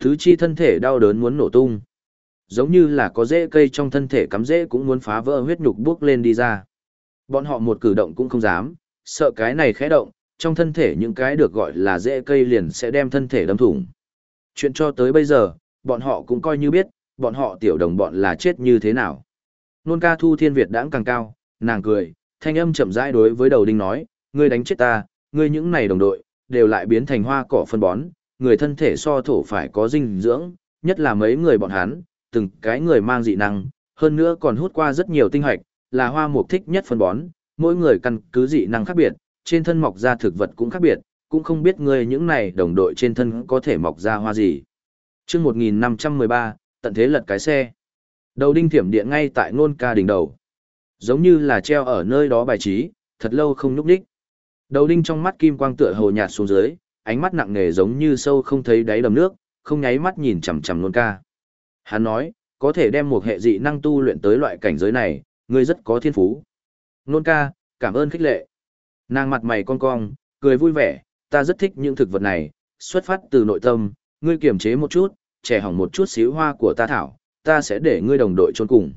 Thứ chi thân thể đau đớn muốn nổ tung. Giống như là có rễ cây trong thân thể cắm rễ cũng muốn phá vỡ huyết nhục bước lên đi ra. Bọn họ một cử động cũng không dám, sợ cái này khẽ động, trong thân thể những cái được gọi là rễ cây liền sẽ đem thân thể đâm thủng. Chuyện cho tới bây giờ, bọn họ cũng coi như biết, bọn họ tiểu đồng bọn là chết như thế nào. Nôn ca thu thiên Việt đãng càng cao, nàng cười, thanh âm chậm rãi đối với đầu đinh nói, ngươi đánh chết ta, ngươi những này đồng đội, đều lại biến thành hoa cỏ phân bón, người thân thể so thổ phải có dinh dưỡng, nhất là mấy người bọn hắn, từng cái người mang dị năng, hơn nữa còn hút qua rất nhiều tinh hoạch, là hoa mục thích nhất phân bón, mỗi người căn cứ dị năng khác biệt, trên thân mọc ra thực vật cũng khác biệt, cũng không biết người những này đồng đội trên thân có thể mọc ra hoa gì. chương 1513, tận thế lật cái xe. Đầu đinh thiểm điện ngay tại ngôn ca đỉnh đầu. Giống như là treo ở nơi đó bài trí, thật lâu không núp đích. Đầu đinh trong mắt kim quang tựa hồ nhạt xuống dưới, ánh mắt nặng nề giống như sâu không thấy đáy đầm nước, không nháy mắt nhìn chằm chằm Nôn ca. Hắn nói, có thể đem một hệ dị năng tu luyện tới loại cảnh giới này, ngươi rất có thiên phú. Nôn ca, cảm ơn khích lệ. Nàng mặt mày cong cong, cười vui vẻ, ta rất thích những thực vật này, xuất phát từ nội tâm, ngươi kiềm chế một chút, trẻ hỏng một chút xíu hoa của ta thảo, ta sẽ để ngươi đồng đội chôn cùng.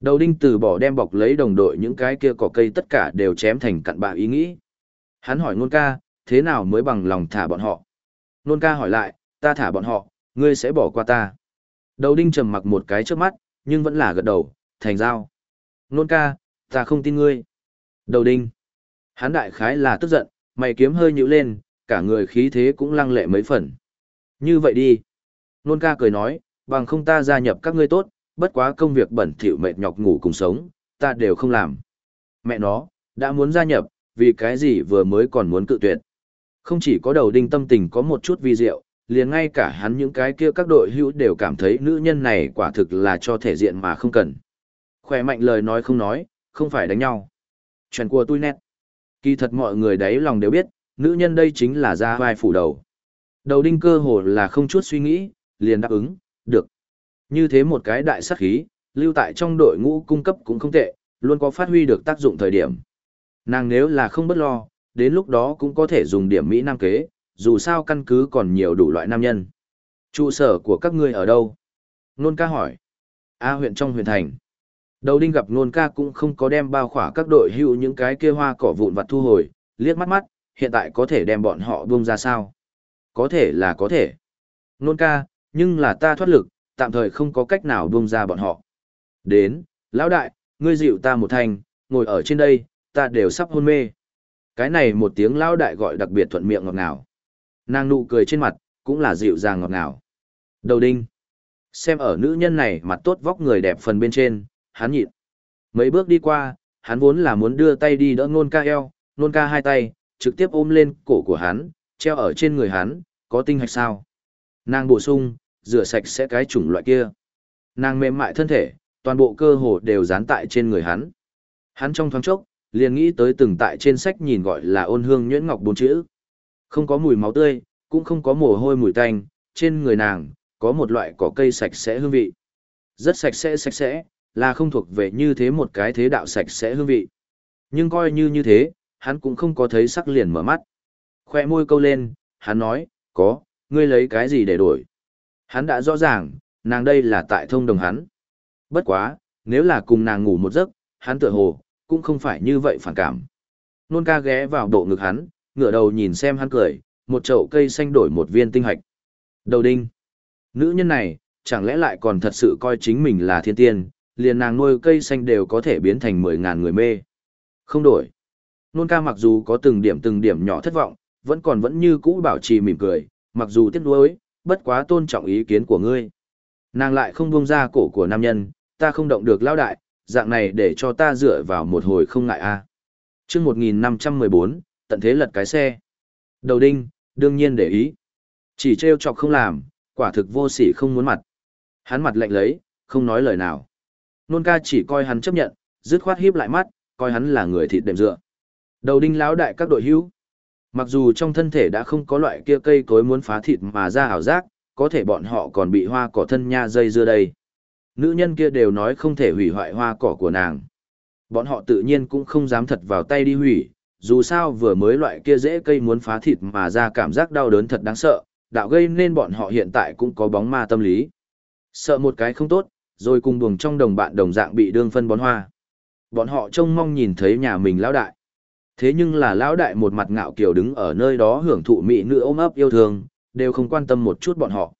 Đầu đinh từ bỏ đem bọc lấy đồng đội những cái kia cỏ cây tất cả đều chém thành cặn bạ ý nghĩ. Hắn hỏi nôn ca, thế nào mới bằng lòng thả bọn họ? Nôn ca hỏi lại, ta thả bọn họ, ngươi sẽ bỏ qua ta. Đầu đinh trầm mặc một cái trước mắt, nhưng vẫn là gật đầu, thành giao. Nôn ca, ta không tin ngươi. Đầu đinh. Hắn đại khái là tức giận, mày kiếm hơi nhíu lên, cả người khí thế cũng lăng lệ mấy phần. Như vậy đi. Nôn ca cười nói, bằng không ta gia nhập các ngươi tốt, bất quá công việc bẩn thỉu mệt nhọc ngủ cùng sống, ta đều không làm. Mẹ nó, đã muốn gia nhập, vì cái gì vừa mới còn muốn cự tuyệt. Không chỉ có đầu đinh tâm tình có một chút vi diệu, liền ngay cả hắn những cái kia các đội hữu đều cảm thấy nữ nhân này quả thực là cho thể diện mà không cần. Khỏe mạnh lời nói không nói, không phải đánh nhau. Chuyện của tôi nét. Kỳ thật mọi người đấy lòng đều biết, nữ nhân đây chính là ra vai phủ đầu. Đầu đinh cơ hồ là không chút suy nghĩ, liền đáp ứng, được. Như thế một cái đại sát khí, lưu tại trong đội ngũ cung cấp cũng không tệ, luôn có phát huy được tác dụng thời điểm. Nàng nếu là không bất lo, đến lúc đó cũng có thể dùng điểm Mỹ Nam kế, dù sao căn cứ còn nhiều đủ loại nam nhân. Trụ sở của các ngươi ở đâu? Nôn ca hỏi. A huyện trong huyện thành. Đầu đinh gặp nôn ca cũng không có đem bao khỏa các đội hữu những cái kia hoa cỏ vụn vặt thu hồi, liếc mắt mắt, hiện tại có thể đem bọn họ buông ra sao? Có thể là có thể. Nôn ca, nhưng là ta thoát lực, tạm thời không có cách nào buông ra bọn họ. Đến, lão đại, ngươi dịu ta một thành, ngồi ở trên đây, ta đều sắp hôn mê. Cái này một tiếng lão đại gọi đặc biệt thuận miệng ngọt ngào. Nàng nụ cười trên mặt, cũng là dịu dàng ngọt ngào. Đầu đinh. Xem ở nữ nhân này mặt tốt vóc người đẹp phần bên trên, hắn nhịn. Mấy bước đi qua, hắn vốn là muốn đưa tay đi đỡ nôn ca eo, nôn ca hai tay, trực tiếp ôm lên cổ của hắn, treo ở trên người hắn, có tinh hạch sao. Nàng bổ sung, rửa sạch sẽ cái chủng loại kia. Nàng mềm mại thân thể, toàn bộ cơ hồ đều dán tại trên người hắn. Hắn trong thoáng chốc, liền nghĩ tới từng tại trên sách nhìn gọi là ôn hương nhuyễn ngọc bốn chữ. Không có mùi máu tươi, cũng không có mồ hôi mùi tanh, trên người nàng, có một loại cỏ cây sạch sẽ hương vị. Rất sạch sẽ sạch sẽ, là không thuộc về như thế một cái thế đạo sạch sẽ hương vị. Nhưng coi như như thế, hắn cũng không có thấy sắc liền mở mắt. Khoe môi câu lên, hắn nói, có, ngươi lấy cái gì để đổi. Hắn đã rõ ràng, nàng đây là tại thông đồng hắn. Bất quá, nếu là cùng nàng ngủ một giấc, hắn tựa hồ, cũng không phải như vậy phản cảm. Nôn ca ghé vào độ ngực hắn, ngửa đầu nhìn xem hắn cười, một chậu cây xanh đổi một viên tinh hạch. Đầu đinh. Nữ nhân này, chẳng lẽ lại còn thật sự coi chính mình là thiên tiên, liền nàng nuôi cây xanh đều có thể biến thành mười ngàn người mê. Không đổi. Nôn ca mặc dù có từng điểm từng điểm nhỏ thất vọng, vẫn còn vẫn như cũ bảo trì mỉm cười, mặc dù tiếc nuối, bất quá tôn trọng ý kiến của ngươi. Nàng lại không buông ra cổ của nam nhân, ta không động được lao đại, dạng này để cho ta dựa vào một hồi không ngại a. À. Chương 1514, tận thế lật cái xe. Đầu đinh, đương nhiên để ý. Chỉ trêu chọc không làm, quả thực vô sỉ không muốn mặt. Hắn mặt lạnh lấy, không nói lời nào. Nôn ca chỉ coi hắn chấp nhận, dứt khoát híp lại mắt, coi hắn là người thịt đệm dựa. Đầu đinh lão đại các đội hữu. Mặc dù trong thân thể đã không có loại kia cây cối muốn phá thịt mà ra ảo giác, có thể bọn họ còn bị hoa cỏ thân nha dây dưa đây. Nữ nhân kia đều nói không thể hủy hoại hoa cỏ của nàng. Bọn họ tự nhiên cũng không dám thật vào tay đi hủy, dù sao vừa mới loại kia dễ cây muốn phá thịt mà ra cảm giác đau đớn thật đáng sợ, đạo gây nên bọn họ hiện tại cũng có bóng ma tâm lý. Sợ một cái không tốt, rồi cùng buồng trong đồng bạn đồng dạng bị đương phân bón hoa. Bọn họ trông mong nhìn thấy nhà mình lão đại. Thế nhưng là lão đại một mặt ngạo kiều đứng ở nơi đó hưởng thụ mỹ nữ ôm ấp yêu thương, đều không quan tâm một chút bọn họ.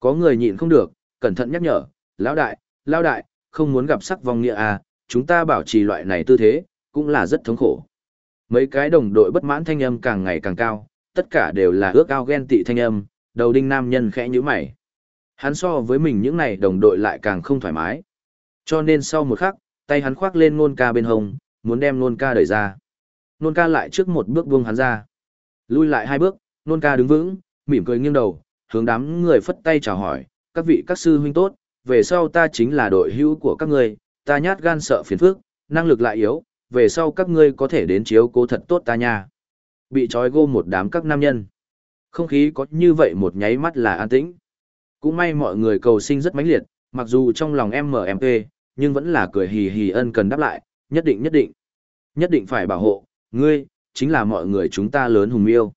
Có người nhịn không được, cẩn thận nhắc nhở, lão đại, lão đại, không muốn gặp sắc vong nghĩa à, chúng ta bảo trì loại này tư thế, cũng là rất thống khổ. Mấy cái đồng đội bất mãn thanh âm càng ngày càng cao, tất cả đều là ước ao ghen tị thanh âm, đầu đinh nam nhân khẽ như mày. Hắn so với mình những này đồng đội lại càng không thoải mái. Cho nên sau một khắc, tay hắn khoác lên nôn ca bên hông, muốn đem nôn ca đẩy ra. Nôn ca lại trước một bước buông hắn ra. Lui lại hai bước, nôn ca đứng vững, mỉm cười nghiêng đầu, hướng đám người phất tay chào hỏi, các vị các sư huynh tốt, về sau ta chính là đội hữu của các ngươi, ta nhát gan sợ phiền phức, năng lực lại yếu, về sau các ngươi có thể đến chiếu cố thật tốt ta nha. Bị trói gô một đám các nam nhân. Không khí có như vậy một nháy mắt là an tĩnh. Cũng may mọi người cầu sinh rất mãnh liệt, mặc dù trong lòng MMP, nhưng vẫn là cười hì hì ân cần đáp lại, nhất định nhất định. Nhất định phải bảo hộ, ngươi, chính là mọi người chúng ta lớn hùng miêu.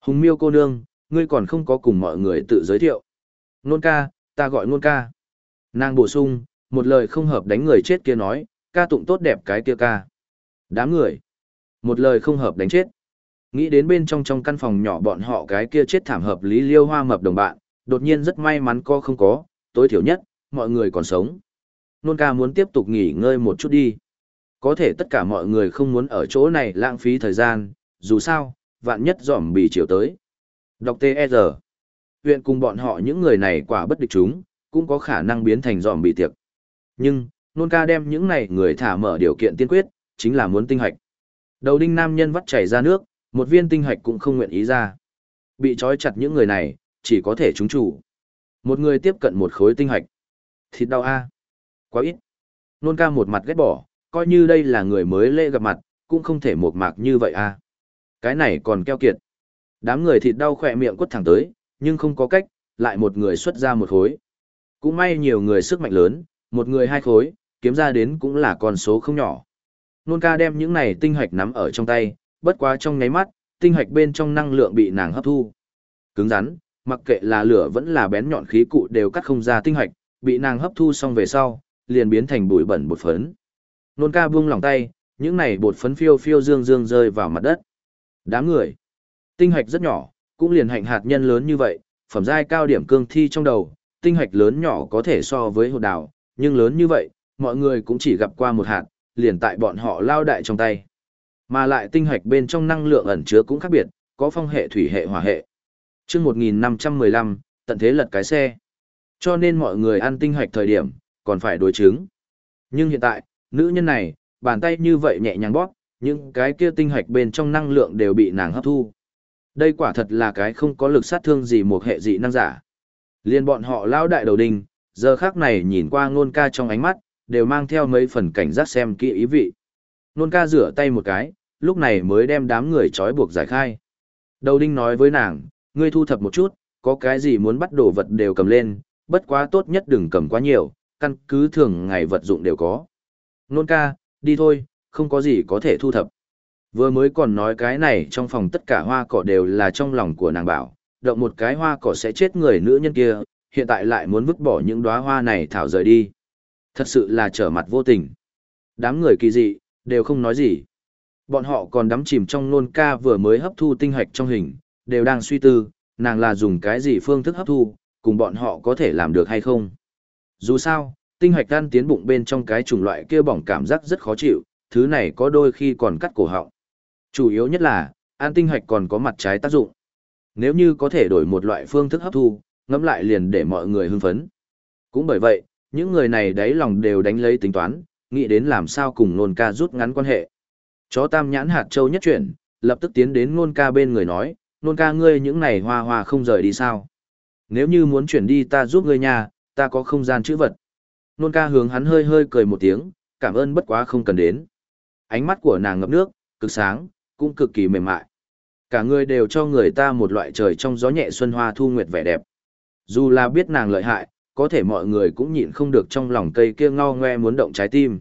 Hùng miêu cô nương, ngươi còn không có cùng mọi người tự giới thiệu. Nôn ca, ta gọi nôn ca. Nàng bổ sung, một lời không hợp đánh người chết kia nói, ca tụng tốt đẹp cái kia ca. Đám người. Một lời không hợp đánh chết. Nghĩ đến bên trong trong căn phòng nhỏ bọn họ cái kia chết thảm hợp lý liêu hoa mập đồng bạn, đột nhiên rất may mắn co không có, tối thiểu nhất, mọi người còn sống. Nôn ca muốn tiếp tục nghỉ ngơi một chút đi. Có thể tất cả mọi người không muốn ở chỗ này lãng phí thời gian, dù sao, vạn nhất giỏm bị chiều tới. Đọc T.E.G. Huyện cùng bọn họ những người này quả bất địch chúng, cũng có khả năng biến thành dòm bị tiệc. Nhưng, nôn ca đem những này người thả mở điều kiện tiên quyết, chính là muốn tinh hạch. Đầu đinh nam nhân vắt chảy ra nước, một viên tinh hạch cũng không nguyện ý ra. Bị trói chặt những người này, chỉ có thể chúng chủ. Một người tiếp cận một khối tinh hạch. Thịt đau a Quá ít. Nôn ca một mặt ghét bỏ, coi như đây là người mới lễ gặp mặt, cũng không thể một mạc như vậy a Cái này còn keo kiệt. Đám người thịt đau khỏe miệng quất thẳng tới, nhưng không có cách, lại một người xuất ra một khối. Cũng may nhiều người sức mạnh lớn, một người hai khối, kiếm ra đến cũng là con số không nhỏ. Nôn ca đem những này tinh hạch nắm ở trong tay, bất quá trong nháy mắt, tinh hạch bên trong năng lượng bị nàng hấp thu. Cứng rắn, mặc kệ là lửa vẫn là bén nhọn khí cụ đều cắt không ra tinh hạch, bị nàng hấp thu xong về sau, liền biến thành bụi bẩn bột phấn. Nôn ca buông lòng tay, những này bột phấn phiêu phiêu dương dương rơi vào mặt đất. Đám người, tinh hạch rất nhỏ, cũng liền hạnh hạt nhân lớn như vậy, phẩm giai cao điểm cương thi trong đầu, tinh hạch lớn nhỏ có thể so với hột đào, nhưng lớn như vậy, mọi người cũng chỉ gặp qua một hạt, liền tại bọn họ lao đại trong tay. Mà lại tinh hạch bên trong năng lượng ẩn chứa cũng khác biệt, có phong hệ thủy hệ hỏa hệ. Trước 1515, tận thế lật cái xe. Cho nên mọi người ăn tinh hạch thời điểm, còn phải đối chứng. Nhưng hiện tại, nữ nhân này, bàn tay như vậy nhẹ nhàng bóp, những cái kia tinh hạch bên trong năng lượng đều bị nàng hấp thu. Đây quả thật là cái không có lực sát thương gì một hệ dị năng giả. Liên bọn họ lao đại đầu đình, giờ khác này nhìn qua ngôn ca trong ánh mắt, đều mang theo mấy phần cảnh giác xem kỹ ý vị. Ngôn ca rửa tay một cái, lúc này mới đem đám người trói buộc giải khai. Đầu đinh nói với nàng, ngươi thu thập một chút, có cái gì muốn bắt đồ vật đều cầm lên, bất quá tốt nhất đừng cầm quá nhiều, căn cứ thường ngày vật dụng đều có. Nôn ca, đi thôi, không có gì có thể thu thập. Vừa mới còn nói cái này trong phòng tất cả hoa cỏ đều là trong lòng của nàng bảo, động một cái hoa cỏ sẽ chết người nữ nhân kia, hiện tại lại muốn vứt bỏ những đóa hoa này thảo rời đi. Thật sự là trở mặt vô tình. Đám người kỳ dị, đều không nói gì. Bọn họ còn đắm chìm trong nôn ca vừa mới hấp thu tinh hạch trong hình, đều đang suy tư, nàng là dùng cái gì phương thức hấp thu, cùng bọn họ có thể làm được hay không. Dù sao, tinh hạch tan tiến bụng bên trong cái chủng loại kia bỏng cảm giác rất khó chịu, thứ này có đôi khi còn cắt cổ họng. Chủ yếu nhất là, ăn tinh hạch còn có mặt trái tác dụng. Nếu như có thể đổi một loại phương thức hấp thu, ngẫm lại liền để mọi người hưng phấn. Cũng bởi vậy, những người này đáy lòng đều đánh lấy tính toán, nghĩ đến làm sao cùng nôn ca rút ngắn quan hệ. Chó tam nhãn hạt châu nhất chuyển, lập tức tiến đến nôn ca bên người nói, nôn ca ngươi những này hoa hoa không rời đi sao. Nếu như muốn chuyển đi ta giúp ngươi nha, ta có không gian chữ vật. Nôn ca hướng hắn hơi hơi cười một tiếng, cảm ơn bất quá không cần đến. Ánh mắt của nàng ngập nước, cực sáng, cũng cực kỳ mềm mại. Cả người đều cho người ta một loại trời trong gió nhẹ xuân hoa thu nguyệt vẻ đẹp. Dù là biết nàng lợi hại, có thể mọi người cũng nhịn không được trong lòng cây kia ngao ngoe muốn động trái tim.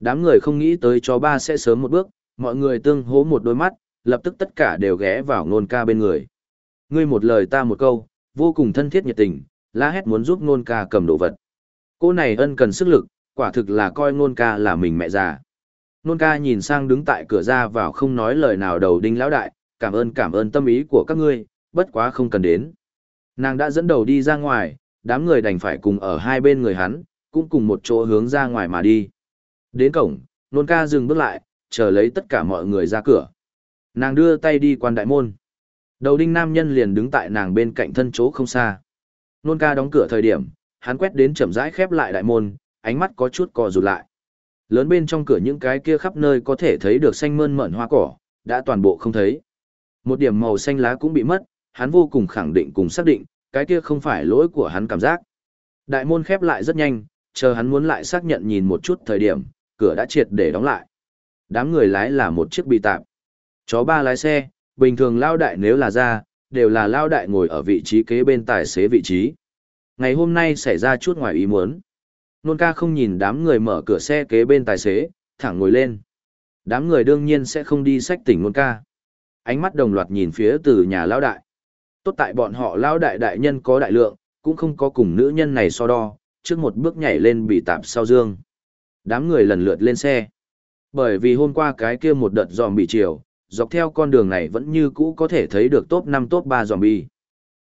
Đám người không nghĩ tới chó ba sẽ sớm một bước, mọi người tương hố một đôi mắt, lập tức tất cả đều ghé vào nôn ca bên người. Ngươi một lời ta một câu, vô cùng thân thiết nhiệt tình, la hét muốn giúp nôn ca cầm đồ vật. Cô này ân cần sức lực, quả thực là coi nôn ca là mình mẹ già. Nôn ca nhìn sang đứng tại cửa ra vào không nói lời nào đầu đinh lão đại, cảm ơn cảm ơn tâm ý của các ngươi, bất quá không cần đến. Nàng đã dẫn đầu đi ra ngoài, đám người đành phải cùng ở hai bên người hắn, cũng cùng một chỗ hướng ra ngoài mà đi. Đến cổng, nôn ca dừng bước lại, chờ lấy tất cả mọi người ra cửa. Nàng đưa tay đi quan đại môn. Đầu đinh nam nhân liền đứng tại nàng bên cạnh thân chỗ không xa. Nôn ca đóng cửa thời điểm, hắn quét đến chậm rãi khép lại đại môn, ánh mắt có chút co rụt lại. Lớn bên trong cửa những cái kia khắp nơi có thể thấy được xanh mơn mởn hoa cỏ, đã toàn bộ không thấy. Một điểm màu xanh lá cũng bị mất, hắn vô cùng khẳng định cùng xác định, cái kia không phải lỗi của hắn cảm giác. Đại môn khép lại rất nhanh, chờ hắn muốn lại xác nhận nhìn một chút thời điểm, cửa đã triệt để đóng lại. Đám người lái là một chiếc bị tạm. Chó ba lái xe, bình thường lao đại nếu là ra, đều là lao đại ngồi ở vị trí kế bên tài xế vị trí. Ngày hôm nay xảy ra chút ngoài ý muốn. Nôn ca không nhìn đám người mở cửa xe kế bên tài xế, thẳng ngồi lên. Đám người đương nhiên sẽ không đi sách tỉnh nôn ca. Ánh mắt đồng loạt nhìn phía từ nhà Lão đại. Tốt tại bọn họ Lão đại đại nhân có đại lượng, cũng không có cùng nữ nhân này so đo, trước một bước nhảy lên bị tạp sau dương. Đám người lần lượt lên xe. Bởi vì hôm qua cái kia một đợt dòm bị chiều, dọc theo con đường này vẫn như cũ có thể thấy được top 5 top 3 zombie.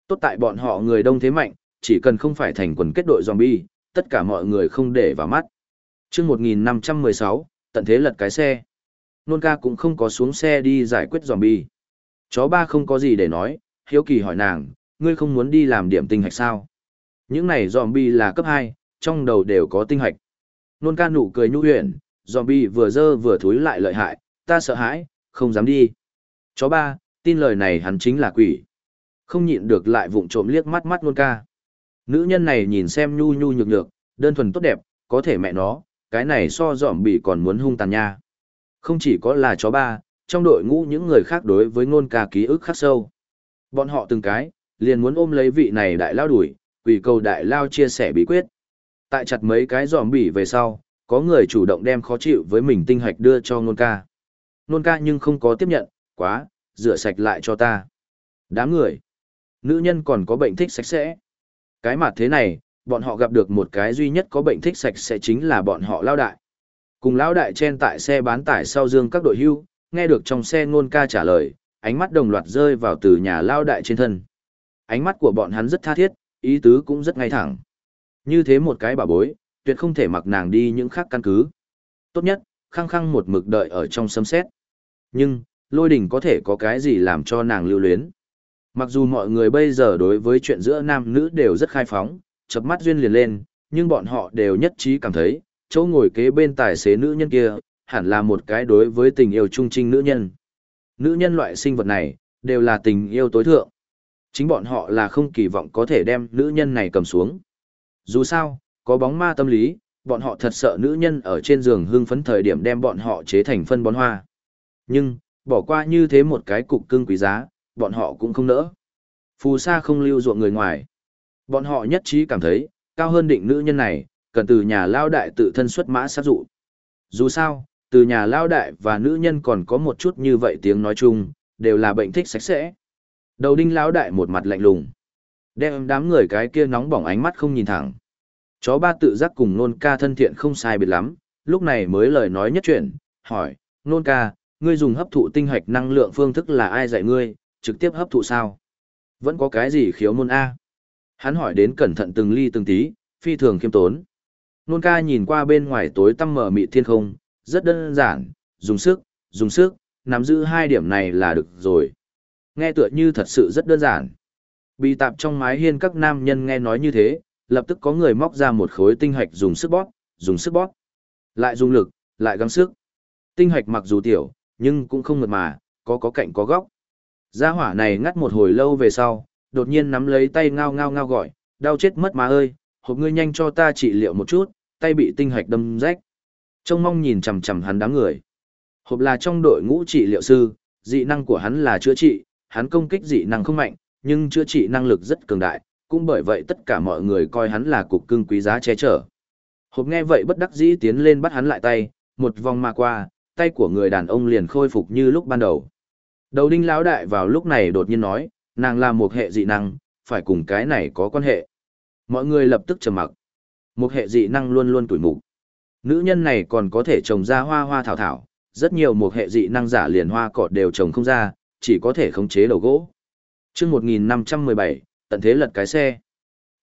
Tốt tại bọn họ người đông thế mạnh, chỉ cần không phải thành quần kết đội zombie, tất cả mọi người không để vào mắt. Trước 1516, tận thế lật cái xe. Nôn ca cũng không có xuống xe đi giải quyết zombie. Chó ba không có gì để nói, hiếu kỳ hỏi nàng, ngươi không muốn đi làm điểm tinh hạch sao? Những này zombie là cấp hai, trong đầu đều có tinh hạch. Nôn ca nụ cười nhu huyền, bi vừa dơ vừa thúi lại lợi hại, ta sợ hãi, không dám đi. Chó ba, tin lời này hắn chính là quỷ. Không nhịn được lại vụng trộm liếc mắt mắt nôn ca. Nữ nhân này nhìn xem nhu nhu nhược nhược, đơn thuần tốt đẹp, có thể mẹ nó, cái này so dòm bị còn muốn hung tàn nha. Không chỉ có là chó ba, trong đội ngũ những người khác đối với ngôn ca ký ức khắc sâu. Bọn họ từng cái, liền muốn ôm lấy vị này đại lao đuổi, quỷ cầu đại lao chia sẻ bí quyết. Tại chặt mấy cái giòm bỉ về sau, có người chủ động đem khó chịu với mình tinh hạch đưa cho ngôn ca. Ngôn ca nhưng không có tiếp nhận, quá, rửa sạch lại cho ta. Đám người. Nữ nhân còn có bệnh thích sạch sẽ. Cái mặt thế này, bọn họ gặp được một cái duy nhất có bệnh thích sạch sẽ chính là bọn họ lao đại. Cùng Lão đại chen tại xe bán tải sau dương các đội hưu, nghe được trong xe ngôn ca trả lời, ánh mắt đồng loạt rơi vào từ nhà lao đại trên thân. Ánh mắt của bọn hắn rất tha thiết, ý tứ cũng rất ngay thẳng. Như thế một cái bà bối, tuyệt không thể mặc nàng đi những khác căn cứ. Tốt nhất, khăng khăng một mực đợi ở trong sấm xét. Nhưng, lôi đình có thể có cái gì làm cho nàng lưu luyến. Mặc dù mọi người bây giờ đối với chuyện giữa nam nữ đều rất khai phóng, chập mắt duyên liền lên, nhưng bọn họ đều nhất trí cảm thấy, chỗ ngồi kế bên tài xế nữ nhân kia, hẳn là một cái đối với tình yêu trung trinh nữ nhân. Nữ nhân loại sinh vật này, đều là tình yêu tối thượng. Chính bọn họ là không kỳ vọng có thể đem nữ nhân này cầm xuống. Dù sao, có bóng ma tâm lý, bọn họ thật sợ nữ nhân ở trên giường hưng phấn thời điểm đem bọn họ chế thành phân bón hoa. Nhưng, bỏ qua như thế một cái cục cưng quý giá, bọn họ cũng không nỡ. Phù sa không lưu ruộng người ngoài. Bọn họ nhất trí cảm thấy, cao hơn định nữ nhân này, cần từ nhà lao đại tự thân xuất mã sát dụ. Dù sao, từ nhà lao đại và nữ nhân còn có một chút như vậy tiếng nói chung, đều là bệnh thích sạch sẽ. Đầu đinh lao đại một mặt lạnh lùng. Đem đám người cái kia nóng bỏng ánh mắt không nhìn thẳng. Chó ba tự giác cùng nôn ca thân thiện không sai biệt lắm, lúc này mới lời nói nhất chuyện, hỏi, nôn ca, ngươi dùng hấp thụ tinh hạch năng lượng phương thức là ai dạy ngươi, trực tiếp hấp thụ sao? Vẫn có cái gì khiếu môn A? Hắn hỏi đến cẩn thận từng ly từng tí, phi thường khiêm tốn. Nôn ca nhìn qua bên ngoài tối tăm mở mị thiên không, rất đơn giản, dùng sức, dùng sức, nắm giữ hai điểm này là được rồi. Nghe tựa như thật sự rất đơn giản. Bị tạp trong mái hiên các nam nhân nghe nói như thế, lập tức có người móc ra một khối tinh hạch dùng sức bóp, dùng sức bóp. Lại dùng lực, lại gắng sức. Tinh hạch mặc dù tiểu, nhưng cũng không mượt mà, có có cạnh có góc. Gia hỏa này ngắt một hồi lâu về sau, đột nhiên nắm lấy tay ngao ngao ngao gọi, đau chết mất má ơi, hộp ngươi nhanh cho ta trị liệu một chút, tay bị tinh hạch đâm rách. Trông mong nhìn chằm chằm hắn đám người. Hộp là trong đội ngũ trị liệu sư, dị năng của hắn là chữa trị, hắn công kích dị năng không mạnh, nhưng chữa trị năng lực rất cường đại, cũng bởi vậy tất cả mọi người coi hắn là cục cưng quý giá che chở. Hộp nghe vậy bất đắc dĩ tiến lên bắt hắn lại tay, một vòng mà qua, tay của người đàn ông liền khôi phục như lúc ban đầu. Đầu đinh lão đại vào lúc này đột nhiên nói, nàng là một hệ dị năng, phải cùng cái này có quan hệ. Mọi người lập tức trầm mặc. Một hệ dị năng luôn luôn tuổi mục. Nữ nhân này còn có thể trồng ra hoa hoa thảo thảo, rất nhiều một hệ dị năng giả liền hoa cỏ đều trồng không ra, chỉ có thể khống chế đầu gỗ. Chương 1517, tận thế lật cái xe.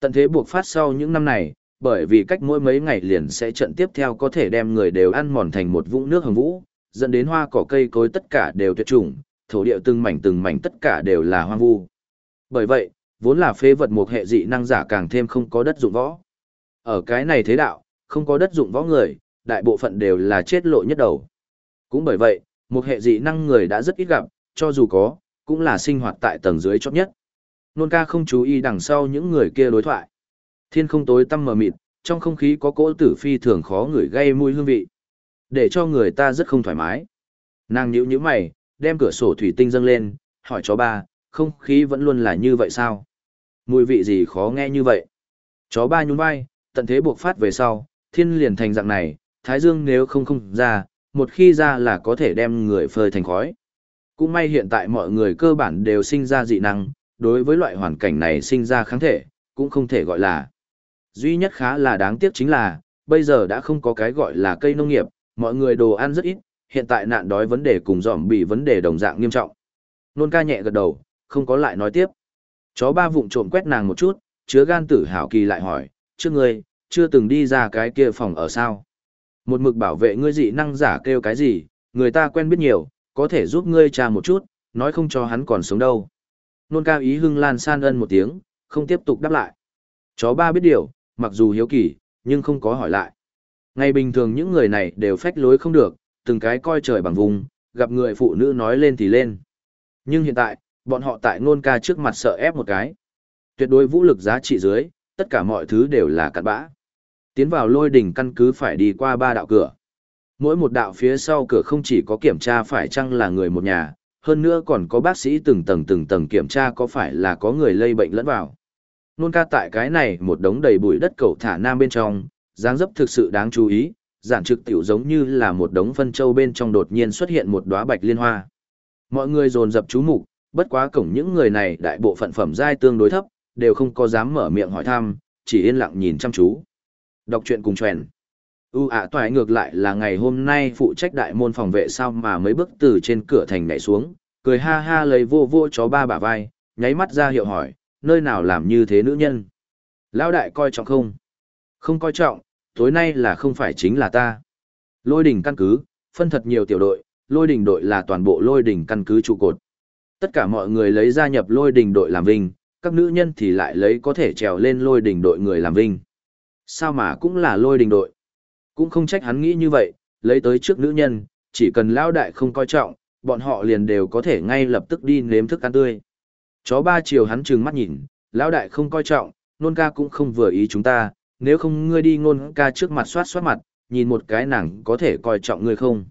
Tận thế buộc phát sau những năm này, bởi vì cách mỗi mấy ngày liền sẽ trận tiếp theo có thể đem người đều ăn mòn thành một vũng nước hồng vũ, dẫn đến hoa cỏ cây cối tất cả đều tuyệt chủng, thổ địa từng mảnh từng mảnh tất cả đều là hoang vu. Bởi vậy, vốn là phế vật một hệ dị năng giả càng thêm không có đất dụng võ. Ở cái này thế đạo, không có đất dụng võ người, đại bộ phận đều là chết lộ nhất đầu. Cũng bởi vậy, một hệ dị năng người đã rất ít gặp, cho dù có, cũng là sinh hoạt tại tầng dưới chót nhất. Nôn ca không chú ý đằng sau những người kia đối thoại. Thiên không tối tăm mờ mịt, trong không khí có cỗ tử phi thường khó người gây mùi hương vị. Để cho người ta rất không thoải mái. Nàng nhíu nhíu mày, đem cửa sổ thủy tinh dâng lên, hỏi chó ba, không khí vẫn luôn là như vậy sao? Mùi vị gì khó nghe như vậy? Chó ba nhún vai, tận thế buộc phát về sau, thiên liền thành dạng này, thái dương nếu không không ra, một khi ra là có thể đem người phơi thành khói. Cũng may hiện tại mọi người cơ bản đều sinh ra dị năng, đối với loại hoàn cảnh này sinh ra kháng thể, cũng không thể gọi là. Duy nhất khá là đáng tiếc chính là, bây giờ đã không có cái gọi là cây nông nghiệp, mọi người đồ ăn rất ít, hiện tại nạn đói vấn đề cùng dòm bị vấn đề đồng dạng nghiêm trọng. Nôn ca nhẹ gật đầu, không có lại nói tiếp. Chó ba vụng trộm quét nàng một chút, chứa gan tử hảo kỳ lại hỏi, trước ngươi, chưa từng đi ra cái kia phòng ở sao? Một mực bảo vệ ngươi dị năng giả kêu cái gì, người ta quen biết nhiều, có thể giúp ngươi trà một chút, nói không cho hắn còn sống đâu. Nôn ca ý hưng lan san ân một tiếng, không tiếp tục đáp lại. Chó ba biết điều, mặc dù hiếu kỳ, nhưng không có hỏi lại. Ngày bình thường những người này đều phách lối không được, từng cái coi trời bằng vùng, gặp người phụ nữ nói lên thì lên. Nhưng hiện tại, bọn họ tại nôn ca trước mặt sợ ép một cái. Tuyệt đối vũ lực giá trị dưới, tất cả mọi thứ đều là cặn bã. Tiến vào lôi đỉnh căn cứ phải đi qua ba đạo cửa. Mỗi một đạo phía sau cửa không chỉ có kiểm tra phải chăng là người một nhà, hơn nữa còn có bác sĩ từng tầng từng tầng kiểm tra có phải là có người lây bệnh lẫn vào. Nôn ca tại cái này một đống đầy bụi đất cầu thả nam bên trong, dáng dấp thực sự đáng chú ý, giản trực tiểu giống như là một đống phân châu bên trong đột nhiên xuất hiện một đóa bạch liên hoa. Mọi người dồn dập chú mục, bất quá cổng những người này đại bộ phận phẩm giai tương đối thấp, đều không có dám mở miệng hỏi thăm, chỉ yên lặng nhìn chăm chú. Đọc truyện cùng truyền. U ạ toại ngược lại là ngày hôm nay phụ trách đại môn phòng vệ sao mà mấy bước từ trên cửa thành nhảy xuống, cười ha ha lấy vô vô chó ba bả vai, nháy mắt ra hiệu hỏi, nơi nào làm như thế nữ nhân. Lão đại coi trọng không? Không coi trọng, tối nay là không phải chính là ta. Lôi đỉnh căn cứ, phân thật nhiều tiểu đội, lôi đỉnh đội là toàn bộ lôi đỉnh căn cứ trụ cột. Tất cả mọi người lấy gia nhập lôi đỉnh đội làm vinh, các nữ nhân thì lại lấy có thể trèo lên lôi đình đội người làm vinh. Sao mà cũng là lôi đình đội. Cũng không trách hắn nghĩ như vậy, lấy tới trước nữ nhân, chỉ cần lao đại không coi trọng, bọn họ liền đều có thể ngay lập tức đi nếm thức ăn tươi. Chó ba chiều hắn trừng mắt nhìn, lão đại không coi trọng, nôn ca cũng không vừa ý chúng ta, nếu không ngươi đi nôn ca trước mặt soát soát mặt, nhìn một cái nàng có thể coi trọng ngươi không.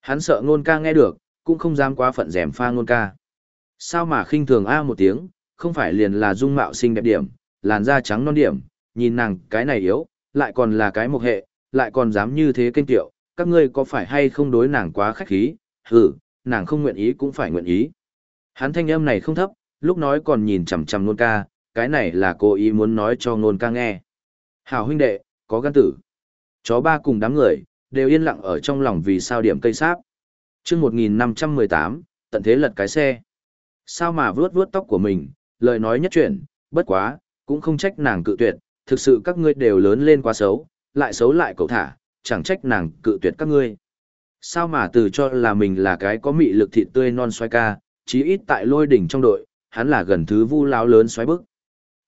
Hắn sợ nôn ca nghe được, cũng không dám quá phận rèm pha nôn ca. Sao mà khinh thường a một tiếng, không phải liền là dung mạo xinh đẹp điểm, làn da trắng non điểm, nhìn nàng cái này yếu, lại còn là cái mục hệ, lại còn dám như thế kênh tiệu, các ngươi có phải hay không đối nàng quá khách khí, hử, nàng không nguyện ý cũng phải nguyện ý. Hắn thanh âm này không thấp, lúc nói còn nhìn chằm chằm nôn ca, cái này là cô ý muốn nói cho nôn ca nghe. Hảo huynh đệ, có gan tử. Chó ba cùng đám người, đều yên lặng ở trong lòng vì sao điểm cây sáp. Trước 1518, tận thế lật cái xe. Sao mà vướt vướt tóc của mình, lời nói nhất chuyển, bất quá, cũng không trách nàng cự tuyệt, thực sự các ngươi đều lớn lên quá xấu, lại xấu lại cầu thả, chẳng trách nàng cự tuyệt các ngươi. Sao mà từ cho là mình là cái có mị lực thịt tươi non xoay ca, chí ít tại lôi đỉnh trong đội, hắn là gần thứ vu láo lớn xoáy bức.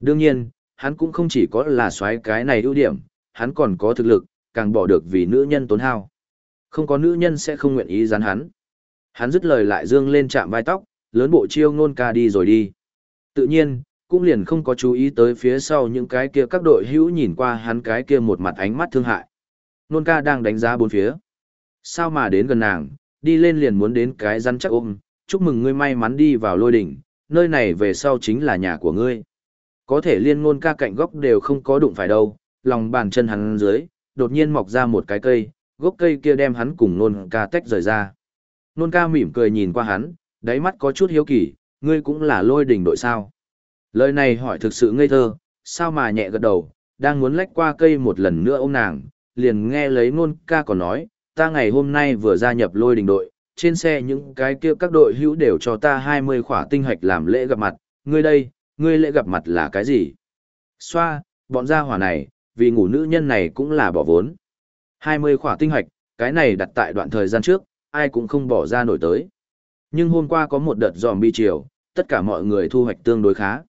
Đương nhiên, hắn cũng không chỉ có là xoáy cái này ưu điểm, hắn còn có thực lực, càng bỏ được vì nữ nhân tốn hao. Không có nữ nhân sẽ không nguyện ý dán hắn. Hắn dứt lời lại dương lên chạm vai tóc, lớn bộ chiêu ngôn ca đi rồi đi. Tự nhiên, cũng liền không có chú ý tới phía sau những cái kia các đội hữu nhìn qua hắn cái kia một mặt ánh mắt thương hại. Nôn ca đang đánh giá bốn phía. Sao mà đến gần nàng, đi lên liền muốn đến cái rắn chắc ôm, chúc mừng ngươi may mắn đi vào lôi đỉnh, nơi này về sau chính là nhà của ngươi. Có thể liên ngôn ca cạnh góc đều không có đụng phải đâu, lòng bàn chân hắn dưới, đột nhiên mọc ra một cái cây, gốc cây kia đem hắn cùng nôn ca tách rời ra. Nôn ca mỉm cười nhìn qua hắn, đáy mắt có chút hiếu kỳ, ngươi cũng là lôi đỉnh đội sao. Lời này hỏi thực sự ngây thơ, sao mà nhẹ gật đầu, đang muốn lách qua cây một lần nữa ôm nàng, liền nghe lấy nôn ca còn nói, ta ngày hôm nay vừa gia nhập lôi đình đội, trên xe những cái kia các đội hữu đều cho ta 20 khỏa tinh hạch làm lễ gặp mặt, ngươi đây, ngươi lễ gặp mặt là cái gì? Xoa, bọn gia hỏa này, vì ngủ nữ nhân này cũng là bỏ vốn. 20 khỏa tinh hạch, cái này đặt tại đoạn thời gian trước, ai cũng không bỏ ra nổi tới. Nhưng hôm qua có một đợt dòm bi chiều, tất cả mọi người thu hoạch tương đối khá.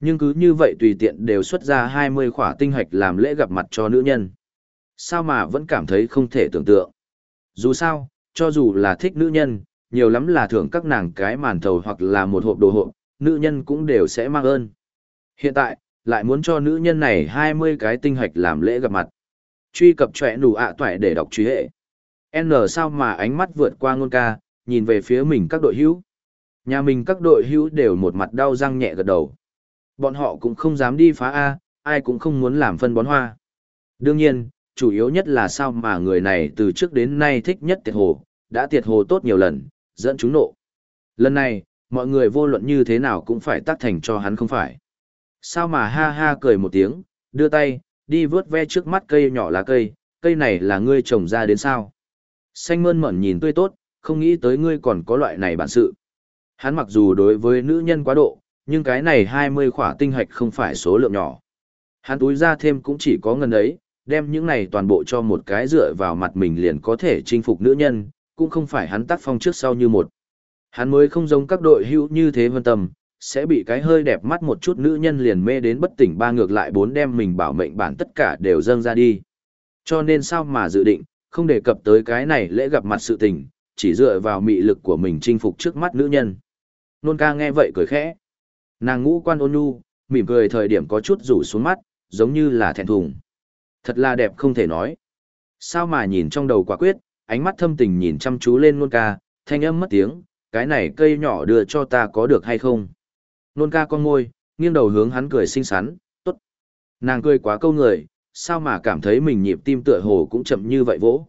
Nhưng cứ như vậy tùy tiện đều xuất ra 20 khỏa tinh hạch làm lễ gặp mặt cho nữ nhân. Sao mà vẫn cảm thấy không thể tưởng tượng. Dù sao, cho dù là thích nữ nhân, nhiều lắm là thưởng các nàng cái màn thầu hoặc là một hộp đồ hộp, nữ nhân cũng đều sẽ mang ơn. Hiện tại, lại muốn cho nữ nhân này 20 cái tinh hạch làm lễ gặp mặt. Truy cập trẻ nụ ạ toại để đọc truy hệ. N sao mà ánh mắt vượt qua ngôn ca, nhìn về phía mình các đội hữu. Nhà mình các đội hữu đều một mặt đau răng nhẹ gật đầu. Bọn họ cũng không dám đi phá A, ai cũng không muốn làm phân bón hoa. Đương nhiên, chủ yếu nhất là sao mà người này từ trước đến nay thích nhất tiệt hồ, đã tiệt hồ tốt nhiều lần, dẫn chúng nộ. Lần này, mọi người vô luận như thế nào cũng phải tác thành cho hắn không phải. Sao mà ha ha cười một tiếng, đưa tay, đi vớt ve trước mắt cây nhỏ lá cây, cây này là ngươi trồng ra đến sao. Xanh mơn mởn nhìn tươi tốt, không nghĩ tới ngươi còn có loại này bản sự. Hắn mặc dù đối với nữ nhân quá độ, nhưng cái này 20 khỏa tinh hạch không phải số lượng nhỏ. Hắn túi ra thêm cũng chỉ có ngân ấy, đem những này toàn bộ cho một cái dựa vào mặt mình liền có thể chinh phục nữ nhân, cũng không phải hắn tác phong trước sau như một. Hắn mới không giống các đội hữu như thế vân tâm, sẽ bị cái hơi đẹp mắt một chút nữ nhân liền mê đến bất tỉnh ba ngược lại bốn đem mình bảo mệnh bản tất cả đều dâng ra đi. Cho nên sao mà dự định, không đề cập tới cái này lễ gặp mặt sự tình, chỉ dựa vào mị lực của mình chinh phục trước mắt nữ nhân. Nôn ca nghe vậy cười khẽ. Nàng ngũ quan ôn nhu, mỉm cười thời điểm có chút rủ xuống mắt, giống như là thẹn thùng. Thật là đẹp không thể nói. Sao mà nhìn trong đầu quả quyết, ánh mắt thâm tình nhìn chăm chú lên nôn ca, thanh âm mất tiếng, cái này cây nhỏ đưa cho ta có được hay không? Nôn ca con môi, nghiêng đầu hướng hắn cười xinh xắn, tốt. Nàng cười quá câu người, sao mà cảm thấy mình nhịp tim tựa hồ cũng chậm như vậy vỗ.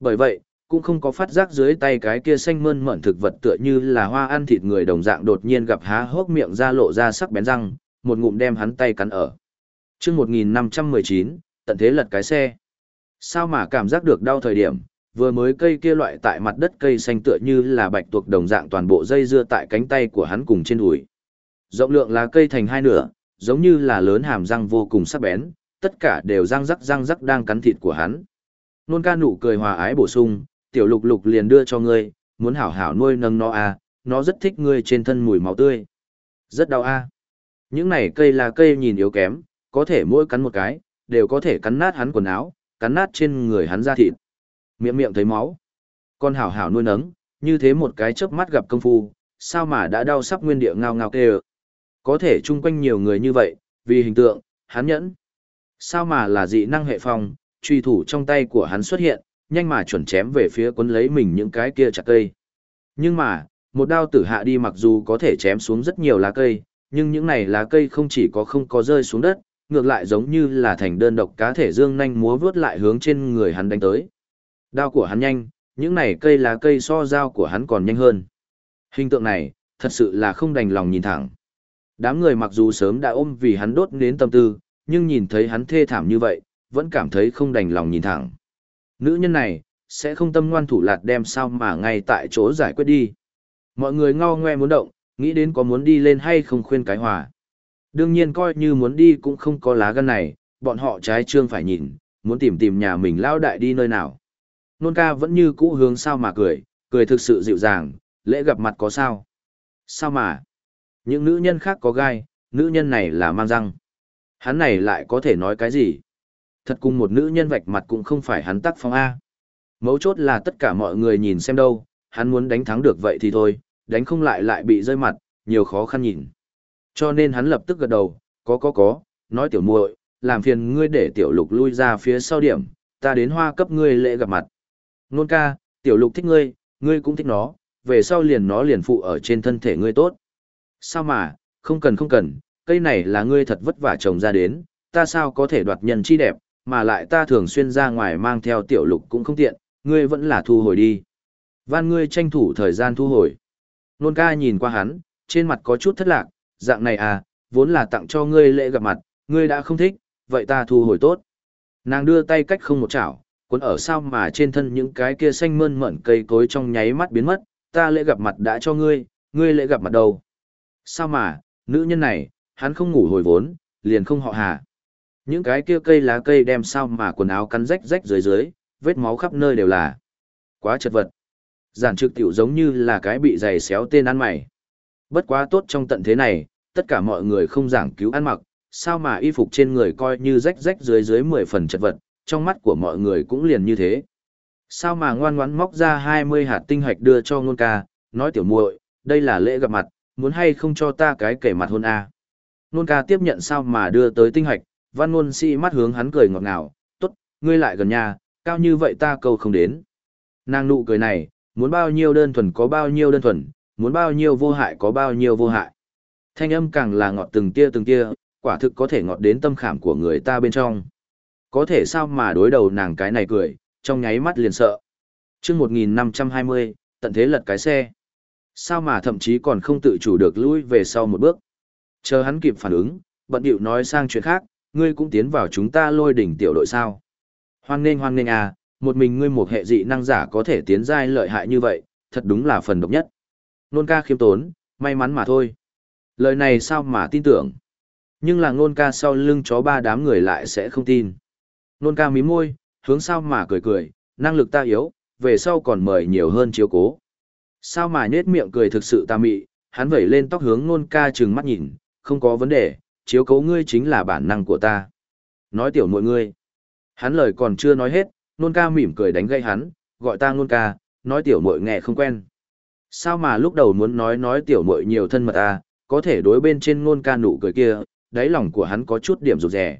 Bởi vậy, cũng không có phát giác dưới tay cái kia xanh mơn mởn thực vật tựa như là hoa ăn thịt người đồng dạng đột nhiên gặp há hốc miệng ra lộ ra sắc bén răng, một ngụm đem hắn tay cắn ở. Trước 1519, tận thế lật cái xe. Sao mà cảm giác được đau thời điểm, vừa mới cây kia loại tại mặt đất cây xanh tựa như là bạch tuộc đồng dạng toàn bộ dây dưa tại cánh tay của hắn cùng trên đùi. Rộng lượng lá cây thành hai nửa, giống như là lớn hàm răng vô cùng sắc bén, tất cả đều răng rắc răng rắc đang cắn thịt của hắn. Nôn ca nụ cười hòa ái bổ sung, tiểu lục lục liền đưa cho ngươi, muốn hảo hảo nuôi nâng nó à, nó rất thích ngươi trên thân mùi máu tươi. Rất đau a. À. Những này cây là cây nhìn yếu kém, có thể mỗi cắn một cái, đều có thể cắn nát hắn quần áo, cắn nát trên người hắn da thịt. Miệng miệng thấy máu. Con hảo hảo nuôi nấng, như thế một cái chớp mắt gặp công phu, sao mà đã đau sắp nguyên địa ngao ngao kêu. Có thể chung quanh nhiều người như vậy, vì hình tượng, hắn nhẫn. Sao mà là dị năng hệ phong, truy thủ trong tay của hắn xuất hiện, nhanh mà chuẩn chém về phía cuốn lấy mình những cái kia chặt cây. Nhưng mà, một đao tử hạ đi mặc dù có thể chém xuống rất nhiều lá cây, nhưng những này lá cây không chỉ có không có rơi xuống đất, ngược lại giống như là thành đơn độc cá thể dương nhanh múa vướt lại hướng trên người hắn đánh tới. Đao của hắn nhanh, những này cây lá cây so dao của hắn còn nhanh hơn. Hình tượng này, thật sự là không đành lòng nhìn thẳng. Đám người mặc dù sớm đã ôm vì hắn đốt đến tâm tư, nhưng nhìn thấy hắn thê thảm như vậy, vẫn cảm thấy không đành lòng nhìn thẳng. Nữ nhân này, sẽ không tâm ngoan thủ lạt đem sao mà ngay tại chỗ giải quyết đi. Mọi người ngao ngoe muốn động, nghĩ đến có muốn đi lên hay không khuyên cái hòa. Đương nhiên coi như muốn đi cũng không có lá gan này, bọn họ trái trương phải nhìn, muốn tìm tìm nhà mình lao đại đi nơi nào. Nôn ca vẫn như cũ hướng sao mà cười, cười thực sự dịu dàng, lễ gặp mặt có sao. Sao mà? Những nữ nhân khác có gai, nữ nhân này là mang răng. Hắn này lại có thể nói cái gì? Thật cùng một nữ nhân vạch mặt cũng không phải hắn tác phong A. Mấu chốt là tất cả mọi người nhìn xem đâu, hắn muốn đánh thắng được vậy thì thôi, đánh không lại lại bị rơi mặt, nhiều khó khăn nhìn. Cho nên hắn lập tức gật đầu, có có có, nói tiểu muội, làm phiền ngươi để tiểu lục lui ra phía sau điểm, ta đến hoa cấp ngươi lễ gặp mặt. Nôn ca, tiểu lục thích ngươi, ngươi cũng thích nó, về sau liền nó liền phụ ở trên thân thể ngươi tốt. Sao mà, không cần không cần, cây này là ngươi thật vất vả trồng ra đến, ta sao có thể đoạt nhân chi đẹp, mà lại ta thường xuyên ra ngoài mang theo tiểu lục cũng không tiện, ngươi vẫn là thu hồi đi. Van ngươi tranh thủ thời gian thu hồi. Nôn ca nhìn qua hắn, trên mặt có chút thất lạc, dạng này à, vốn là tặng cho ngươi lễ gặp mặt, ngươi đã không thích, vậy ta thu hồi tốt. Nàng đưa tay cách không một chảo, cuốn ở sao mà trên thân những cái kia xanh mơn mởn cây cối trong nháy mắt biến mất, ta lễ gặp mặt đã cho ngươi, ngươi lễ gặp mặt đâu. Sao mà, nữ nhân này, hắn không ngủ hồi vốn, liền không họ hà. Những cái kia cây lá cây đem sao mà quần áo cắn rách rách dưới dưới, vết máu khắp nơi đều là. Quá chật vật. Giản trực tiểu giống như là cái bị giày xéo tên ăn mày. Bất quá tốt trong tận thế này, tất cả mọi người không giảng cứu ăn mặc, sao mà y phục trên người coi như rách rách dưới dưới mười phần chật vật, trong mắt của mọi người cũng liền như thế. Sao mà ngoan ngoãn móc ra hai mươi hạt tinh hạch đưa cho ngôn ca, nói tiểu muội, đây là lễ gặp mặt, muốn hay không cho ta cái kể mặt hôn a. À. Ngôn ca tiếp nhận sao mà đưa tới tinh hạch, văn ngôn sĩ mắt hướng hắn cười ngọt ngào, tốt, ngươi lại gần nhà, cao như vậy ta câu không đến. Nàng nụ cười này, muốn bao nhiêu đơn thuần có bao nhiêu đơn thuần, muốn bao nhiêu vô hại có bao nhiêu vô hại. Thanh âm càng là ngọt từng tia từng tia, quả thực có thể ngọt đến tâm khảm của người ta bên trong. Có thể sao mà đối đầu nàng cái này cười, trong nháy mắt liền sợ. chương 1520, tận thế lật cái xe. Sao mà thậm chí còn không tự chủ được lui về sau một bước. Chờ hắn kịp phản ứng, bận điệu nói sang chuyện khác, ngươi cũng tiến vào chúng ta lôi đỉnh tiểu đội sao. Hoan nghênh hoan nghênh à, một mình ngươi một hệ dị năng giả có thể tiến giai lợi hại như vậy, thật đúng là phần độc nhất. Nôn ca khiêm tốn, may mắn mà thôi. Lời này sao mà tin tưởng. Nhưng là nôn ca sau lưng chó ba đám người lại sẽ không tin. Nôn ca mí môi, hướng sao mà cười cười, năng lực ta yếu, về sau còn mời nhiều hơn chiếu cố. Sao mà nhết miệng cười thực sự ta mị, hắn vẩy lên tóc hướng nôn ca trừng mắt nhìn, không có vấn đề, chiếu cố ngươi chính là bản năng của ta. Nói tiểu muội ngươi. Hắn lời còn chưa nói hết, nôn ca mỉm cười đánh gây hắn, gọi ta nôn ca, nói tiểu muội nghe không quen. Sao mà lúc đầu muốn nói nói tiểu muội nhiều thân mật à, có thể đối bên trên nôn ca nụ cười kia, đáy lòng của hắn có chút điểm rụt rẻ.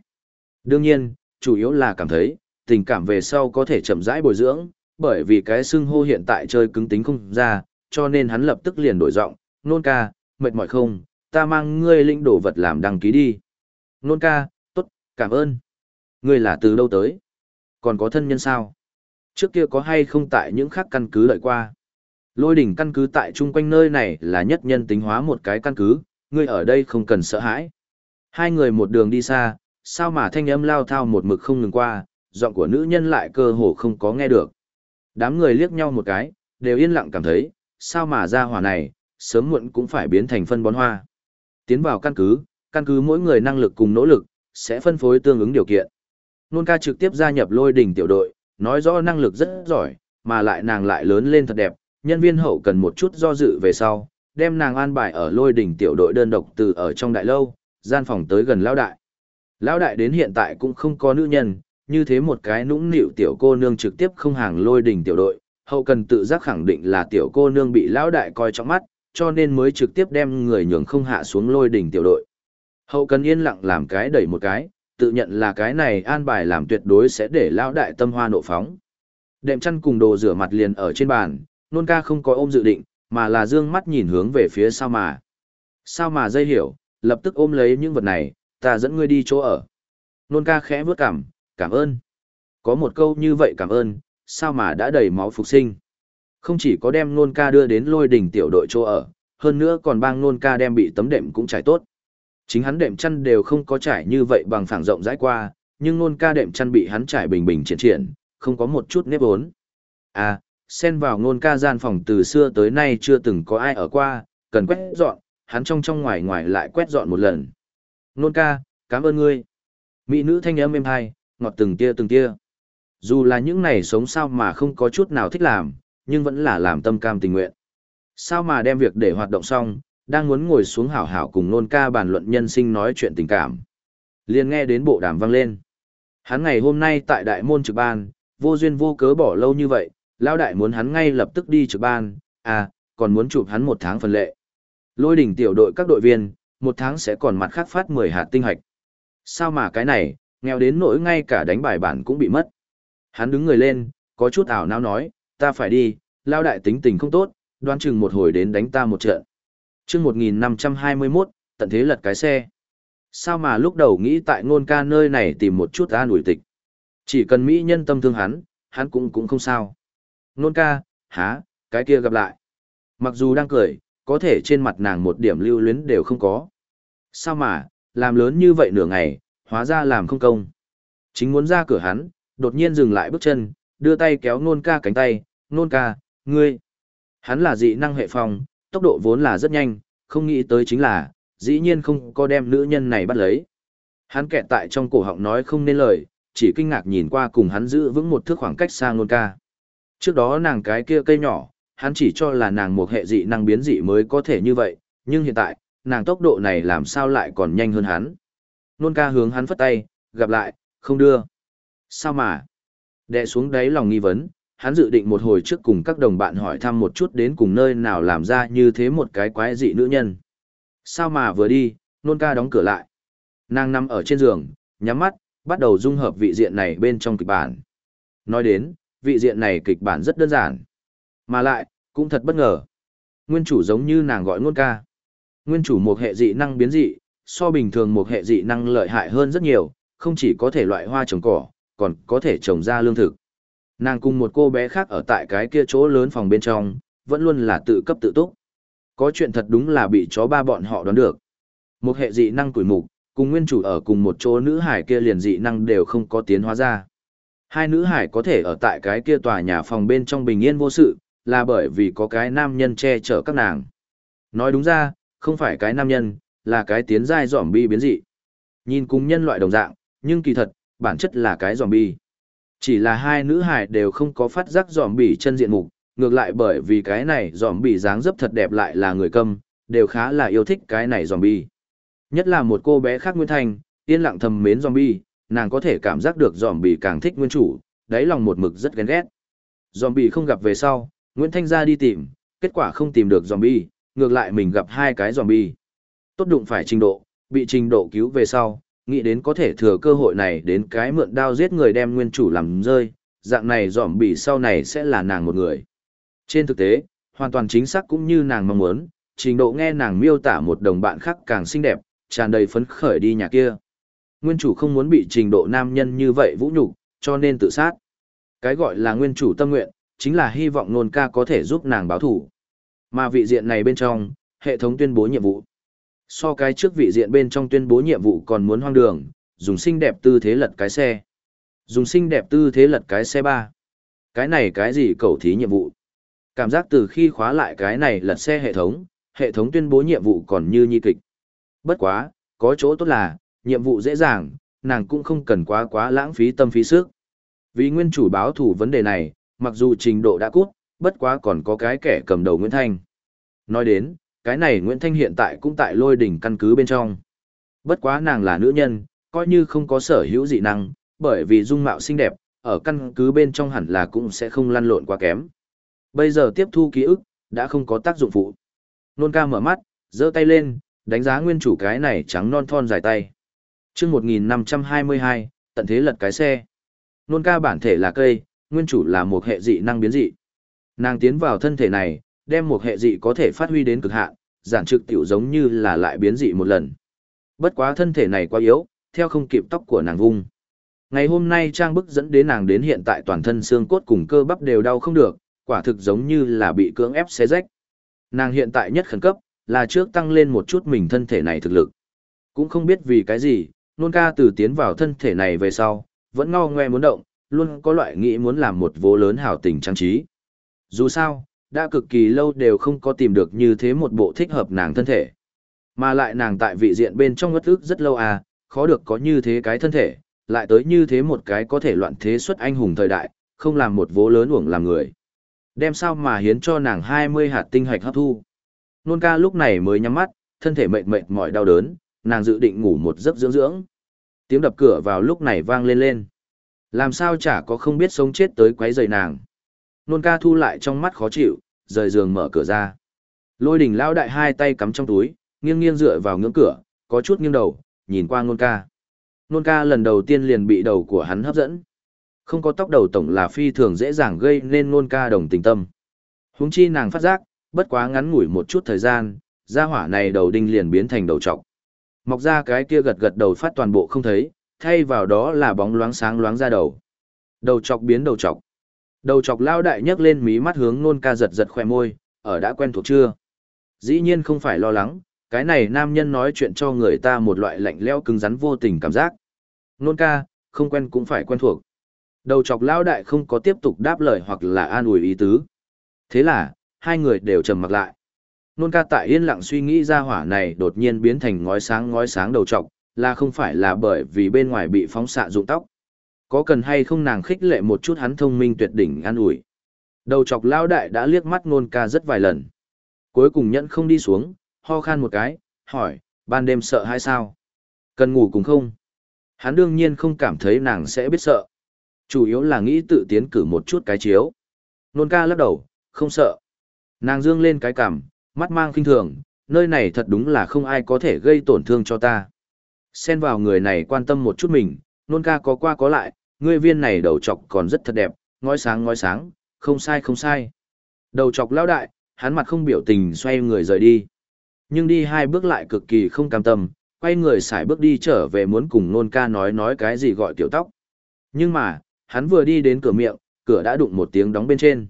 Đương nhiên, chủ yếu là cảm thấy, tình cảm về sau có thể chậm rãi bồi dưỡng, bởi vì cái xưng hô hiện tại chơi cứng tính không ra, cho nên hắn lập tức liền đổi giọng, nôn ca, mệt mỏi không, ta mang ngươi lĩnh đồ vật làm đăng ký đi. Nôn ca, tốt, cảm ơn. Ngươi là từ đâu tới? Còn có thân nhân sao? Trước kia có hay không tại những khác căn cứ lợi qua? Lôi đỉnh căn cứ tại chung quanh nơi này là nhất nhân tính hóa một cái căn cứ, ngươi ở đây không cần sợ hãi. Hai người một đường đi xa, sao mà thanh âm lao thao một mực không ngừng qua, giọng của nữ nhân lại cơ hồ không có nghe được. Đám người liếc nhau một cái, đều yên lặng cảm thấy, sao mà ra hỏa này, sớm muộn cũng phải biến thành phân bón hoa. Tiến vào căn cứ, căn cứ mỗi người năng lực cùng nỗ lực, sẽ phân phối tương ứng điều kiện. Nôn ca trực tiếp gia nhập lôi đỉnh tiểu đội, nói rõ năng lực rất giỏi, mà lại nàng lại lớn lên thật đẹp, nhân viên hậu cần một chút do dự về sau, đem nàng an bài ở lôi đỉnh tiểu đội đơn độc từ ở trong đại lâu, gian phòng tới gần lão đại. Lão đại đến hiện tại cũng không có nữ nhân, như thế một cái nũng nịu tiểu cô nương trực tiếp không hàng lôi đỉnh tiểu đội, hậu cần tự giác khẳng định là tiểu cô nương bị lão đại coi trong mắt, cho nên mới trực tiếp đem người nhường không hạ xuống lôi đỉnh tiểu đội. Hậu cần yên lặng làm cái đẩy một cái, tự nhận là cái này an bài làm tuyệt đối sẽ để lão đại tâm hoa nộ phóng. Đệm chăn cùng đồ rửa mặt liền ở trên bàn, nôn ca không có ôm dự định, mà là dương mắt nhìn hướng về phía sao mà. Sao mà dây hiểu, lập tức ôm lấy những vật này, ta dẫn ngươi đi chỗ ở. Nôn ca khẽ bước cảm, cảm ơn. Có một câu như vậy cảm ơn, sao mà đã đầy máu phục sinh. Không chỉ có đem nôn ca đưa đến lôi đỉnh tiểu đội chỗ ở, hơn nữa còn bang nôn ca đem bị tấm đệm cũng trải tốt. Chính hắn đệm chăn đều không có trải như vậy bằng phẳng rộng rãi qua, nhưng nôn ca đệm chăn bị hắn trải bình bình triển triển, không có một chút nếp ốn. À, xen vào nôn ca gian phòng từ xưa tới nay chưa từng có ai ở qua, cần quét dọn, hắn trong trong ngoài ngoài lại quét dọn một lần. Nôn ca, cảm ơn ngươi. Mỹ nữ thanh âm êm hai, ngọt từng tia từng tia. Dù là những này sống sao mà không có chút nào thích làm, nhưng vẫn là làm tâm cam tình nguyện. Sao mà đem việc để hoạt động xong, đang muốn ngồi xuống hảo hảo cùng nôn ca bàn luận nhân sinh nói chuyện tình cảm. liền nghe đến bộ đàm vang lên. Hắn ngày hôm nay tại đại môn trực ban, vô duyên vô cớ bỏ lâu như vậy, lao đại muốn hắn ngay lập tức đi trực ban, à, còn muốn chụp hắn một tháng phần lệ. Lôi đỉnh tiểu đội các đội viên, một tháng sẽ còn mặt khác phát 10 hạt tinh hạch. Sao mà cái này, nghèo đến nỗi ngay cả đánh bài bản cũng bị mất. Hắn đứng người lên, có chút ảo não nói, ta phải đi, lao đại tính tình không tốt, đoán chừng một hồi đến đánh ta một trận. chương 1521, tận thế lật cái xe. Sao mà lúc đầu nghĩ tại ngôn ca nơi này tìm một chút an ủi tịch. Chỉ cần Mỹ nhân tâm thương hắn, hắn cũng cũng không sao. Ngôn ca, há, cái kia gặp lại. Mặc dù đang cười, có thể trên mặt nàng một điểm lưu luyến đều không có. Sao mà, làm lớn như vậy nửa ngày, hóa ra làm không công. Chính muốn ra cửa hắn, đột nhiên dừng lại bước chân, đưa tay kéo nôn ca cánh tay, nôn ca, ngươi. Hắn là dị năng hệ phong, tốc độ vốn là rất nhanh, không nghĩ tới chính là, dĩ nhiên không có đem nữ nhân này bắt lấy. Hắn kẹt tại trong cổ họng nói không nên lời, chỉ kinh ngạc nhìn qua cùng hắn giữ vững một thước khoảng cách xa nôn ca. Trước đó nàng cái kia cây nhỏ, hắn chỉ cho là nàng một hệ dị năng biến dị mới có thể như vậy, nhưng hiện tại, nàng tốc độ này làm sao lại còn nhanh hơn hắn. Nôn ca hướng hắn phất tay, gặp lại, không đưa. Sao mà? Đệ xuống đáy lòng nghi vấn, hắn dự định một hồi trước cùng các đồng bạn hỏi thăm một chút đến cùng nơi nào làm ra như thế một cái quái dị nữ nhân. Sao mà vừa đi, nôn ca đóng cửa lại. Nàng nằm ở trên giường, nhắm mắt, bắt đầu dung hợp vị diện này bên trong kịch bản. Nói đến, vị diện này kịch bản rất đơn giản. Mà lại, cũng thật bất ngờ. Nguyên chủ giống như nàng gọi nôn ca. Nguyên chủ một hệ dị năng biến dị, so bình thường một hệ dị năng lợi hại hơn rất nhiều, không chỉ có thể loại hoa trồng cỏ, còn có thể trồng ra lương thực. Nàng cùng một cô bé khác ở tại cái kia chỗ lớn phòng bên trong, vẫn luôn là tự cấp tự túc. Có chuyện thật đúng là bị chó ba bọn họ đoán được. Một hệ dị năng tuổi mục, cùng nguyên chủ ở cùng một chỗ nữ hải kia liền dị năng đều không có tiến hóa ra. Hai nữ hải có thể ở tại cái kia tòa nhà phòng bên trong bình yên vô sự, là bởi vì có cái nam nhân che chở các nàng. Nói đúng ra, không phải cái nam nhân, là cái tiến giai giỏm bi biến dị. Nhìn cùng nhân loại đồng dạng, nhưng kỳ thật, bản chất là cái giỏm bi. Chỉ là hai nữ hải đều không có phát giác dòm bỉ chân diện mục, ngược lại bởi vì cái này dòm bỉ dáng dấp thật đẹp lại là người câm, đều khá là yêu thích cái này dòm bỉ. Nhất là một cô bé khác Nguyên Thành, yên lặng thầm mến dòm bỉ, nàng có thể cảm giác được dòm bỉ càng thích nguyên chủ, đáy lòng một mực rất ghen ghét. dòm bỉ không gặp về sau, Nguyễn Thanh ra đi tìm, kết quả không tìm được dòm bỉ, ngược lại mình gặp hai cái dòm bỉ. Tốt đụng phải trình độ, bị trình độ cứu về sau, nghĩ đến có thể thừa cơ hội này đến cái mượn đao giết người đem nguyên chủ làm rơi, dạng này dòm bị sau này sẽ là nàng một người. Trên thực tế, hoàn toàn chính xác cũng như nàng mong muốn, trình độ nghe nàng miêu tả một đồng bạn khác càng xinh đẹp, tràn đầy phấn khởi đi nhà kia. Nguyên chủ không muốn bị trình độ nam nhân như vậy vũ nhục, cho nên tự sát. Cái gọi là nguyên chủ tâm nguyện, chính là hy vọng nôn ca có thể giúp nàng báo thủ. Mà vị diện này bên trong, hệ thống tuyên bố nhiệm vụ. So cái trước vị diện bên trong tuyên bố nhiệm vụ còn muốn hoang đường, dùng xinh đẹp tư thế lật cái xe. Dùng xinh đẹp tư thế lật cái xe ba. Cái này cái gì cầu thí nhiệm vụ? Cảm giác từ khi khóa lại cái này lật xe hệ thống, hệ thống tuyên bố nhiệm vụ còn như nhi kịch. Bất quá, có chỗ tốt là, nhiệm vụ dễ dàng, nàng cũng không cần quá quá lãng phí tâm phí sức. Vì nguyên chủ báo thủ vấn đề này, mặc dù trình độ đã cút, bất quá còn có cái kẻ cầm đầu Nguyễn Thanh. Nói đến, cái này Nguyễn Thanh hiện tại cũng tại lôi đỉnh căn cứ bên trong. Bất quá nàng là nữ nhân, coi như không có sở hữu dị năng, bởi vì dung mạo xinh đẹp, ở căn cứ bên trong hẳn là cũng sẽ không lăn lộn quá kém. Bây giờ tiếp thu ký ức, đã không có tác dụng phụ. Nôn ca mở mắt, giơ tay lên, đánh giá nguyên chủ cái này trắng non thon dài tay. chương 1522, tận thế lật cái xe. Nôn ca bản thể là cây, nguyên chủ là một hệ dị năng biến dị. Nàng tiến vào thân thể này, đem một hệ dị có thể phát huy đến cực hạn, giản trực tiểu giống như là lại biến dị một lần. Bất quá thân thể này quá yếu, theo không kịp tóc của nàng vung. Ngày hôm nay trang bức dẫn đến nàng đến hiện tại toàn thân xương cốt cùng cơ bắp đều đau không được, quả thực giống như là bị cưỡng ép xé rách. Nàng hiện tại nhất khẩn cấp, là trước tăng lên một chút mình thân thể này thực lực. Cũng không biết vì cái gì, nôn ca từ tiến vào thân thể này về sau, vẫn ngao ngoe muốn động, luôn có loại nghĩ muốn làm một vô lớn hảo tình trang trí. Dù sao, đã cực kỳ lâu đều không có tìm được như thế một bộ thích hợp nàng thân thể. Mà lại nàng tại vị diện bên trong ngất ức rất lâu à, khó được có như thế cái thân thể, lại tới như thế một cái có thể loạn thế xuất anh hùng thời đại, không làm một vố lớn uổng làm người. Đem sao mà hiến cho nàng 20 hạt tinh hạch hấp thu. Nôn ca lúc này mới nhắm mắt, thân thể mệt mệt mỏi đau đớn, nàng dự định ngủ một giấc dưỡng dưỡng. Tiếng đập cửa vào lúc này vang lên lên. Làm sao chả có không biết sống chết tới quấy rầy nàng nôn ca thu lại trong mắt khó chịu, rời giường mở cửa ra. Lôi đỉnh lao đại hai tay cắm trong túi, nghiêng nghiêng dựa vào ngưỡng cửa, có chút nghiêng đầu, nhìn qua nôn ca. Nôn ca lần đầu tiên liền bị đầu của hắn hấp dẫn. Không có tóc đầu tổng là phi thường dễ dàng gây nên nôn ca đồng tình tâm. Húng chi nàng phát giác, bất quá ngắn ngủi một chút thời gian, gia hỏa này đầu đinh liền biến thành đầu trọc. Mọc ra cái kia gật gật đầu phát toàn bộ không thấy, thay vào đó là bóng loáng sáng loáng ra đầu. Đầu trọc biến đầu trọc. Đầu chọc lao đại nhấc lên mí mắt hướng nôn ca giật giật khỏe môi, ở đã quen thuộc chưa? Dĩ nhiên không phải lo lắng, cái này nam nhân nói chuyện cho người ta một loại lạnh lẽo cứng rắn vô tình cảm giác. Nôn ca, không quen cũng phải quen thuộc. Đầu chọc lao đại không có tiếp tục đáp lời hoặc là an ủi ý tứ. Thế là, hai người đều trầm mặc lại. Nôn ca tại yên lặng suy nghĩ ra hỏa này đột nhiên biến thành ngói sáng ngói sáng đầu chọc, là không phải là bởi vì bên ngoài bị phóng xạ dụng tóc. Có cần hay không nàng khích lệ một chút hắn thông minh tuyệt đỉnh an ủi. Đầu chọc lao đại đã liếc mắt nôn ca rất vài lần. Cuối cùng nhẫn không đi xuống, ho khan một cái, hỏi, ban đêm sợ hay sao? Cần ngủ cùng không? Hắn đương nhiên không cảm thấy nàng sẽ biết sợ. Chủ yếu là nghĩ tự tiến cử một chút cái chiếu. Nôn ca lắc đầu, không sợ. Nàng dương lên cái cằm, mắt mang khinh thường, nơi này thật đúng là không ai có thể gây tổn thương cho ta. Xen vào người này quan tâm một chút mình, nôn ca có qua có lại, ngươi viên này đầu chọc còn rất thật đẹp, ngói sáng ngói sáng, không sai không sai. Đầu chọc lão đại, hắn mặt không biểu tình xoay người rời đi. Nhưng đi hai bước lại cực kỳ không cam tâm, quay người xài bước đi trở về muốn cùng nôn ca nói nói cái gì gọi tiểu tóc. Nhưng mà, hắn vừa đi đến cửa miệng, cửa đã đụng một tiếng đóng bên trên.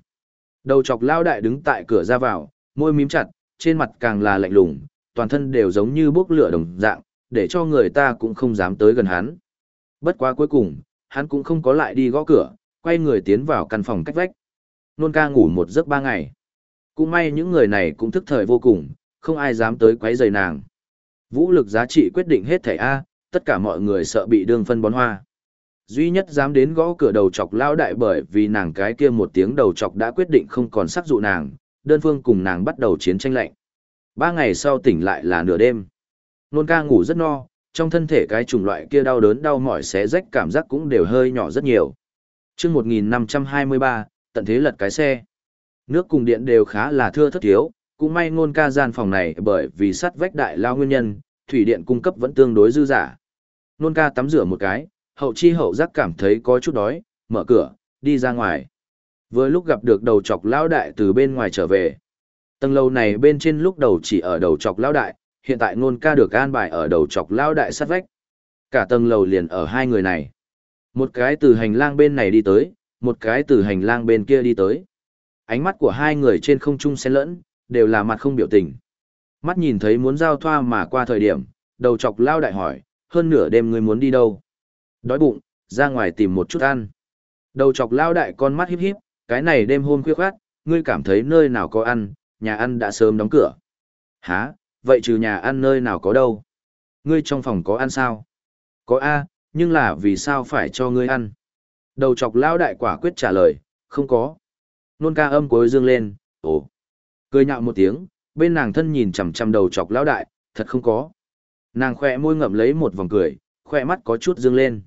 Đầu chọc lao đại đứng tại cửa ra vào, môi mím chặt, trên mặt càng là lạnh lùng, toàn thân đều giống như bốc lửa đồng dạng, để cho người ta cũng không dám tới gần hắn. Bất quá cuối cùng, hắn cũng không có lại đi gõ cửa, quay người tiến vào căn phòng cách vách. Nôn ca ngủ một giấc ba ngày. Cũng may những người này cũng thức thời vô cùng, không ai dám tới quấy rầy nàng. Vũ lực giá trị quyết định hết thảy A, tất cả mọi người sợ bị đương phân bón hoa. Duy nhất dám đến gõ cửa đầu chọc lao đại bởi vì nàng cái kia một tiếng đầu chọc đã quyết định không còn sắc dụ nàng, đơn phương cùng nàng bắt đầu chiến tranh lạnh. Ba ngày sau tỉnh lại là nửa đêm. Nôn ca ngủ rất no, trong thân thể cái chủng loại kia đau đớn đau mỏi xé rách cảm giác cũng đều hơi nhỏ rất nhiều. Trước 1523, tận thế lật cái xe. Nước cùng điện đều khá là thưa thất thiếu, cũng may ngôn ca gian phòng này bởi vì sắt vách đại lao nguyên nhân, thủy điện cung cấp vẫn tương đối dư giả. Nôn ca tắm rửa một cái, hậu chi hậu giác cảm thấy có chút đói, mở cửa, đi ra ngoài. Vừa lúc gặp được đầu chọc lão đại từ bên ngoài trở về. Tầng lầu này bên trên lúc đầu chỉ ở đầu chọc lão đại, hiện tại ngôn ca được an bài ở đầu chọc lao đại sát vách. Cả tầng lầu liền ở hai người này. Một cái từ hành lang bên này đi tới, một cái từ hành lang bên kia đi tới. Ánh mắt của hai người trên không trung xen lẫn, đều là mặt không biểu tình. Mắt nhìn thấy muốn giao thoa mà qua thời điểm, đầu chọc lao đại hỏi, hơn nửa đêm người muốn đi đâu? Đói bụng, ra ngoài tìm một chút ăn. Đầu chọc lao đại con mắt híp híp, cái này đêm hôm khuya khoát, ngươi cảm thấy nơi nào có ăn, nhà ăn đã sớm đóng cửa. Hả, vậy trừ nhà ăn nơi nào có đâu? Ngươi trong phòng có ăn sao? Có A, nhưng là vì sao phải cho ngươi ăn? Đầu chọc lão đại quả quyết trả lời, không có. Nôn ca âm cuối dương lên, ồ. Cười nhạo một tiếng, bên nàng thân nhìn chằm chằm đầu chọc lão đại, thật không có. Nàng khỏe môi ngậm lấy một vòng cười, khỏe mắt có chút dương lên.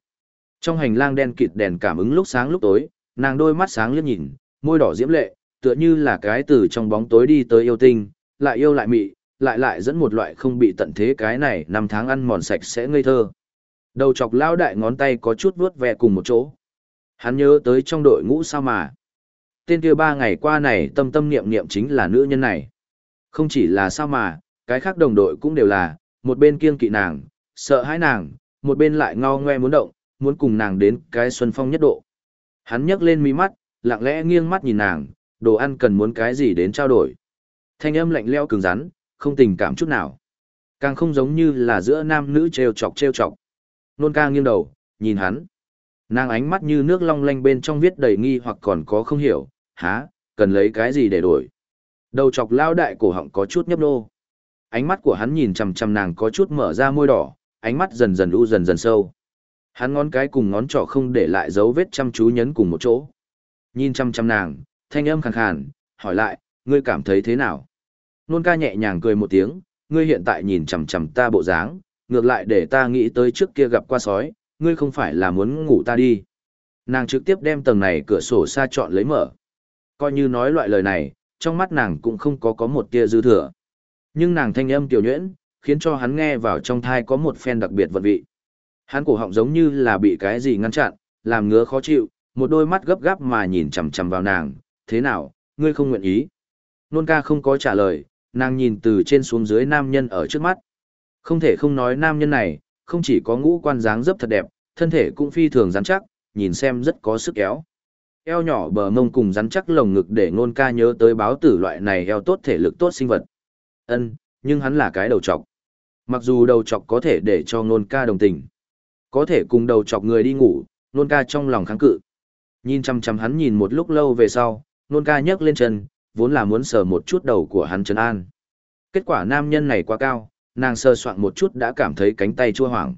Trong hành lang đen kịt đèn cảm ứng lúc sáng lúc tối, nàng đôi mắt sáng liếc nhìn, môi đỏ diễm lệ, tựa như là cái từ trong bóng tối đi tới yêu tinh, lại yêu lại mị, lại lại dẫn một loại không bị tận thế cái này năm tháng ăn mòn sạch sẽ ngây thơ. Đầu chọc lao đại ngón tay có chút vuốt ve cùng một chỗ. Hắn nhớ tới trong đội ngũ sao mà. Tên kia ba ngày qua này tâm tâm niệm niệm chính là nữ nhân này. Không chỉ là sao mà, cái khác đồng đội cũng đều là, một bên kiêng kỵ nàng, sợ hãi nàng, một bên lại ngao ngoe muốn động, muốn cùng nàng đến cái xuân phong nhất độ. Hắn nhấc lên mí mắt, lặng lẽ nghiêng mắt nhìn nàng, đồ ăn cần muốn cái gì đến trao đổi. Thanh âm lạnh leo cứng rắn, không tình cảm chút nào. Càng không giống như là giữa nam nữ trêu chọc trêu chọc. Nôn ca nghiêng đầu, nhìn hắn. Nàng ánh mắt như nước long lanh bên trong viết đầy nghi hoặc còn có không hiểu, há, cần lấy cái gì để đổi. Đầu chọc lao đại cổ họng có chút nhấp nô. Ánh mắt của hắn nhìn chằm chằm nàng có chút mở ra môi đỏ, ánh mắt dần dần u dần dần sâu. Hắn ngón cái cùng ngón trỏ không để lại dấu vết chăm chú nhấn cùng một chỗ. Nhìn chăm chăm nàng, thanh âm khàn khàn, hỏi lại, ngươi cảm thấy thế nào? Nôn ca nhẹ nhàng cười một tiếng, ngươi hiện tại nhìn chằm chằm ta bộ dáng, ngược lại để ta nghĩ tới trước kia gặp qua sói, ngươi không phải là muốn ngủ ta đi. Nàng trực tiếp đem tầng này cửa sổ xa chọn lấy mở. Coi như nói loại lời này, trong mắt nàng cũng không có có một tia dư thừa. Nhưng nàng thanh âm tiểu nhuyễn, khiến cho hắn nghe vào trong thai có một phen đặc biệt vận vị. Hắn cổ họng giống như là bị cái gì ngăn chặn, làm ngứa khó chịu, một đôi mắt gấp gáp mà nhìn chằm chằm vào nàng, thế nào, ngươi không nguyện ý. Nôn ca không có trả lời, nàng nhìn từ trên xuống dưới nam nhân ở trước mắt. Không thể không nói nam nhân này, không chỉ có ngũ quan dáng dấp thật đẹp, thân thể cũng phi thường rắn chắc, nhìn xem rất có sức kéo. Eo nhỏ bờ mông cùng rắn chắc lồng ngực để ngôn ca nhớ tới báo tử loại này eo tốt thể lực tốt sinh vật. Ân, nhưng hắn là cái đầu trọc. Mặc dù đầu trọc có thể để cho nôn ca đồng tình, có thể cùng đầu trọc người đi ngủ, nôn ca trong lòng kháng cự. Nhìn chăm chăm hắn nhìn một lúc lâu về sau, nôn ca nhấc lên chân, vốn là muốn sờ một chút đầu của hắn trấn an. Kết quả nam nhân này quá cao, nàng sờ soạn một chút đã cảm thấy cánh tay chua hoảng.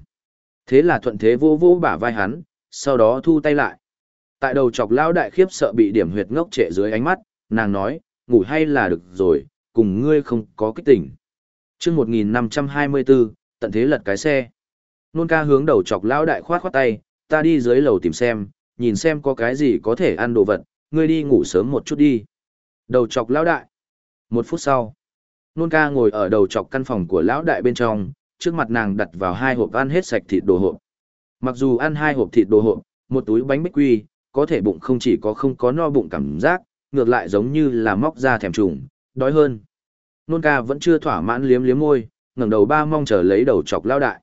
Thế là thuận thế vô vô bả vai hắn, sau đó thu tay lại. Tại đầu chọc lão đại khiếp sợ bị điểm huyệt ngốc trệ dưới ánh mắt, nàng nói, ngủ hay là được rồi, cùng ngươi không có kích tỉnh. chương 1524, tận thế lật cái xe. Nôn ca hướng đầu chọc lão đại khoát khoát tay, ta đi dưới lầu tìm xem, nhìn xem có cái gì có thể ăn đồ vật, ngươi đi ngủ sớm một chút đi. Đầu chọc lão đại. Một phút sau, nôn ca ngồi ở đầu chọc căn phòng của lão đại bên trong, trước mặt nàng đặt vào hai hộp ăn hết sạch thịt đồ hộp. Mặc dù ăn hai hộp thịt đồ hộp, một túi bánh bích quy, có thể bụng không chỉ có không có no bụng cảm giác, ngược lại giống như là móc ra thèm trùng, đói hơn. Nôn ca vẫn chưa thỏa mãn liếm liếm môi, ngẩng đầu ba mong chờ lấy đầu chọc lao đại.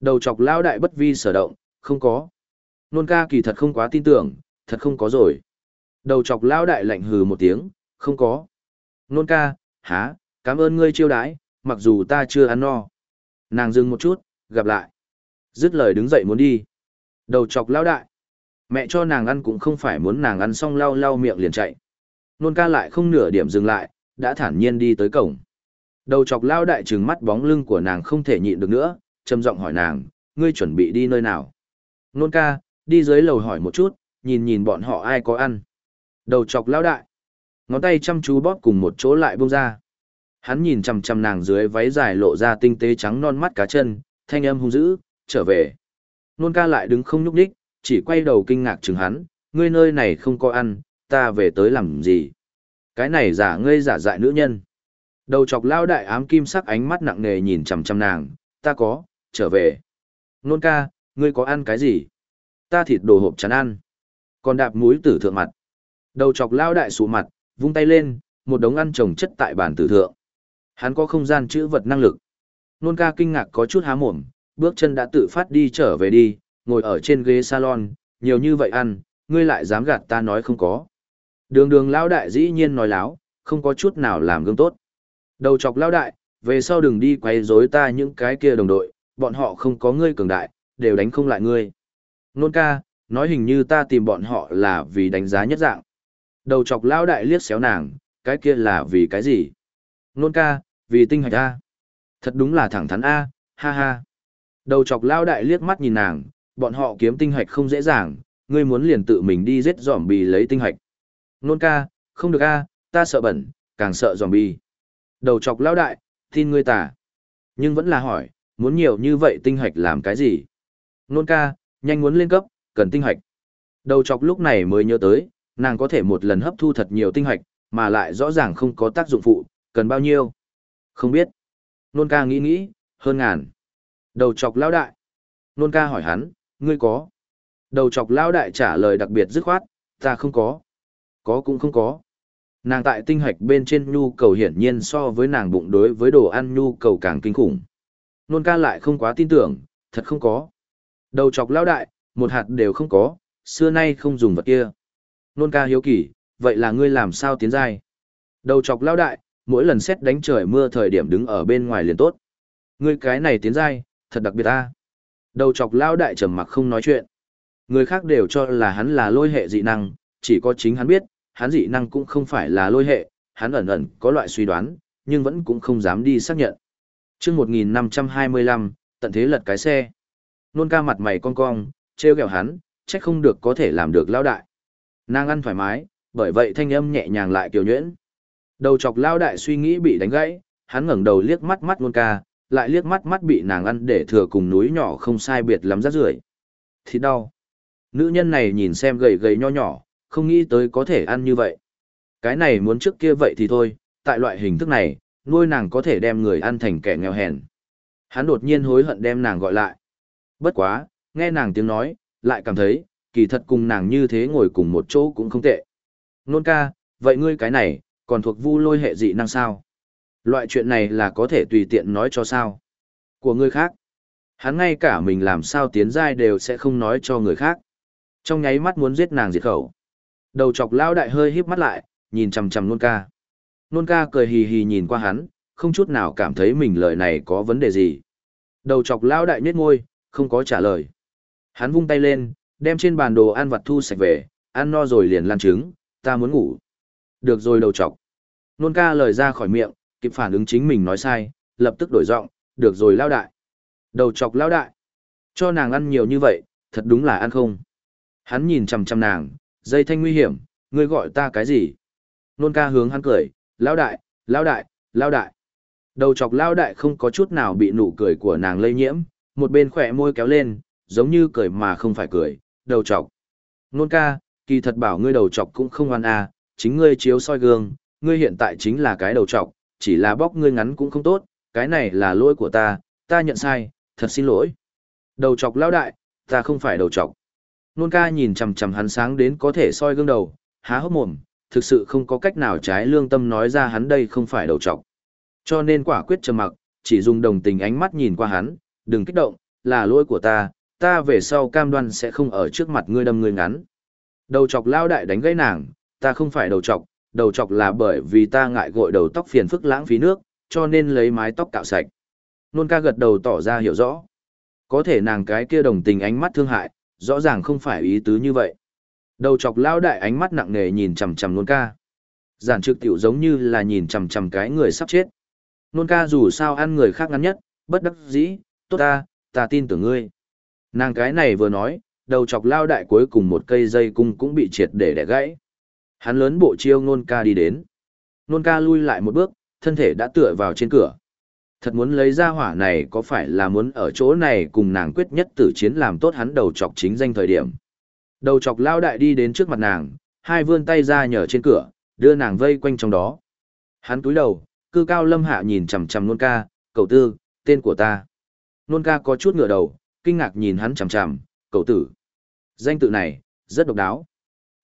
Đầu chọc lao đại bất vi sở động, không có. Nôn ca kỳ thật không quá tin tưởng, thật không có rồi. Đầu chọc lao đại lạnh hừ một tiếng, không có. Nôn ca, há, cảm ơn ngươi chiêu đãi, mặc dù ta chưa ăn no. Nàng dừng một chút, gặp lại. Dứt lời đứng dậy muốn đi. Đầu chọc lao đại. Mẹ cho nàng ăn cũng không phải muốn nàng ăn xong lau lau miệng liền chạy. Nôn ca lại không nửa điểm dừng lại, đã thản nhiên đi tới cổng. Đầu chọc lao đại trừng mắt bóng lưng của nàng không thể nhịn được nữa, trầm giọng hỏi nàng, ngươi chuẩn bị đi nơi nào? Nôn ca, đi dưới lầu hỏi một chút, nhìn nhìn bọn họ ai có ăn. Đầu chọc lao đại. Ngón tay chăm chú bóp cùng một chỗ lại buông ra. Hắn nhìn chằm chằm nàng dưới váy dài lộ ra tinh tế trắng non mắt cá chân, thanh âm hung dữ, trở về. Nôn ca lại đứng không nhúc đích, chỉ quay đầu kinh ngạc chừng hắn, ngươi nơi này không có ăn, ta về tới làm gì? Cái này giả ngây giả dại nữ nhân. Đầu chọc lao đại ám kim sắc ánh mắt nặng nề nhìn chằm chằm nàng, ta có, trở về. Nôn ca, ngươi có ăn cái gì? Ta thịt đồ hộp chán ăn. Còn đạp mũi tử thượng mặt. Đầu chọc lao đại sụ mặt, vung tay lên, một đống ăn trồng chất tại bàn tử thượng. Hắn có không gian chữ vật năng lực. Nôn ca kinh ngạc có chút há mồm, bước chân đã tự phát đi trở về đi, ngồi ở trên ghế salon, nhiều như vậy ăn, ngươi lại dám gạt ta nói không có. Đường đường lão đại dĩ nhiên nói láo, không có chút nào làm gương tốt. Đầu chọc lão đại, về sau đừng đi quay rối ta những cái kia đồng đội, bọn họ không có ngươi cường đại, đều đánh không lại ngươi. Nôn ca, nói hình như ta tìm bọn họ là vì đánh giá nhất dạng. Đầu chọc lao đại liếc xéo nàng, cái kia là vì cái gì? Nôn ca, vì tinh hạch A. Thật đúng là thẳng thắn A, ha ha. Đầu chọc lao đại liếc mắt nhìn nàng, bọn họ kiếm tinh hạch không dễ dàng, ngươi muốn liền tự mình đi giết giòm bì lấy tinh hạch. Nôn ca, không được a, ta sợ bẩn, càng sợ giòm bì. Đầu chọc lao đại, tin ngươi tả. Nhưng vẫn là hỏi, muốn nhiều như vậy tinh hạch làm cái gì? Nôn ca, nhanh muốn lên cấp, cần tinh hạch. Đầu chọc lúc này mới nhớ tới, nàng có thể một lần hấp thu thật nhiều tinh hạch, mà lại rõ ràng không có tác dụng phụ, cần bao nhiêu? Không biết. Nôn ca nghĩ nghĩ, hơn ngàn. Đầu chọc lao đại. Nôn ca hỏi hắn, ngươi có. Đầu chọc lao đại trả lời đặc biệt dứt khoát, ta không có. Có cũng không có. Nàng tại tinh hạch bên trên nhu cầu hiển nhiên so với nàng bụng đối với đồ ăn nhu cầu càng kinh khủng. Nôn ca lại không quá tin tưởng, thật không có. Đầu chọc lao đại, một hạt đều không có, xưa nay không dùng vật kia. Nôn ca hiếu kỳ, vậy là ngươi làm sao tiến giai? Đầu chọc lao đại, mỗi lần xét đánh trời mưa thời điểm đứng ở bên ngoài liền tốt. Ngươi cái này tiến giai, thật đặc biệt ta. Đầu chọc lao đại trầm mặc không nói chuyện. Người khác đều cho là hắn là lôi hệ dị năng, chỉ có chính hắn biết, hắn dị năng cũng không phải là lôi hệ, hắn ẩn ẩn có loại suy đoán, nhưng vẫn cũng không dám đi xác nhận. Trước 1525, tận thế lật cái xe. Nôn ca mặt mày cong cong, treo kẹo hắn, trách không được có thể làm được lao đại. Nàng ăn thoải mái, bởi vậy thanh âm nhẹ nhàng lại kiều nhuyễn. Đầu chọc lao đại suy nghĩ bị đánh gãy, hắn ngẩng đầu liếc mắt mắt ngôn ca, lại liếc mắt mắt bị nàng ăn để thừa cùng núi nhỏ không sai biệt lắm rát rưởi. Thì đau. Nữ nhân này nhìn xem gầy gầy nho nhỏ, không nghĩ tới có thể ăn như vậy. Cái này muốn trước kia vậy thì thôi, tại loại hình thức này, nuôi nàng có thể đem người ăn thành kẻ nghèo hèn. Hắn đột nhiên hối hận đem nàng gọi lại. Bất quá, nghe nàng tiếng nói, lại cảm thấy, kỳ thật cùng nàng như thế ngồi cùng một chỗ cũng không tệ. Nôn ca, vậy ngươi cái này, còn thuộc vu lôi hệ dị năng sao? Loại chuyện này là có thể tùy tiện nói cho sao. Của ngươi khác. Hắn ngay cả mình làm sao tiến giai đều sẽ không nói cho người khác. Trong nháy mắt muốn giết nàng diệt khẩu. Đầu chọc lao đại hơi híp mắt lại, nhìn chằm chằm nôn ca. Nôn ca cười hì hì nhìn qua hắn, không chút nào cảm thấy mình lời này có vấn đề gì. Đầu chọc lao đại nhếch ngôi, không có trả lời. Hắn vung tay lên, đem trên bàn đồ ăn vặt thu sạch về, ăn no rồi liền lan trứng, ta muốn ngủ. Được rồi đầu chọc. Nôn ca lời ra khỏi miệng, kịp phản ứng chính mình nói sai, lập tức đổi giọng, được rồi lao đại. Đầu chọc lao đại. Cho nàng ăn nhiều như vậy, thật đúng là ăn không. Hắn nhìn chằm chằm nàng, dây thanh nguy hiểm, ngươi gọi ta cái gì? Nôn ca hướng hắn cười, lao đại, lao đại, lao đại. Đầu chọc lao đại không có chút nào bị nụ cười của nàng lây nhiễm, một bên khỏe môi kéo lên, giống như cười mà không phải cười, đầu chọc. Nôn ca, kỳ thật bảo ngươi đầu chọc cũng không hoàn à, chính ngươi chiếu soi gương, ngươi hiện tại chính là cái đầu chọc, chỉ là bóc ngươi ngắn cũng không tốt, cái này là lỗi của ta, ta nhận sai, thật xin lỗi. Đầu chọc lao đại, ta không phải đầu chọc. Nôn ca nhìn chằm chằm hắn sáng đến có thể soi gương đầu, há hốc mồm, thực sự không có cách nào trái lương tâm nói ra hắn đây không phải đầu trọc. Cho nên quả quyết trầm mặc, chỉ dùng đồng tình ánh mắt nhìn qua hắn, đừng kích động, là lỗi của ta, ta về sau cam đoan sẽ không ở trước mặt ngươi đâm ngươi ngắn. Đầu chọc lao đại đánh gãy nàng, ta không phải đầu chọc, đầu chọc là bởi vì ta ngại gội đầu tóc phiền phức lãng phí nước, cho nên lấy mái tóc cạo sạch. Nôn ca gật đầu tỏ ra hiểu rõ. Có thể nàng cái kia đồng tình ánh mắt thương hại, rõ ràng không phải ý tứ như vậy. Đầu chọc lao đại ánh mắt nặng nề nhìn chằm chằm nôn ca. Giản trực tiểu giống như là nhìn chằm chằm cái người sắp chết. Nôn ca dù sao ăn người khác ngắn nhất, bất đắc dĩ, tốt ta, ta tin tưởng ngươi. Nàng cái này vừa nói, đầu chọc lao đại cuối cùng một cây dây cung cũng bị triệt để đẻ gãy. Hắn lớn bộ chiêu nôn ca đi đến. Nôn ca lui lại một bước, thân thể đã tựa vào trên cửa. Thật muốn lấy ra hỏa này có phải là muốn ở chỗ này cùng nàng quyết nhất tử chiến làm tốt hắn đầu chọc chính danh thời điểm. Đầu chọc lao đại đi đến trước mặt nàng, hai vươn tay ra nhờ trên cửa, đưa nàng vây quanh trong đó. Hắn túi đầu, cư cao lâm hạ nhìn chằm chằm nôn ca, cậu tư, tên của ta. Nôn ca có chút ngửa đầu, kinh ngạc nhìn hắn chằm chằm, cậu tử. Danh tự này, rất độc đáo.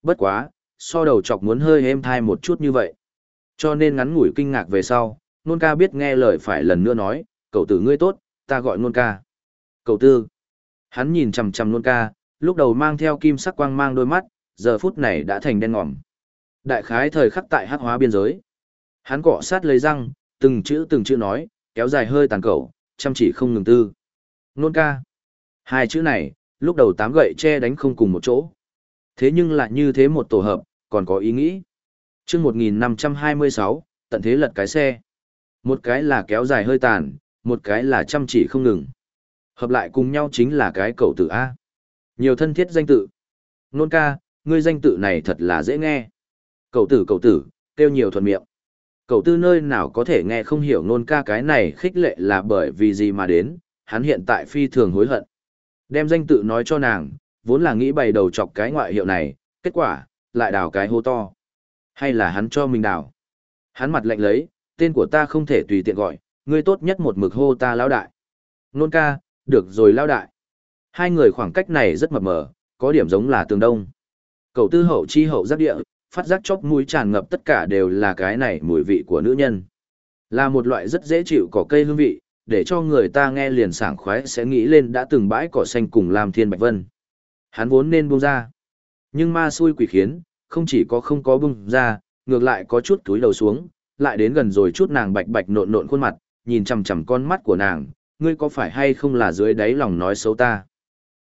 Bất quá, so đầu chọc muốn hơi êm thai một chút như vậy. Cho nên ngắn ngủi kinh ngạc về sau, nôn ca biết nghe lời phải lần nữa nói, cậu tử ngươi tốt, ta gọi nôn ca. Cậu tư. Hắn nhìn chằm chằm nôn ca, lúc đầu mang theo kim sắc quang mang đôi mắt, giờ phút này đã thành đen ngòm. Đại khái thời khắc tại hắc hóa biên giới. Hắn cọ sát lấy răng, từng chữ từng chữ nói, kéo dài hơi tàn cẩu, chăm chỉ không ngừng tư. Nôn ca. Hai chữ này, lúc đầu tám gậy che đánh không cùng một chỗ. Thế nhưng lại như thế một tổ hợp, còn có ý nghĩ. chương 1526, tận thế lật cái xe. Một cái là kéo dài hơi tàn, một cái là chăm chỉ không ngừng. Hợp lại cùng nhau chính là cái cậu tử A. Nhiều thân thiết danh tự. Nôn ca, ngươi danh tự này thật là dễ nghe. Cậu tử cậu tử, kêu nhiều thuận miệng. Cậu tư nơi nào có thể nghe không hiểu nôn ca cái này khích lệ là bởi vì gì mà đến, hắn hiện tại phi thường hối hận. Đem danh tự nói cho nàng, vốn là nghĩ bày đầu chọc cái ngoại hiệu này, kết quả, lại đào cái hô to. Hay là hắn cho mình đào? Hắn mặt lạnh lấy, tên của ta không thể tùy tiện gọi, ngươi tốt nhất một mực hô ta lão đại. Nôn ca, được rồi lão đại. Hai người khoảng cách này rất mập mờ, có điểm giống là tường đông. Cậu tư hậu chi hậu giác địa, phát giác chóp mũi tràn ngập tất cả đều là cái này mùi vị của nữ nhân. Là một loại rất dễ chịu cỏ cây hương vị, để cho người ta nghe liền sảng khoái sẽ nghĩ lên đã từng bãi cỏ xanh cùng làm thiên bạch vân. Hắn vốn nên buông ra. Nhưng ma xui quỷ khiến, không chỉ có không có buông ra, ngược lại có chút túi đầu xuống, lại đến gần rồi chút nàng bạch bạch nộn nộn khuôn mặt, nhìn chằm chằm con mắt của nàng, ngươi có phải hay không là dưới đáy lòng nói xấu ta.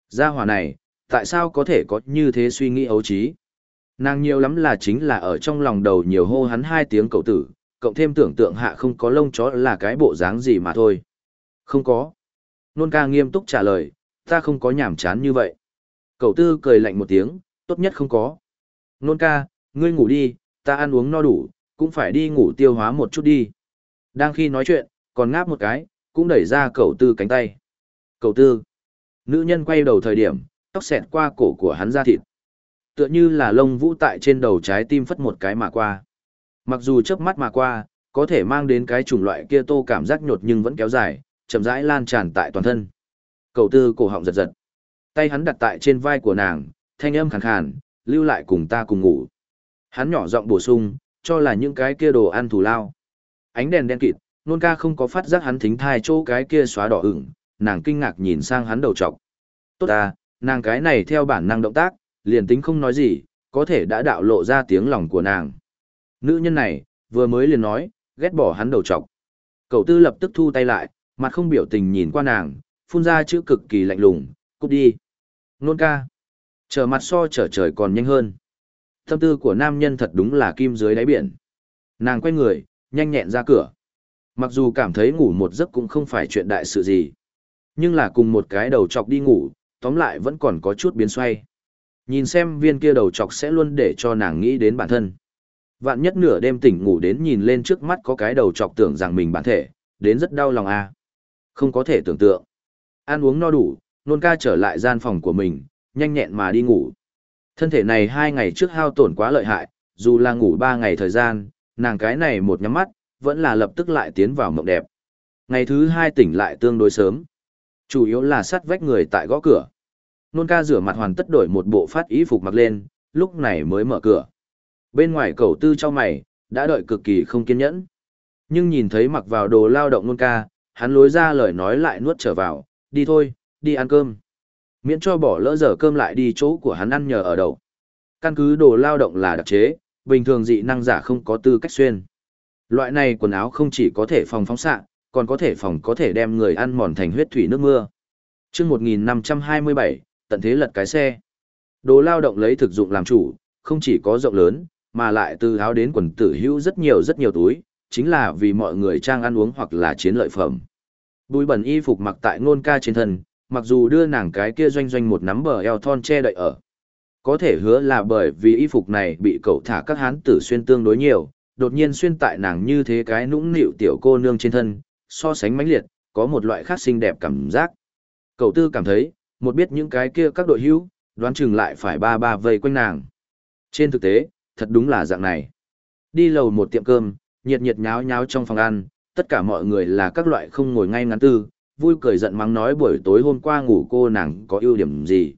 Gia hỏa này, tại sao có thể có như thế suy nghĩ ấu trí? Nàng nhiều lắm là chính là ở trong lòng đầu nhiều hô hắn hai tiếng cậu tử, cộng thêm tưởng tượng hạ không có lông chó là cái bộ dáng gì mà thôi. Không có. Nôn ca nghiêm túc trả lời, ta không có nhảm chán như vậy. Cậu tư cười lạnh một tiếng, tốt nhất không có. Nôn ca, ngươi ngủ đi, ta ăn uống no đủ, cũng phải đi ngủ tiêu hóa một chút đi. Đang khi nói chuyện, còn ngáp một cái, cũng đẩy ra cậu tư cánh tay. Cậu tư. Nữ nhân quay đầu thời điểm, tóc xẹt qua cổ của hắn ra thịt. Tựa như là lông vũ tại trên đầu trái tim phất một cái mà qua. Mặc dù chớp mắt mà qua, có thể mang đến cái chủng loại kia tô cảm giác nhột nhưng vẫn kéo dài, chậm rãi lan tràn tại toàn thân. Cầu tư cổ họng giật giật. Tay hắn đặt tại trên vai của nàng, thanh âm khàn khàn, lưu lại cùng ta cùng ngủ. Hắn nhỏ giọng bổ sung, cho là những cái kia đồ ăn thù lao. Ánh đèn đen kịt, nôn ca không có phát giác hắn thính thai chỗ cái kia xóa đỏ ửng, nàng kinh ngạc nhìn sang hắn đầu trọc. Tốt à, nàng cái này theo bản năng động tác, liền tính không nói gì, có thể đã đạo lộ ra tiếng lòng của nàng. Nữ nhân này, vừa mới liền nói, ghét bỏ hắn đầu trọc. Cậu tư lập tức thu tay lại, mặt không biểu tình nhìn qua nàng, phun ra chữ cực kỳ lạnh lùng, cút đi. Nôn ca. Trở mặt so trở trời còn nhanh hơn. Tâm tư của nam nhân thật đúng là kim dưới đáy biển. Nàng quay người, nhanh nhẹn ra cửa. Mặc dù cảm thấy ngủ một giấc cũng không phải chuyện đại sự gì. Nhưng là cùng một cái đầu chọc đi ngủ, tóm lại vẫn còn có chút biến xoay. Nhìn xem viên kia đầu chọc sẽ luôn để cho nàng nghĩ đến bản thân. Vạn nhất nửa đêm tỉnh ngủ đến nhìn lên trước mắt có cái đầu chọc tưởng rằng mình bản thể, đến rất đau lòng à. Không có thể tưởng tượng. Ăn uống no đủ, nôn ca trở lại gian phòng của mình, nhanh nhẹn mà đi ngủ. Thân thể này hai ngày trước hao tổn quá lợi hại, dù là ngủ ba ngày thời gian, nàng cái này một nhắm mắt, vẫn là lập tức lại tiến vào mộng đẹp. Ngày thứ hai tỉnh lại tương đối sớm. Chủ yếu là sắt vách người tại gõ cửa. Nôn ca rửa mặt hoàn tất đổi một bộ phát ý phục mặc lên, lúc này mới mở cửa. Bên ngoài cầu tư cho mày, đã đợi cực kỳ không kiên nhẫn. Nhưng nhìn thấy mặc vào đồ lao động nôn ca, hắn lối ra lời nói lại nuốt trở vào, đi thôi, đi ăn cơm. Miễn cho bỏ lỡ giờ cơm lại đi chỗ của hắn ăn nhờ ở đậu. Căn cứ đồ lao động là đặc chế, bình thường dị năng giả không có tư cách xuyên. Loại này quần áo không chỉ có thể phòng phóng xạ, còn có thể phòng có thể đem người ăn mòn thành huyết thủy nước mưa. chương 1527, tận thế lật cái xe. Đồ lao động lấy thực dụng làm chủ, không chỉ có rộng lớn, mà lại từ áo đến quần tử hữu rất nhiều rất nhiều túi, chính là vì mọi người trang ăn uống hoặc là chiến lợi phẩm. Bùi bẩn y phục mặc tại ngôn ca trên thân, mặc dù đưa nàng cái kia doanh doanh một nắm bờ eo thon che đậy ở. Có thể hứa là bởi vì y phục này bị cậu thả các hán tử xuyên tương đối nhiều, đột nhiên xuyên tại nàng như thế cái nũng nịu tiểu cô nương trên thân, so sánh mãnh liệt, có một loại khác xinh đẹp cảm giác. Cậu tư cảm thấy, một biết những cái kia các đội hữu, đoán chừng lại phải ba ba vây quanh nàng. Trên thực tế, thật đúng là dạng này. Đi lầu một tiệm cơm, nhiệt nhiệt nháo nháo trong phòng ăn, tất cả mọi người là các loại không ngồi ngay ngắn tư, vui cười giận mắng nói buổi tối hôm qua ngủ cô nàng có ưu điểm gì.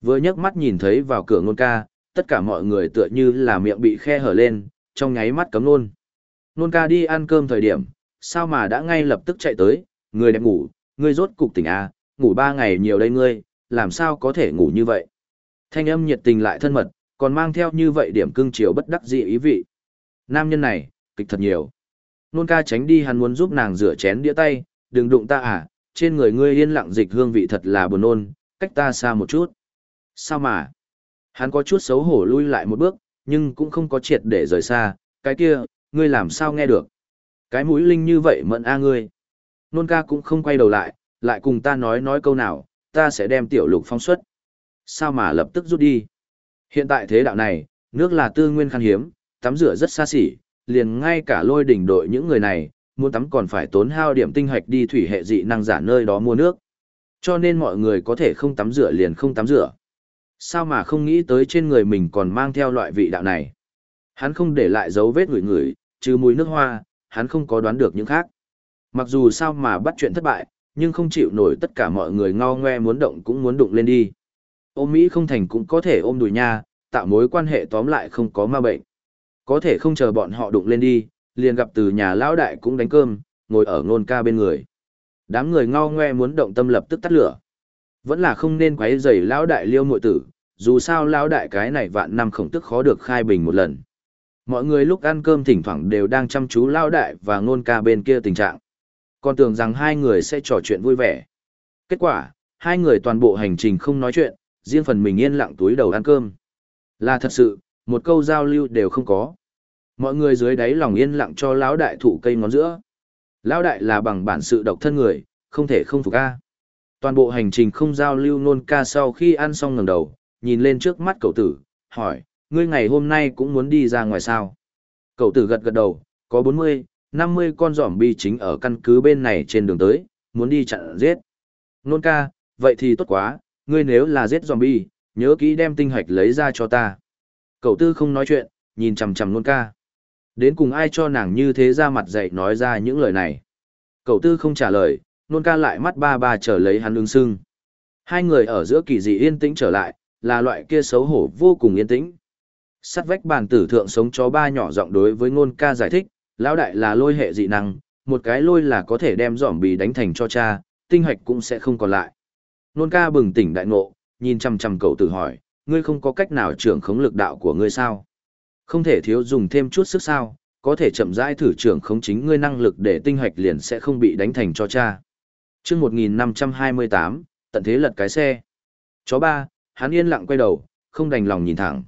Vừa nhấc mắt nhìn thấy vào cửa ngôn ca, tất cả mọi người tựa như là miệng bị khe hở lên, trong nháy mắt cấm nôn. Nôn ca đi ăn cơm thời điểm, sao mà đã ngay lập tức chạy tới, người đẹp ngủ, ngươi rốt cục tỉnh à, ngủ ba ngày nhiều đây ngươi, làm sao có thể ngủ như vậy. Thanh âm nhiệt tình lại thân mật, còn mang theo như vậy điểm cưng chiều bất đắc dị ý vị. Nam nhân này, kịch thật nhiều. Nôn ca tránh đi hắn muốn giúp nàng rửa chén đĩa tay, đừng đụng ta à, trên người ngươi yên lặng dịch hương vị thật là buồn nôn, cách ta xa một chút. Sao mà? Hắn có chút xấu hổ lui lại một bước, nhưng cũng không có triệt để rời xa, cái kia, ngươi làm sao nghe được? Cái mũi linh như vậy mận a ngươi. Nôn ca cũng không quay đầu lại, lại cùng ta nói nói câu nào, ta sẽ đem tiểu lục phong xuất. Sao mà lập tức rút đi? Hiện tại thế đạo này, nước là tư nguyên khan hiếm, tắm rửa rất xa xỉ, liền ngay cả lôi đỉnh đội những người này, muốn tắm còn phải tốn hao điểm tinh hạch đi thủy hệ dị năng giả nơi đó mua nước. Cho nên mọi người có thể không tắm rửa liền không tắm rửa. Sao mà không nghĩ tới trên người mình còn mang theo loại vị đạo này? Hắn không để lại dấu vết người người, trừ mùi nước hoa, hắn không có đoán được những khác. Mặc dù sao mà bắt chuyện thất bại, nhưng không chịu nổi tất cả mọi người ngao ngoe muốn động cũng muốn đụng lên đi. Ôm Mỹ không thành cũng có thể ôm đùi nha, tạo mối quan hệ tóm lại không có ma bệnh. Có thể không chờ bọn họ đụng lên đi, liền gặp từ nhà lão đại cũng đánh cơm, ngồi ở ngôn ca bên người. Đám người ngao ngoe muốn động tâm lập tức tắt lửa. Vẫn là không nên quấy rầy lão đại liêu muội tử, dù sao lão đại cái này vạn năm khổng tức khó được khai bình một lần. Mọi người lúc ăn cơm thỉnh thoảng đều đang chăm chú lão đại và ngôn ca bên kia tình trạng. Còn tưởng rằng hai người sẽ trò chuyện vui vẻ. Kết quả, hai người toàn bộ hành trình không nói chuyện, riêng phần mình yên lặng túi đầu ăn cơm. Là thật sự, một câu giao lưu đều không có. Mọi người dưới đáy lòng yên lặng cho lão đại thủ cây ngón giữa. Lão đại là bằng bản sự độc thân người, không thể không phục ca. Toàn bộ hành trình không giao lưu nôn ca sau khi ăn xong ngẩng đầu, nhìn lên trước mắt cậu tử, hỏi, ngươi ngày hôm nay cũng muốn đi ra ngoài sao? Cậu tử gật gật đầu, có 40, 50 con giỏm bi chính ở căn cứ bên này trên đường tới, muốn đi chặn giết. Nôn ca, vậy thì tốt quá, ngươi nếu là giết zombie, nhớ kỹ đem tinh hạch lấy ra cho ta. Cậu tư không nói chuyện, nhìn chằm chằm nôn ca. Đến cùng ai cho nàng như thế ra mặt dạy nói ra những lời này. Cậu tư không trả lời, nôn ca lại mắt ba ba trở lấy hắn ứng sưng. Hai người ở giữa kỳ dị yên tĩnh trở lại, là loại kia xấu hổ vô cùng yên tĩnh. Sắt vách bàn tử thượng sống chó ba nhỏ giọng đối với ngôn ca giải thích, lão đại là lôi hệ dị năng, một cái lôi là có thể đem giỏm bì đánh thành cho cha, tinh hoạch cũng sẽ không còn lại. Nôn ca bừng tỉnh đại ngộ, nhìn chằm chằm cậu tử hỏi, ngươi không có cách nào trưởng khống lực đạo của ngươi sao? Không thể thiếu dùng thêm chút sức sao, có thể chậm rãi thử trưởng không chính ngươi năng lực để tinh hoạch liền sẽ không bị đánh thành cho cha. chương 1528, tận thế lật cái xe. Chó ba, hắn yên lặng quay đầu, không đành lòng nhìn thẳng.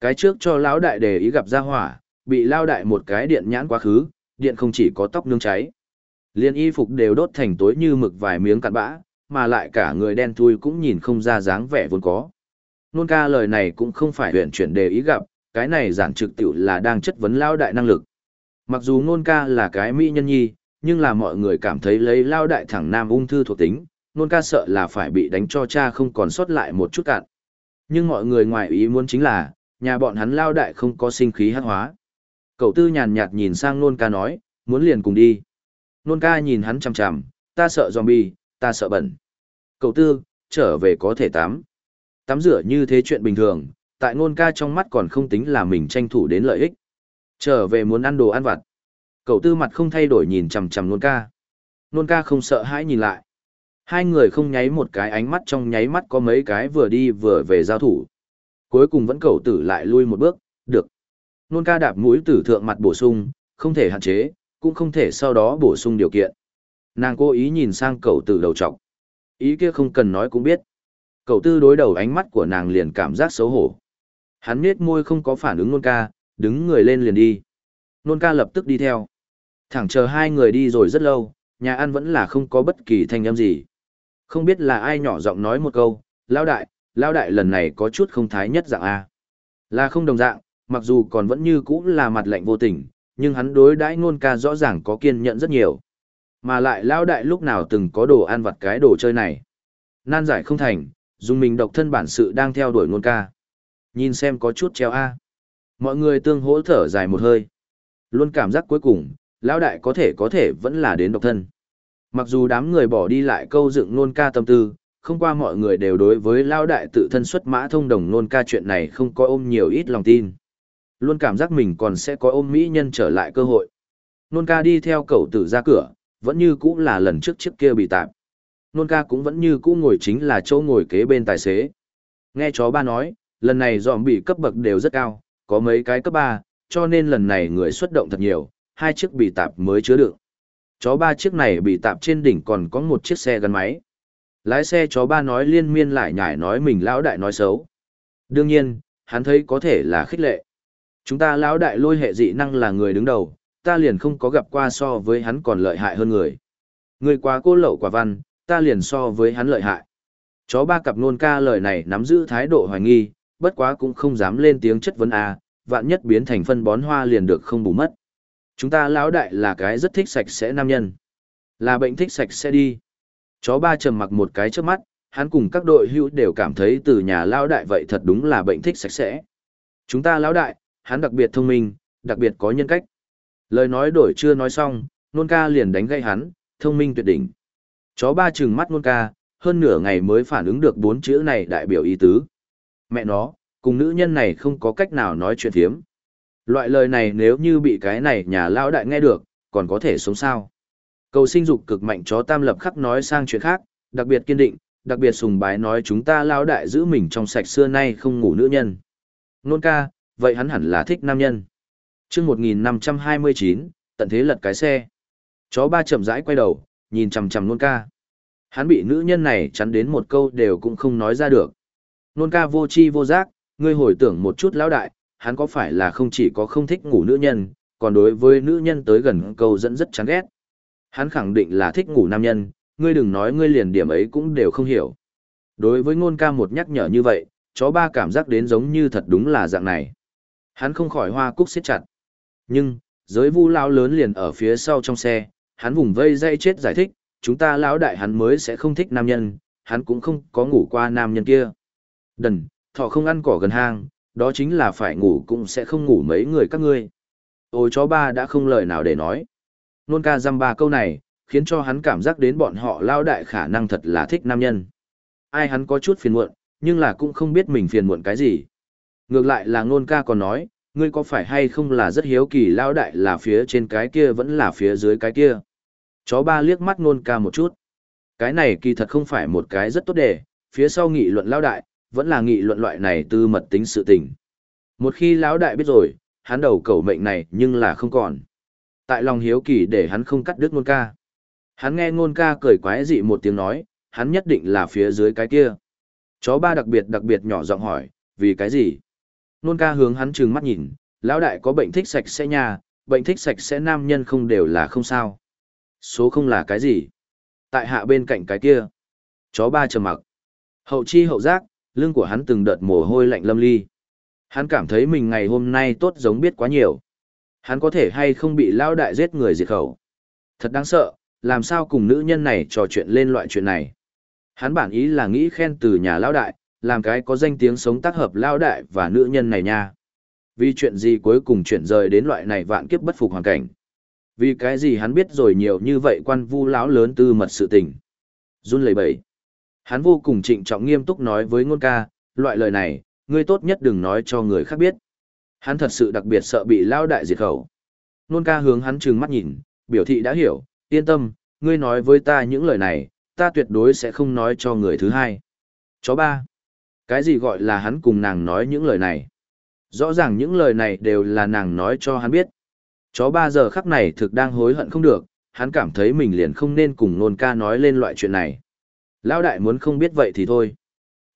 Cái trước cho lão đại đề ý gặp ra hỏa, bị lao đại một cái điện nhãn quá khứ, điện không chỉ có tóc nương cháy. Liên y phục đều đốt thành tối như mực vài miếng cặn bã, mà lại cả người đen thui cũng nhìn không ra dáng vẻ vốn có. Nôn ca lời này cũng không phải huyện chuyển đề ý gặp, cái này giản trực tiểu là đang chất vấn lao đại năng lực. Mặc dù nôn ca là cái mỹ nhân nhi, nhưng là mọi người cảm thấy lấy lao đại thẳng nam ung thư thuộc tính, nôn ca sợ là phải bị đánh cho cha không còn sót lại một chút cạn. Nhưng mọi người ngoài ý muốn chính là, nhà bọn hắn lao đại không có sinh khí hát hóa. Cậu tư nhàn nhạt nhìn sang nôn ca nói, muốn liền cùng đi. Nôn ca nhìn hắn chằm chằm, ta sợ zombie, ta sợ bẩn. Cậu tư, trở về có thể tắm. Tắm rửa như thế chuyện bình thường, tại nôn ca trong mắt còn không tính là mình tranh thủ đến lợi ích. Trở về muốn ăn đồ ăn vặt. Cậu tư mặt không thay đổi nhìn chằm chằm nôn ca. Nôn ca không sợ hãi nhìn lại. Hai người không nháy một cái ánh mắt trong nháy mắt có mấy cái vừa đi vừa về giao thủ. Cuối cùng vẫn cậu tử lại lui một bước, được. Nôn ca đạp mũi tử thượng mặt bổ sung, không thể hạn chế, cũng không thể sau đó bổ sung điều kiện. Nàng cố ý nhìn sang cậu tử đầu trọc. Ý kia không cần nói cũng biết. Cậu tư đối đầu ánh mắt của nàng liền cảm giác xấu hổ. Hắn nết môi không có phản ứng nôn ca, đứng người lên liền đi. Nôn ca lập tức đi theo. Thẳng chờ hai người đi rồi rất lâu, nhà ăn vẫn là không có bất kỳ thanh âm gì. Không biết là ai nhỏ giọng nói một câu, lao đại, lao đại lần này có chút không thái nhất dạng A. Là không đồng dạng, mặc dù còn vẫn như cũ là mặt lạnh vô tình, nhưng hắn đối đãi ngôn ca rõ ràng có kiên nhẫn rất nhiều. Mà lại lao đại lúc nào từng có đồ ăn vặt cái đồ chơi này. Nan giải không thành, dùng mình độc thân bản sự đang theo đuổi ngôn ca. Nhìn xem có chút treo A. Mọi người tương hỗ thở dài một hơi. Luôn cảm giác cuối cùng, lão đại có thể có thể vẫn là đến độc thân. Mặc dù đám người bỏ đi lại câu dựng nôn ca tâm tư, không qua mọi người đều đối với lão đại tự thân xuất mã thông đồng nôn ca chuyện này không có ôm nhiều ít lòng tin. Luôn cảm giác mình còn sẽ có ôm mỹ nhân trở lại cơ hội. Nôn ca đi theo cậu tử ra cửa, vẫn như cũ là lần trước chiếc kia bị tạp. Nôn ca cũng vẫn như cũ ngồi chính là chỗ ngồi kế bên tài xế. Nghe chó ba nói, lần này dòm bị cấp bậc đều rất cao, có mấy cái cấp ba, cho nên lần này người xuất động thật nhiều, hai chiếc bị tạp mới chứa được Chó ba chiếc này bị tạp trên đỉnh còn có một chiếc xe gắn máy. Lái xe chó ba nói liên miên lại nhải nói mình lão đại nói xấu. Đương nhiên, hắn thấy có thể là khích lệ. Chúng ta lão đại lôi hệ dị năng là người đứng đầu, ta liền không có gặp qua so với hắn còn lợi hại hơn người. Người quá cô lậu quả văn, ta liền so với hắn lợi hại. Chó ba cặp nôn ca lời này nắm giữ thái độ hoài nghi, bất quá cũng không dám lên tiếng chất vấn a, vạn nhất biến thành phân bón hoa liền được không bù mất. Chúng ta lão đại là cái rất thích sạch sẽ nam nhân. Là bệnh thích sạch sẽ đi. Chó ba trầm mặc một cái trước mắt, hắn cùng các đội hữu đều cảm thấy từ nhà lão đại vậy thật đúng là bệnh thích sạch sẽ. Chúng ta lão đại, hắn đặc biệt thông minh, đặc biệt có nhân cách. Lời nói đổi chưa nói xong, nôn ca liền đánh gây hắn, thông minh tuyệt đỉnh. Chó ba trừng mắt nôn ca, hơn nửa ngày mới phản ứng được bốn chữ này đại biểu ý tứ. Mẹ nó, cùng nữ nhân này không có cách nào nói chuyện thiếm. Loại lời này nếu như bị cái này nhà lão đại nghe được, còn có thể sống sao. Cầu sinh dục cực mạnh chó tam lập khắc nói sang chuyện khác, đặc biệt kiên định, đặc biệt sùng bái nói chúng ta lão đại giữ mình trong sạch xưa nay không ngủ nữ nhân. Nôn ca, vậy hắn hẳn là thích nam nhân. chương 1529, tận thế lật cái xe. Chó ba chậm rãi quay đầu, nhìn chằm chằm nôn ca. Hắn bị nữ nhân này chắn đến một câu đều cũng không nói ra được. Nôn ca vô chi vô giác, ngươi hồi tưởng một chút lão đại, hắn có phải là không chỉ có không thích ngủ nữ nhân, còn đối với nữ nhân tới gần câu dẫn rất chán ghét. Hắn khẳng định là thích ngủ nam nhân, ngươi đừng nói ngươi liền điểm ấy cũng đều không hiểu. Đối với ngôn ca một nhắc nhở như vậy, chó ba cảm giác đến giống như thật đúng là dạng này. Hắn không khỏi hoa cúc siết chặt. Nhưng, giới vu lão lớn liền ở phía sau trong xe, hắn vùng vây dây chết giải thích, chúng ta lão đại hắn mới sẽ không thích nam nhân, hắn cũng không có ngủ qua nam nhân kia. Đần, thọ không ăn cỏ gần hang, đó chính là phải ngủ cũng sẽ không ngủ mấy người các ngươi. Ôi chó ba đã không lời nào để nói. Nôn ca dăm ba câu này, khiến cho hắn cảm giác đến bọn họ lao đại khả năng thật là thích nam nhân. Ai hắn có chút phiền muộn, nhưng là cũng không biết mình phiền muộn cái gì. Ngược lại là nôn ca còn nói, ngươi có phải hay không là rất hiếu kỳ lao đại là phía trên cái kia vẫn là phía dưới cái kia. Chó ba liếc mắt nôn ca một chút. Cái này kỳ thật không phải một cái rất tốt đề, phía sau nghị luận lao đại, vẫn là nghị luận loại này tư mật tính sự tình. Một khi lão đại biết rồi, hắn đầu cầu mệnh này nhưng là không còn. Tại lòng hiếu kỳ để hắn không cắt đứt ngôn ca. Hắn nghe ngôn ca cười quái dị một tiếng nói, hắn nhất định là phía dưới cái kia. Chó ba đặc biệt đặc biệt nhỏ giọng hỏi, vì cái gì? Ngôn ca hướng hắn trừng mắt nhìn, lão đại có bệnh thích sạch sẽ nhà, bệnh thích sạch sẽ nam nhân không đều là không sao. Số không là cái gì? Tại hạ bên cạnh cái kia. Chó ba trầm mặc. Hậu chi hậu giác, lưng của hắn từng đợt mồ hôi lạnh lâm ly. Hắn cảm thấy mình ngày hôm nay tốt giống biết quá nhiều. Hắn có thể hay không bị lao đại giết người diệt khẩu. Thật đáng sợ, làm sao cùng nữ nhân này trò chuyện lên loại chuyện này. Hắn bản ý là nghĩ khen từ nhà lao đại, làm cái có danh tiếng sống tác hợp lao đại và nữ nhân này nha. Vì chuyện gì cuối cùng chuyển rời đến loại này vạn kiếp bất phục hoàn cảnh. Vì cái gì hắn biết rồi nhiều như vậy quan vu lão lớn tư mật sự tình. Run lẩy bẩy. Hắn vô cùng trịnh trọng nghiêm túc nói với ngôn ca, loại lời này, ngươi tốt nhất đừng nói cho người khác biết. Hắn thật sự đặc biệt sợ bị lao đại diệt khẩu. Nôn ca hướng hắn trừng mắt nhìn, biểu thị đã hiểu, yên tâm, ngươi nói với ta những lời này, ta tuyệt đối sẽ không nói cho người thứ hai. Chó ba. Cái gì gọi là hắn cùng nàng nói những lời này? Rõ ràng những lời này đều là nàng nói cho hắn biết. Chó ba giờ khắc này thực đang hối hận không được, hắn cảm thấy mình liền không nên cùng nôn ca nói lên loại chuyện này. Lão đại muốn không biết vậy thì thôi.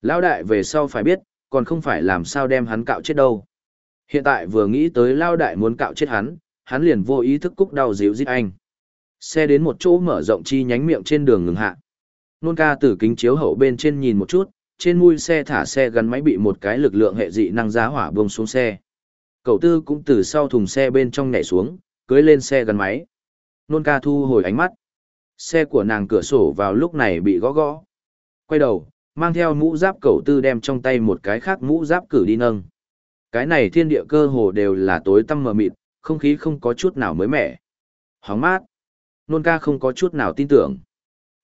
Lão đại về sau phải biết, còn không phải làm sao đem hắn cạo chết đâu. Hiện tại vừa nghĩ tới Lão đại muốn cạo chết hắn, hắn liền vô ý thức cúc đau dịu dít anh. Xe đến một chỗ mở rộng chi nhánh miệng trên đường ngừng hạ. Nôn ca từ kính chiếu hậu bên trên nhìn một chút, trên mui xe thả xe gắn máy bị một cái lực lượng hệ dị năng giá hỏa bông xuống xe. Cậu tư cũng từ sau thùng xe bên trong nhảy xuống, cưới lên xe gắn máy. Nôn ca thu hồi ánh mắt. Xe của nàng cửa sổ vào lúc này bị gõ gõ. Quay đầu, mang theo mũ giáp cầu tư đem trong tay một cái khác mũ giáp cử đi nâng. Cái này thiên địa cơ hồ đều là tối tăm mờ mịt, không khí không có chút nào mới mẻ. Hóng mát. Nôn ca không có chút nào tin tưởng.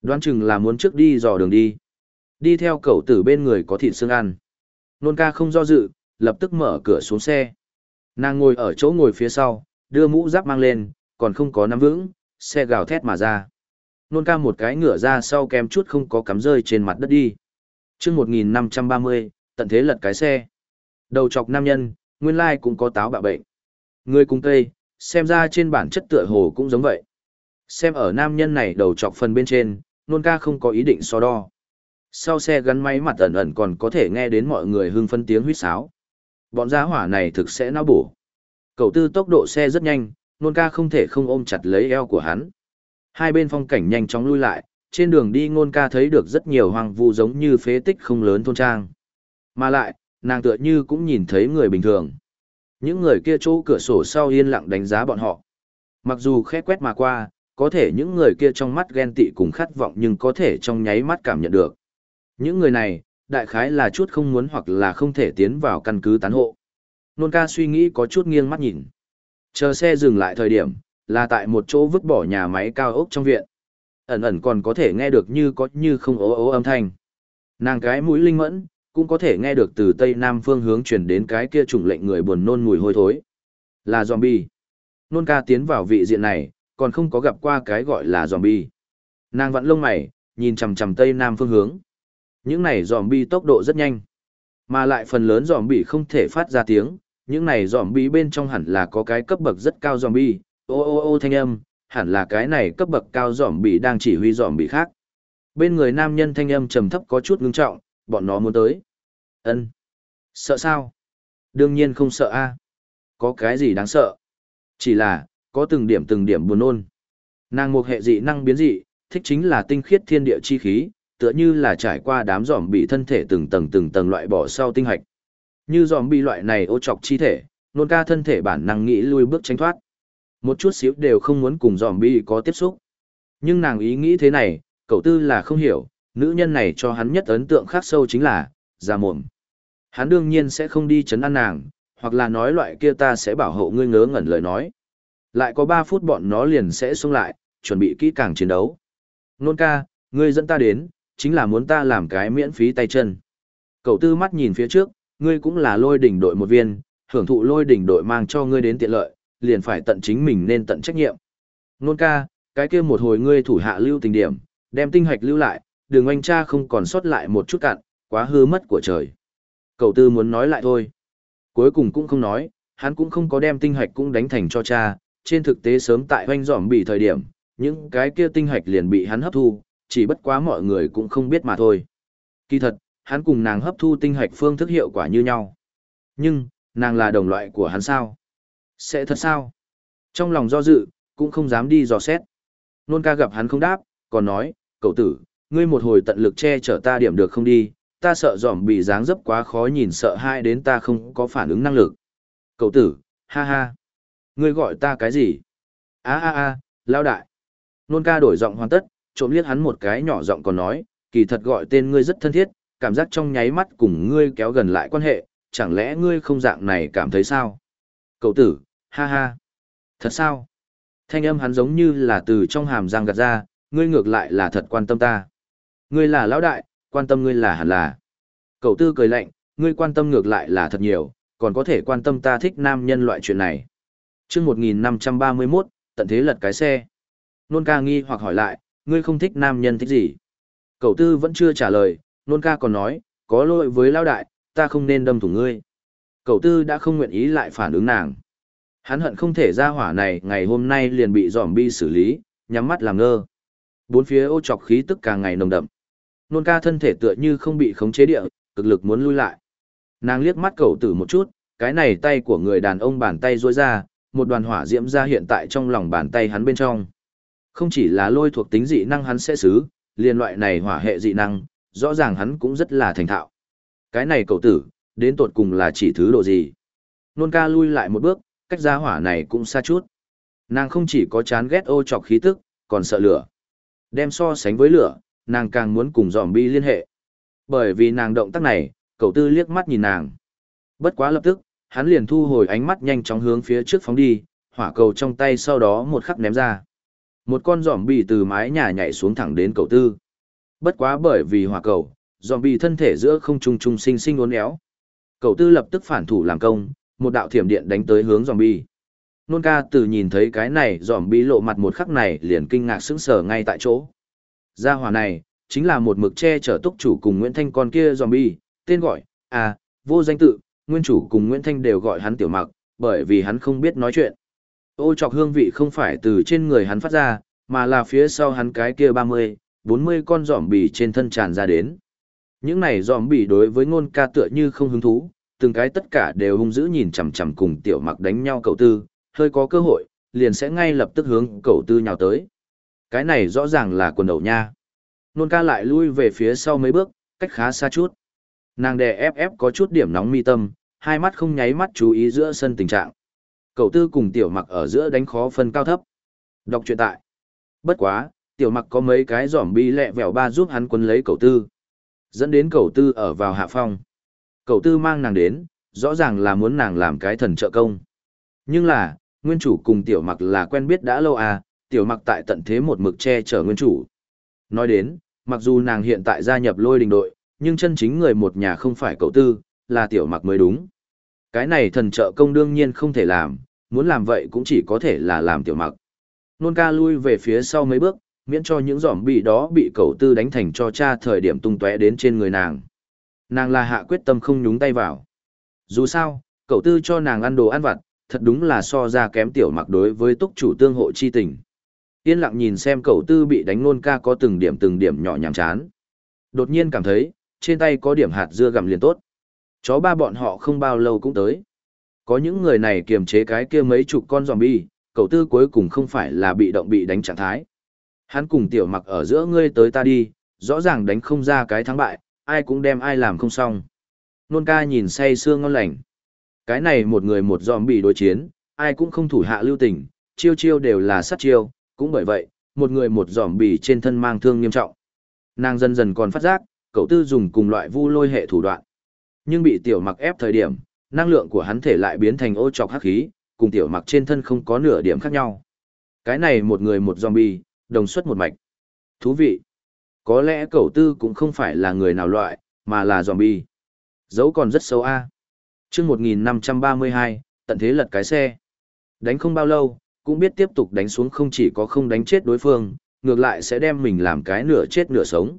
Đoán chừng là muốn trước đi dò đường đi. Đi theo cậu tử bên người có thịt xương ăn. Nôn ca không do dự, lập tức mở cửa xuống xe. Nàng ngồi ở chỗ ngồi phía sau, đưa mũ giáp mang lên, còn không có nắm vững, xe gào thét mà ra. Nôn ca một cái ngửa ra sau kém chút không có cắm rơi trên mặt đất đi. chương 1530, tận thế lật cái xe. Đầu chọc nam nhân, nguyên lai cũng có táo bạo bệnh. Người cùng cây, xem ra trên bản chất tựa hồ cũng giống vậy. Xem ở nam nhân này đầu chọc phần bên trên, nôn ca không có ý định so đo. Sau xe gắn máy mặt ẩn ẩn còn có thể nghe đến mọi người hưng phân tiếng huýt sáo. Bọn giá hỏa này thực sẽ nao bổ. Cậu tư tốc độ xe rất nhanh, nôn ca không thể không ôm chặt lấy eo của hắn. Hai bên phong cảnh nhanh chóng lui lại, trên đường đi ngôn ca thấy được rất nhiều hoang vu giống như phế tích không lớn thôn trang. Mà lại, nàng tựa như cũng nhìn thấy người bình thường. Những người kia chỗ cửa sổ sau yên lặng đánh giá bọn họ. Mặc dù khẽ quét mà qua, có thể những người kia trong mắt ghen tị cùng khát vọng nhưng có thể trong nháy mắt cảm nhận được. Những người này, đại khái là chút không muốn hoặc là không thể tiến vào căn cứ tán hộ. Nôn ca suy nghĩ có chút nghiêng mắt nhìn. Chờ xe dừng lại thời điểm, là tại một chỗ vứt bỏ nhà máy cao ốc trong viện. Ẩn ẩn còn có thể nghe được như có như không ố ố âm thanh. Nàng cái mũi linh mẫn, cũng có thể nghe được từ tây nam phương hướng chuyển đến cái kia chủng lệnh người buồn nôn mùi hôi thối. Là zombie. Nôn ca tiến vào vị diện này, còn không có gặp qua cái gọi là zombie. Nàng vặn lông mày, nhìn chằm chằm tây nam phương hướng. Những này zombie tốc độ rất nhanh. Mà lại phần lớn zombie không thể phát ra tiếng, những này zombie bên trong hẳn là có cái cấp bậc rất cao zombie, ô ô ô thanh âm, hẳn là cái này cấp bậc cao giỏm bị đang chỉ huy giỏm bị khác. Bên người nam nhân thanh âm trầm thấp có chút ngưng trọng, bọn nó muốn tới. ân Sợ sao? Đương nhiên không sợ a Có cái gì đáng sợ? Chỉ là, có từng điểm từng điểm buồn nôn. Nàng một hệ dị năng biến dị, thích chính là tinh khiết thiên địa chi khí, tựa như là trải qua đám giỏm bị thân thể từng tầng từng tầng loại bỏ sau tinh hạch. Như giỏm bị loại này ô chọc chi thể, nôn ca thân thể bản năng nghĩ lui bước tránh thoát. Một chút xíu đều không muốn cùng dòm bi có tiếp xúc. Nhưng nàng ý nghĩ thế này, cậu tư là không hiểu, nữ nhân này cho hắn nhất ấn tượng khác sâu chính là, già mồm. Hắn đương nhiên sẽ không đi chấn an nàng, hoặc là nói loại kia ta sẽ bảo hộ ngươi ngớ ngẩn lời nói. Lại có 3 phút bọn nó liền sẽ xuống lại, chuẩn bị kỹ càng chiến đấu. Nôn ca, ngươi dẫn ta đến, chính là muốn ta làm cái miễn phí tay chân. Cậu tư mắt nhìn phía trước, ngươi cũng là lôi đỉnh đội một viên, hưởng thụ lôi đỉnh đội mang cho ngươi đến tiện lợi, liền phải tận chính mình nên tận trách nhiệm. Nôn ca, cái kia một hồi ngươi thủ hạ lưu tình điểm, đem tinh hạch lưu lại, đường anh cha không còn sót lại một chút cạn, quá hư mất của trời. Cậu tư muốn nói lại thôi. Cuối cùng cũng không nói, hắn cũng không có đem tinh hạch cũng đánh thành cho cha, trên thực tế sớm tại hoanh giỏm bị thời điểm, những cái kia tinh hạch liền bị hắn hấp thu, chỉ bất quá mọi người cũng không biết mà thôi. Kỳ thật, hắn cùng nàng hấp thu tinh hạch phương thức hiệu quả như nhau. Nhưng, nàng là đồng loại của hắn sao? Sẽ thật sao? Trong lòng do dự, cũng không dám đi dò xét. Nôn ca gặp hắn không đáp, còn nói, cậu tử, ngươi một hồi tận lực che chở ta điểm được không đi, ta sợ dòm bị dáng dấp quá khó nhìn sợ hai đến ta không có phản ứng năng lực. Cậu tử, ha ha. Ngươi gọi ta cái gì? a a a, lao đại. Nôn ca đổi giọng hoàn tất, trộm liếc hắn một cái nhỏ giọng còn nói, kỳ thật gọi tên ngươi rất thân thiết, cảm giác trong nháy mắt cùng ngươi kéo gần lại quan hệ, chẳng lẽ ngươi không dạng này cảm thấy sao? Cậu tử, ha ha. Thật sao? Thanh âm hắn giống như là từ trong hàm răng gạt ra, ngươi ngược lại là thật quan tâm ta. Ngươi là lão đại, quan tâm ngươi là hẳn là. Cậu tư cười lạnh, ngươi quan tâm ngược lại là thật nhiều, còn có thể quan tâm ta thích nam nhân loại chuyện này. chương 1531, tận thế lật cái xe. Nôn ca nghi hoặc hỏi lại, ngươi không thích nam nhân thích gì? Cậu tư vẫn chưa trả lời, nôn ca còn nói, có lỗi với lão đại, ta không nên đâm thủng ngươi. Cậu tư đã không nguyện ý lại phản ứng nàng. Hắn hận không thể ra hỏa này ngày hôm nay liền bị giòm bi xử lý, nhắm mắt làm ngơ. Bốn phía ô trọc khí tức càng ngày nồng đậm. Nôn ca thân thể tựa như không bị khống chế địa, cực lực muốn lui lại. Nàng liếc mắt cầu tử một chút, cái này tay của người đàn ông bàn tay rối ra, một đoàn hỏa diễm ra hiện tại trong lòng bàn tay hắn bên trong. Không chỉ là lôi thuộc tính dị năng hắn sẽ xứ, liên loại này hỏa hệ dị năng, rõ ràng hắn cũng rất là thành thạo. Cái này cậu tử, đến tột cùng là chỉ thứ độ gì? Nôn ca lui lại một bước, cách ra hỏa này cũng xa chút. Nàng không chỉ có chán ghét ô trọc khí tức, còn sợ lửa. Đem so sánh với lửa, nàng càng muốn cùng dòm bi liên hệ. Bởi vì nàng động tác này, cậu tư liếc mắt nhìn nàng. Bất quá lập tức, hắn liền thu hồi ánh mắt nhanh chóng hướng phía trước phóng đi, hỏa cầu trong tay sau đó một khắc ném ra. Một con giòm bị từ mái nhà nhảy xuống thẳng đến cậu tư. Bất quá bởi vì hỏa cầu, giòm bị thân thể giữa không trung trung sinh sinh uốn éo. Cậu tư lập tức phản thủ làm công, một đạo thiểm điện đánh tới hướng giòm bi. Nôn ca từ nhìn thấy cái này giòm bi lộ mặt một khắc này liền kinh ngạc sững sờ ngay tại chỗ. Gia hỏa này, chính là một mực che chở túc chủ cùng Nguyễn Thanh con kia zombie, tên gọi, à, vô danh tự, nguyên chủ cùng Nguyễn Thanh đều gọi hắn tiểu mặc, bởi vì hắn không biết nói chuyện. Ô chọc hương vị không phải từ trên người hắn phát ra, mà là phía sau hắn cái kia 30, 40 con giỏm bì trên thân tràn ra đến. Những này giỏm bì đối với ngôn ca tựa như không hứng thú, từng cái tất cả đều hung dữ nhìn chằm chằm cùng tiểu mặc đánh nhau cậu tư, hơi có cơ hội, liền sẽ ngay lập tức hướng cậu tư nhào tới. Cái này rõ ràng là quần đầu nha. Nôn ca lại lui về phía sau mấy bước, cách khá xa chút. Nàng đè ép ép có chút điểm nóng mi tâm, hai mắt không nháy mắt chú ý giữa sân tình trạng. Cậu tư cùng tiểu mặc ở giữa đánh khó phân cao thấp. Đọc truyện tại. Bất quá, tiểu mặc có mấy cái giỏm bi lẹ vẻo ba giúp hắn quân lấy cậu tư. Dẫn đến cậu tư ở vào hạ phong. Cậu tư mang nàng đến, rõ ràng là muốn nàng làm cái thần trợ công. Nhưng là, nguyên chủ cùng tiểu mặc là quen biết đã lâu à, tiểu mặc tại tận thế một mực che chở nguyên chủ. Nói đến, mặc dù nàng hiện tại gia nhập lôi đình đội, nhưng chân chính người một nhà không phải cậu tư, là tiểu mặc mới đúng. Cái này thần trợ công đương nhiên không thể làm, muốn làm vậy cũng chỉ có thể là làm tiểu mặc. Nôn ca lui về phía sau mấy bước, miễn cho những giỏm bị đó bị cậu tư đánh thành cho cha thời điểm tung tóe đến trên người nàng. Nàng là hạ quyết tâm không nhúng tay vào. Dù sao, cậu tư cho nàng ăn đồ ăn vặt, thật đúng là so ra kém tiểu mặc đối với túc chủ tương hộ chi tình. Yên lặng nhìn xem cậu tư bị đánh nôn ca có từng điểm từng điểm nhỏ nhàm chán. Đột nhiên cảm thấy, trên tay có điểm hạt dưa gặm liền tốt. Chó ba bọn họ không bao lâu cũng tới. Có những người này kiềm chế cái kia mấy chục con zombie, cậu tư cuối cùng không phải là bị động bị đánh trạng thái. Hắn cùng tiểu mặc ở giữa ngươi tới ta đi, rõ ràng đánh không ra cái thắng bại, ai cũng đem ai làm không xong. Nôn ca nhìn say sương ngon lành. Cái này một người một zombie đối chiến, ai cũng không thủ hạ lưu tình, chiêu chiêu đều là sát chiêu, cũng bởi vậy, một người một giỏm bị trên thân mang thương nghiêm trọng. Nàng dần dần còn phát giác, cậu tư dùng cùng loại vu lôi hệ thủ đoạn. Nhưng bị tiểu mặc ép thời điểm, năng lượng của hắn thể lại biến thành ô trọc hắc khí, cùng tiểu mặc trên thân không có nửa điểm khác nhau. Cái này một người một zombie, đồng xuất một mạch. Thú vị. Có lẽ cậu tư cũng không phải là người nào loại, mà là zombie. Dấu còn rất xấu a. À. Chương 1532, tận thế lật cái xe. Đánh không bao lâu, cũng biết tiếp tục đánh xuống không chỉ có không đánh chết đối phương, ngược lại sẽ đem mình làm cái nửa chết nửa sống.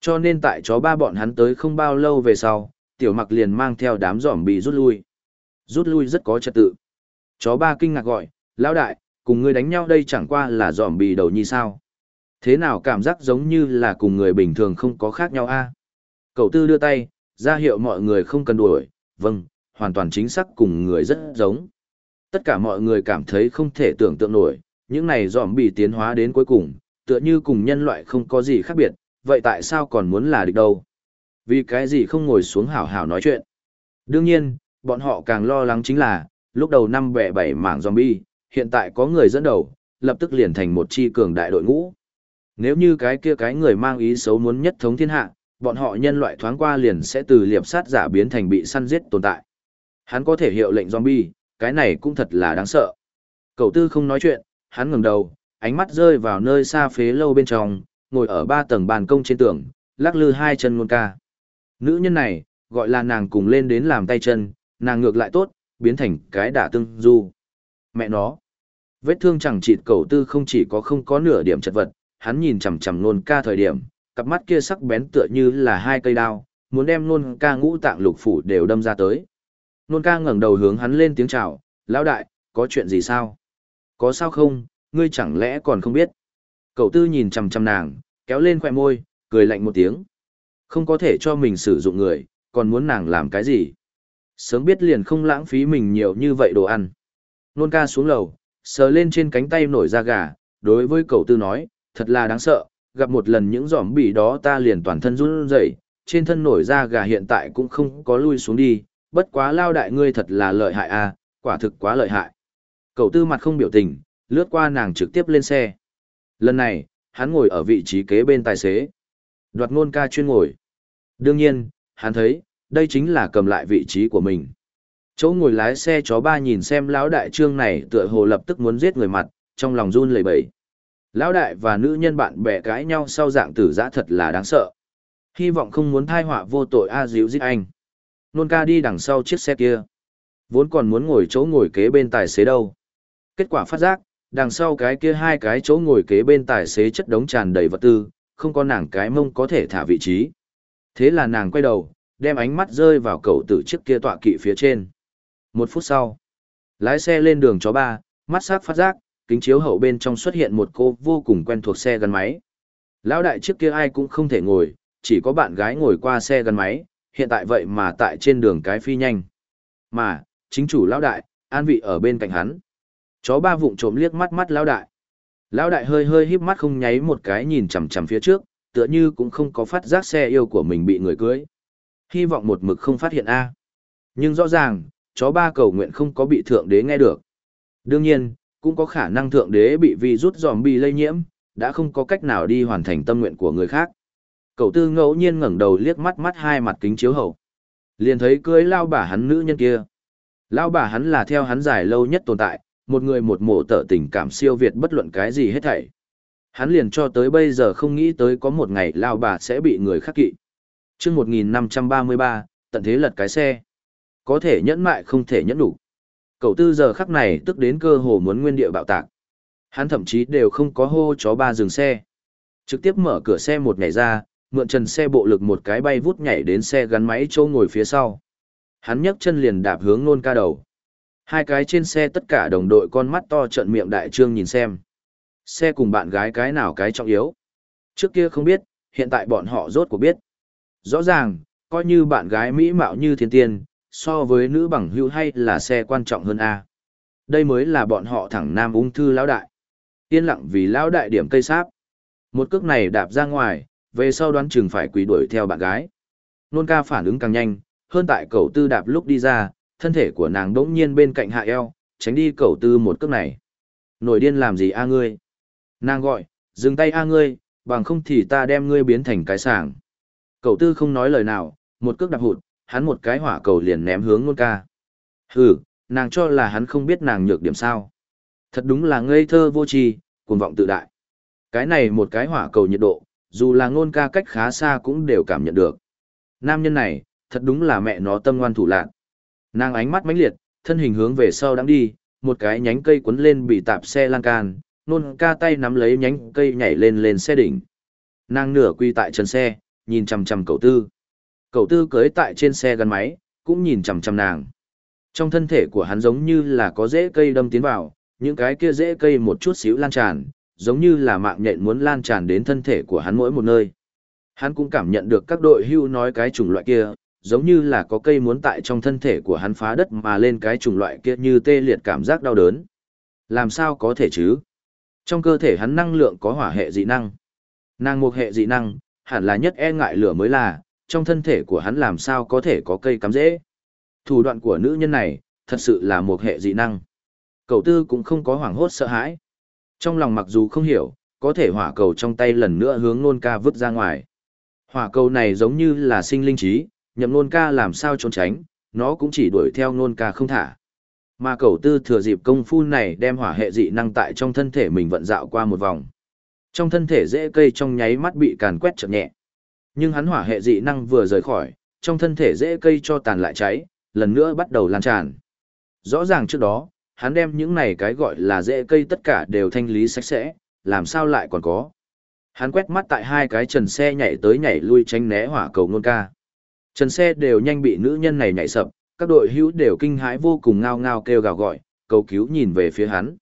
Cho nên tại chó ba bọn hắn tới không bao lâu về sau, tiểu mặc liền mang theo đám giỏm bị rút lui. Rút lui rất có trật tự. Chó ba kinh ngạc gọi, lão đại, cùng ngươi đánh nhau đây chẳng qua là dòm bì đầu nhi sao. Thế nào cảm giác giống như là cùng người bình thường không có khác nhau a? Cậu tư đưa tay, ra hiệu mọi người không cần đuổi, vâng, hoàn toàn chính xác cùng người rất giống. Tất cả mọi người cảm thấy không thể tưởng tượng nổi, những này dòm bị tiến hóa đến cuối cùng, tựa như cùng nhân loại không có gì khác biệt, vậy tại sao còn muốn là địch đâu? Vì cái gì không ngồi xuống hảo hảo nói chuyện? Đương nhiên, bọn họ càng lo lắng chính là, lúc đầu năm bẻ bảy mảng zombie, hiện tại có người dẫn đầu, lập tức liền thành một chi cường đại đội ngũ. Nếu như cái kia cái người mang ý xấu muốn nhất thống thiên hạ, bọn họ nhân loại thoáng qua liền sẽ từ liệp sát giả biến thành bị săn giết tồn tại. Hắn có thể hiệu lệnh zombie, cái này cũng thật là đáng sợ. Cậu tư không nói chuyện, hắn ngẩng đầu, ánh mắt rơi vào nơi xa phế lâu bên trong, ngồi ở ba tầng bàn công trên tường, lắc lư hai chân ngôn ca. Nữ nhân này, gọi là nàng cùng lên đến làm tay chân, nàng ngược lại tốt, biến thành cái đả tương du. Mẹ nó. Vết thương chẳng chịt cầu tư không chỉ có không có nửa điểm chật vật, hắn nhìn chằm chằm nôn ca thời điểm, cặp mắt kia sắc bén tựa như là hai cây đao, muốn đem nôn ca ngũ tạng lục phủ đều đâm ra tới. Nôn ca ngẩng đầu hướng hắn lên tiếng chào, lão đại, có chuyện gì sao? Có sao không, ngươi chẳng lẽ còn không biết? Cậu tư nhìn chằm chằm nàng, kéo lên khoẻ môi, cười lạnh một tiếng. Không có thể cho mình sử dụng người, còn muốn nàng làm cái gì? Sớm biết liền không lãng phí mình nhiều như vậy đồ ăn. Nôn ca xuống lầu, sờ lên trên cánh tay nổi da gà, đối với cậu tư nói, thật là đáng sợ, gặp một lần những giỏm bỉ đó ta liền toàn thân run rẩy, trên thân nổi da gà hiện tại cũng không có lui xuống đi, bất quá lao đại ngươi thật là lợi hại a, quả thực quá lợi hại. Cậu tư mặt không biểu tình, lướt qua nàng trực tiếp lên xe. Lần này, hắn ngồi ở vị trí kế bên tài xế. Đoạt ngôn ca chuyên ngồi. Đương nhiên, hắn thấy, đây chính là cầm lại vị trí của mình. Chỗ ngồi lái xe chó ba nhìn xem lão đại trương này tựa hồ lập tức muốn giết người mặt, trong lòng run lẩy bẩy. Lão đại và nữ nhân bạn bè cãi nhau sau dạng tử giã thật là đáng sợ. Hy vọng không muốn thai họa vô tội A díu giết anh. Nôn ca đi đằng sau chiếc xe kia. Vốn còn muốn ngồi chỗ ngồi kế bên tài xế đâu. Kết quả phát giác, đằng sau cái kia hai cái chỗ ngồi kế bên tài xế chất đống tràn đầy vật tư, không có nàng cái mông có thể thả vị trí. Thế là nàng quay đầu, đem ánh mắt rơi vào cậu tử chiếc kia tọa kỵ phía trên. Một phút sau, lái xe lên đường chó ba, mắt sắc phát giác, kính chiếu hậu bên trong xuất hiện một cô vô cùng quen thuộc xe gắn máy. Lão đại trước kia ai cũng không thể ngồi, chỉ có bạn gái ngồi qua xe gắn máy, hiện tại vậy mà tại trên đường cái phi nhanh. Mà, chính chủ lão đại, an vị ở bên cạnh hắn. Chó ba vụng trộm liếc mắt mắt lão đại. Lão đại hơi hơi híp mắt không nháy một cái nhìn chằm chằm phía trước, tựa như cũng không có phát giác xe yêu của mình bị người cưới. Hy vọng một mực không phát hiện A. Nhưng rõ ràng, chó ba cầu nguyện không có bị thượng đế nghe được. Đương nhiên, cũng có khả năng thượng đế bị vi rút dòm bị lây nhiễm, đã không có cách nào đi hoàn thành tâm nguyện của người khác. Cậu tư ngẫu nhiên ngẩng đầu liếc mắt mắt hai mặt kính chiếu hậu. Liền thấy cưới lao bà hắn nữ nhân kia. Lao bà hắn là theo hắn dài lâu nhất tồn tại, một người một mộ tở tình cảm siêu việt bất luận cái gì hết thảy. Hắn liền cho tới bây giờ không nghĩ tới có một ngày lao bà sẽ bị người khắc kỵ. trước 1533, tận thế lật cái xe. Có thể nhẫn mại không thể nhẫn đủ. Cậu tư giờ khắc này tức đến cơ hồ muốn nguyên địa bạo tạc. Hắn thậm chí đều không có hô chó ba dừng xe. Trực tiếp mở cửa xe một nhảy ra, mượn trần xe bộ lực một cái bay vút nhảy đến xe gắn máy châu ngồi phía sau. Hắn nhấc chân liền đạp hướng nôn ca đầu. Hai cái trên xe tất cả đồng đội con mắt to trợn miệng đại trương nhìn xem. Xe cùng bạn gái cái nào cái trọng yếu. Trước kia không biết, hiện tại bọn họ rốt cuộc biết. Rõ ràng, coi như bạn gái mỹ mạo như thiên tiên, so với nữ bằng hữu hay là xe quan trọng hơn A. Đây mới là bọn họ thẳng nam ung thư lão đại. Yên lặng vì lão đại điểm cây sáp. Một cước này đạp ra ngoài, về sau đoán chừng phải quỳ đuổi theo bạn gái. Nôn ca phản ứng càng nhanh, hơn tại cầu tư đạp lúc đi ra, thân thể của nàng đỗng nhiên bên cạnh hạ eo, tránh đi cầu tư một cước này. Nổi điên làm gì a ngươi? Nàng gọi, dừng tay a ngươi, bằng không thì ta đem ngươi biến thành cái sàng. Cầu tư không nói lời nào, một cước đạp hụt, hắn một cái hỏa cầu liền ném hướng nôn ca. Hừ, nàng cho là hắn không biết nàng nhược điểm sao. Thật đúng là ngây thơ vô tri, cuồng vọng tự đại. Cái này một cái hỏa cầu nhiệt độ, dù là ngôn ca cách khá xa cũng đều cảm nhận được. Nam nhân này, thật đúng là mẹ nó tâm ngoan thủ lạc. Nàng ánh mắt mãnh liệt, thân hình hướng về sau đang đi, một cái nhánh cây cuốn lên bị tạp xe lan can, nôn ca tay nắm lấy nhánh cây nhảy lên lên xe đỉnh. Nàng nửa quy tại chân xe, nhìn chằm chằm cậu tư. Cậu tư cưới tại trên xe gắn máy, cũng nhìn chằm chằm nàng. Trong thân thể của hắn giống như là có rễ cây đâm tiến vào, những cái kia rễ cây một chút xíu lan tràn, giống như là mạng nhện muốn lan tràn đến thân thể của hắn mỗi một nơi. Hắn cũng cảm nhận được các đội hưu nói cái chủng loại kia, giống như là có cây muốn tại trong thân thể của hắn phá đất mà lên cái chủng loại kia như tê liệt cảm giác đau đớn. Làm sao có thể chứ? Trong cơ thể hắn năng lượng có hỏa hệ dị năng. Nàng một hệ dị năng, hẳn là nhất e ngại lửa mới là, trong thân thể của hắn làm sao có thể có cây cắm dễ. Thủ đoạn của nữ nhân này, thật sự là một hệ dị năng. Cậu tư cũng không có hoảng hốt sợ hãi. Trong lòng mặc dù không hiểu, có thể hỏa cầu trong tay lần nữa hướng nôn ca vứt ra ngoài. Hỏa cầu này giống như là sinh linh trí, nhậm nôn ca làm sao trốn tránh, nó cũng chỉ đuổi theo nôn ca không thả. Mà cậu tư thừa dịp công phu này đem hỏa hệ dị năng tại trong thân thể mình vận dạo qua một vòng. Trong thân thể dễ cây trong nháy mắt bị càn quét chậm nhẹ. Nhưng hắn hỏa hệ dị năng vừa rời khỏi, trong thân thể dễ cây cho tàn lại cháy, lần nữa bắt đầu lan tràn. Rõ ràng trước đó, hắn đem những này cái gọi là dễ cây tất cả đều thanh lý sạch sẽ, làm sao lại còn có. Hắn quét mắt tại hai cái trần xe nhảy tới nhảy lui tránh né hỏa cầu nôn ca. Trần xe đều nhanh bị nữ nhân này nhảy sập, các đội hữu đều kinh hãi vô cùng ngao ngao kêu gào gọi, cầu cứu nhìn về phía hắn.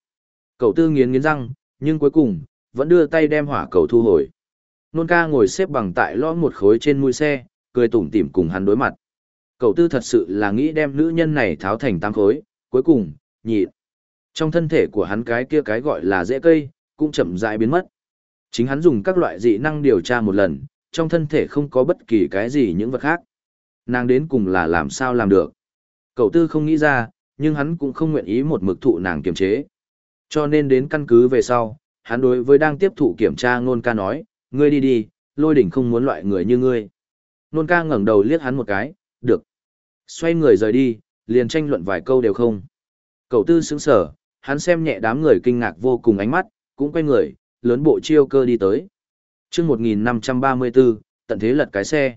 Cậu tư nghiến nghiến răng, nhưng cuối cùng, vẫn đưa tay đem hỏa cầu thu hồi. Nôn ca ngồi xếp bằng tại lõ một khối trên mũi xe, cười tủm tỉm cùng hắn đối mặt. Cậu tư thật sự là nghĩ đem nữ nhân này tháo thành tám khối, cuối cùng, nhị Trong thân thể của hắn cái kia cái gọi là dễ cây, cũng chậm rãi biến mất. Chính hắn dùng các loại dị năng điều tra một lần, trong thân thể không có bất kỳ cái gì những vật khác. Nàng đến cùng là làm sao làm được. Cậu tư không nghĩ ra, nhưng hắn cũng không nguyện ý một mực thụ nàng kiềm chế. Cho nên đến căn cứ về sau, hắn đối với đang tiếp thụ kiểm tra ngôn ca nói, ngươi đi đi, lôi đỉnh không muốn loại người như ngươi. Nôn ca ngẩng đầu liếc hắn một cái, được. Xoay người rời đi, liền tranh luận vài câu đều không. Cậu tư sững sở, hắn xem nhẹ đám người kinh ngạc vô cùng ánh mắt, cũng quay người, lớn bộ chiêu cơ đi tới. Trước 1534, tận thế lật cái xe.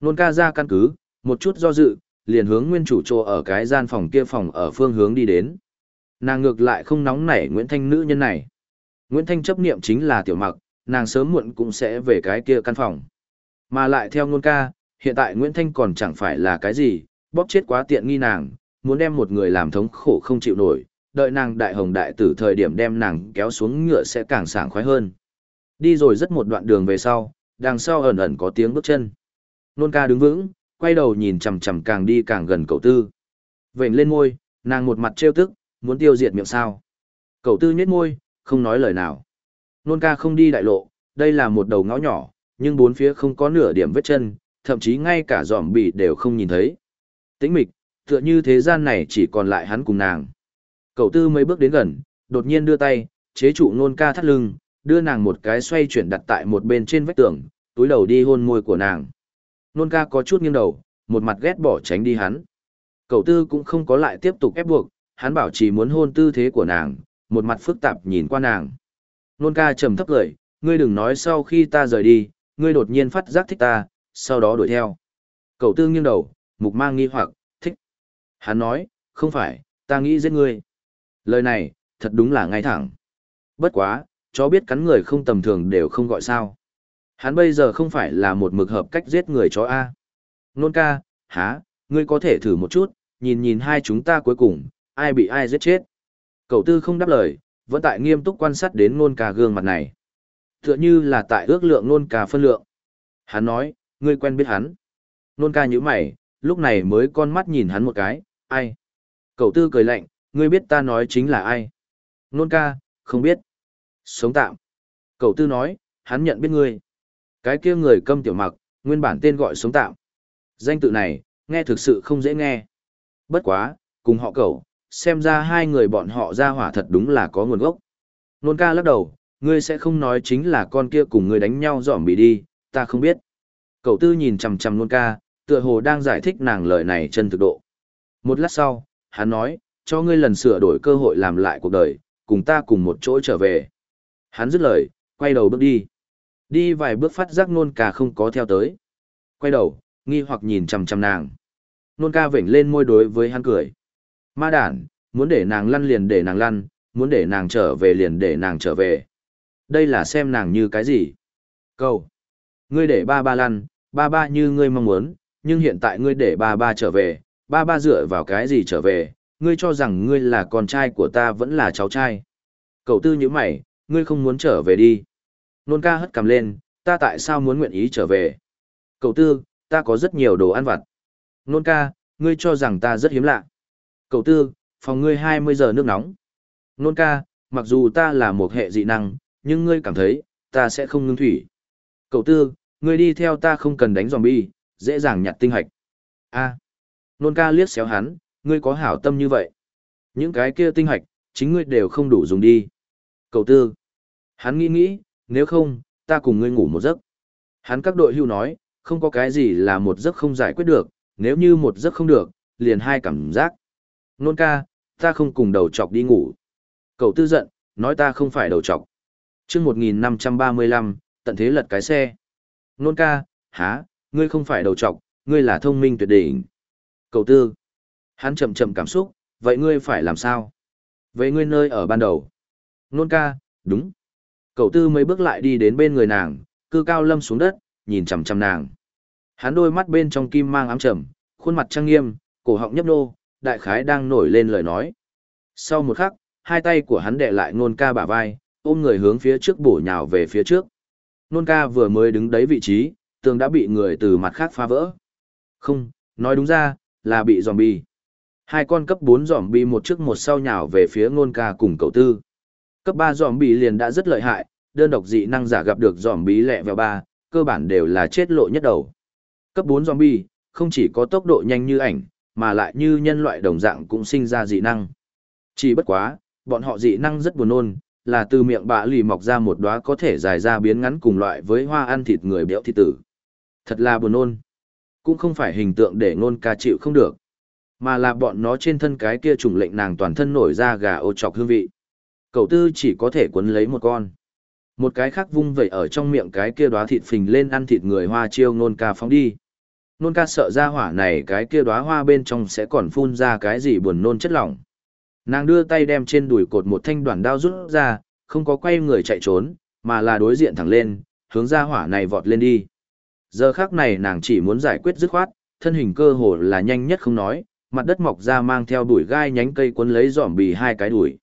Nôn ca ra căn cứ, một chút do dự, liền hướng nguyên chủ trô ở cái gian phòng kia phòng ở phương hướng đi đến. Nàng ngược lại không nóng nảy Nguyễn Thanh nữ nhân này. Nguyễn Thanh chấp niệm chính là tiểu mặc, nàng sớm muộn cũng sẽ về cái kia căn phòng. Mà lại theo ngôn ca, hiện tại Nguyễn Thanh còn chẳng phải là cái gì, bóp chết quá tiện nghi nàng, muốn đem một người làm thống khổ không chịu nổi, đợi nàng đại hồng đại tử thời điểm đem nàng kéo xuống ngựa sẽ càng sảng khoái hơn. Đi rồi rất một đoạn đường về sau, đằng sau ẩn ẩn có tiếng bước chân. Nôn ca đứng vững, quay đầu nhìn chằm chằm càng đi càng gần cậu tư. Vệnh lên môi, nàng một mặt trêu tức, muốn tiêu diệt miệng sao. Cậu tư nhếch môi, không nói lời nào. Nôn ca không đi đại lộ, đây là một đầu ngõ nhỏ, nhưng bốn phía không có nửa điểm vết chân, thậm chí ngay cả giòm bị đều không nhìn thấy. Tĩnh mịch, tựa như thế gian này chỉ còn lại hắn cùng nàng. Cậu tư mấy bước đến gần, đột nhiên đưa tay, chế trụ nôn ca thắt lưng, đưa nàng một cái xoay chuyển đặt tại một bên trên vách tường, túi đầu đi hôn môi của nàng. Nôn ca có chút nghiêng đầu, một mặt ghét bỏ tránh đi hắn. Cậu tư cũng không có lại tiếp tục ép buộc, hắn bảo chỉ muốn hôn tư thế của nàng, một mặt phức tạp nhìn qua nàng. Nôn ca trầm thấp cười, ngươi đừng nói sau khi ta rời đi, ngươi đột nhiên phát giác thích ta, sau đó đuổi theo. Cậu tư nghiêng đầu, mục mang nghi hoặc, thích. Hắn nói, không phải, ta nghĩ giết ngươi. Lời này, thật đúng là ngay thẳng. Bất quá, chó biết cắn người không tầm thường đều không gọi sao. Hắn bây giờ không phải là một mực hợp cách giết người chó A. Nôn ca, há, ngươi có thể thử một chút, nhìn nhìn hai chúng ta cuối cùng, ai bị ai giết chết. Cậu tư không đáp lời, vẫn tại nghiêm túc quan sát đến nôn ca gương mặt này. Tựa như là tại ước lượng nôn ca phân lượng. Hắn nói, ngươi quen biết hắn. Nôn ca nhíu mày, lúc này mới con mắt nhìn hắn một cái, ai? Cậu tư cười lạnh, ngươi biết ta nói chính là ai? Nôn ca, không biết. Sống tạm. Cậu tư nói, hắn nhận biết ngươi. Cái kia người câm tiểu mặc, nguyên bản tên gọi sống tạm. Danh tự này, nghe thực sự không dễ nghe. Bất quá, cùng họ cậu, xem ra hai người bọn họ ra hỏa thật đúng là có nguồn gốc. Nôn ca lắc đầu, ngươi sẽ không nói chính là con kia cùng ngươi đánh nhau dỏm bị đi, ta không biết. Cậu tư nhìn chằm chằm nôn ca, tựa hồ đang giải thích nàng lời này chân thực độ. Một lát sau, hắn nói, cho ngươi lần sửa đổi cơ hội làm lại cuộc đời, cùng ta cùng một chỗ trở về. Hắn dứt lời, quay đầu bước đi. Đi vài bước phát giác nôn ca không có theo tới. Quay đầu, nghi hoặc nhìn chằm chằm nàng. Nôn ca vểnh lên môi đối với hắn cười. Ma đản, muốn để nàng lăn liền để nàng lăn, muốn để nàng trở về liền để nàng trở về. Đây là xem nàng như cái gì? Câu. Ngươi để ba ba lăn, ba ba như ngươi mong muốn, nhưng hiện tại ngươi để ba ba trở về, ba ba dựa vào cái gì trở về, ngươi cho rằng ngươi là con trai của ta vẫn là cháu trai. Cậu tư như mày, ngươi không muốn trở về đi. Nôn ca hất cầm lên, ta tại sao muốn nguyện ý trở về? Cậu tư, ta có rất nhiều đồ ăn vặt. Nôn ca, ngươi cho rằng ta rất hiếm lạ. Cậu tư, phòng ngươi 20 giờ nước nóng. Nôn ca, mặc dù ta là một hệ dị năng, nhưng ngươi cảm thấy, ta sẽ không ngưng thủy. Cậu tư, ngươi đi theo ta không cần đánh zombie, dễ dàng nhặt tinh hạch. A. À. Nôn ca liếc xéo hắn, ngươi có hảo tâm như vậy. Những cái kia tinh hạch, chính ngươi đều không đủ dùng đi. Cậu tư. Hắn nghĩ nghĩ, nếu không, ta cùng ngươi ngủ một giấc. Hắn các đội hưu nói, không có cái gì là một giấc không giải quyết được, nếu như một giấc không được, liền hai cảm giác. Nôn ca, ta không cùng đầu chọc đi ngủ. Cậu tư giận, nói ta không phải đầu chọc. chương 1535, tận thế lật cái xe. Nôn ca, há, ngươi không phải đầu chọc, ngươi là thông minh tuyệt đỉnh. Cậu tư, hắn chậm chậm cảm xúc, vậy ngươi phải làm sao? Vậy ngươi nơi ở ban đầu. Nôn ca, đúng. Cậu tư mấy bước lại đi đến bên người nàng, cư cao lâm xuống đất, nhìn chằm chằm nàng. Hắn đôi mắt bên trong kim mang ám trầm, khuôn mặt trang nghiêm, cổ họng nhấp nô, đại khái đang nổi lên lời nói. Sau một khắc, hai tay của hắn đè lại nôn ca bả vai, ôm người hướng phía trước bổ nhào về phía trước. Nôn ca vừa mới đứng đấy vị trí, tường đã bị người từ mặt khác phá vỡ. Không, nói đúng ra, là bị zombie. Hai con cấp 4 zombie một trước một sau nhào về phía nôn ca cùng cậu tư. Cấp 3 zombie liền đã rất lợi hại, đơn độc dị năng giả gặp được zombie lẹ vào ba, cơ bản đều là chết lộ nhất đầu. Cấp 4 zombie, không chỉ có tốc độ nhanh như ảnh, mà lại như nhân loại đồng dạng cũng sinh ra dị năng. Chỉ bất quá, bọn họ dị năng rất buồn nôn, là từ miệng bạ lì mọc ra một đóa có thể dài ra biến ngắn cùng loại với hoa ăn thịt người béo thịt tử. Thật là buồn nôn. Cũng không phải hình tượng để nôn ca chịu không được, mà là bọn nó trên thân cái kia trùng lệnh nàng toàn thân nổi ra gà ô chọc hương vị. Cậu tư chỉ có thể quấn lấy một con. Một cái khác vung vẩy ở trong miệng cái kia đóa thịt phình lên ăn thịt người hoa chiêu nôn ca phóng đi. Nôn ca sợ ra hỏa này cái kia đóa hoa bên trong sẽ còn phun ra cái gì buồn nôn chất lỏng. Nàng đưa tay đem trên đùi cột một thanh đoàn đao rút ra, không có quay người chạy trốn, mà là đối diện thẳng lên, hướng ra hỏa này vọt lên đi. Giờ khác này nàng chỉ muốn giải quyết dứt khoát, thân hình cơ hồ là nhanh nhất không nói, mặt đất mọc ra mang theo đuổi gai nhánh cây cuốn lấy giỏm bì hai cái đuổi.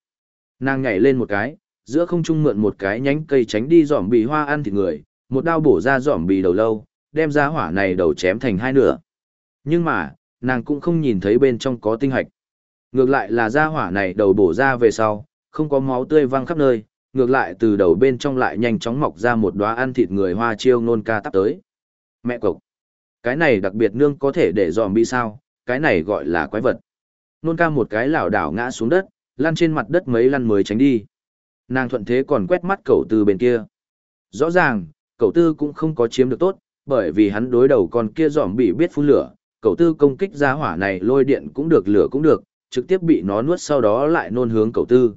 Nàng nhảy lên một cái, giữa không trung mượn một cái nhánh cây tránh đi giỏm bì hoa ăn thịt người, một đao bổ ra giỏm bì đầu lâu, đem ra hỏa này đầu chém thành hai nửa. Nhưng mà, nàng cũng không nhìn thấy bên trong có tinh hạch. Ngược lại là ra hỏa này đầu bổ ra về sau, không có máu tươi văng khắp nơi, ngược lại từ đầu bên trong lại nhanh chóng mọc ra một đóa ăn thịt người hoa chiêu nôn ca tắp tới. Mẹ cộc. Cái này đặc biệt nương có thể để dòm bị sao, cái này gọi là quái vật. Nôn ca một cái lảo đảo ngã xuống đất, lăn trên mặt đất mấy lăn mới tránh đi. Nàng thuận thế còn quét mắt cậu tư bên kia. Rõ ràng, cậu tư cũng không có chiếm được tốt, bởi vì hắn đối đầu con kia dòm bị biết phun lửa, cậu tư công kích ra hỏa này lôi điện cũng được lửa cũng được, trực tiếp bị nó nuốt sau đó lại nôn hướng cậu tư.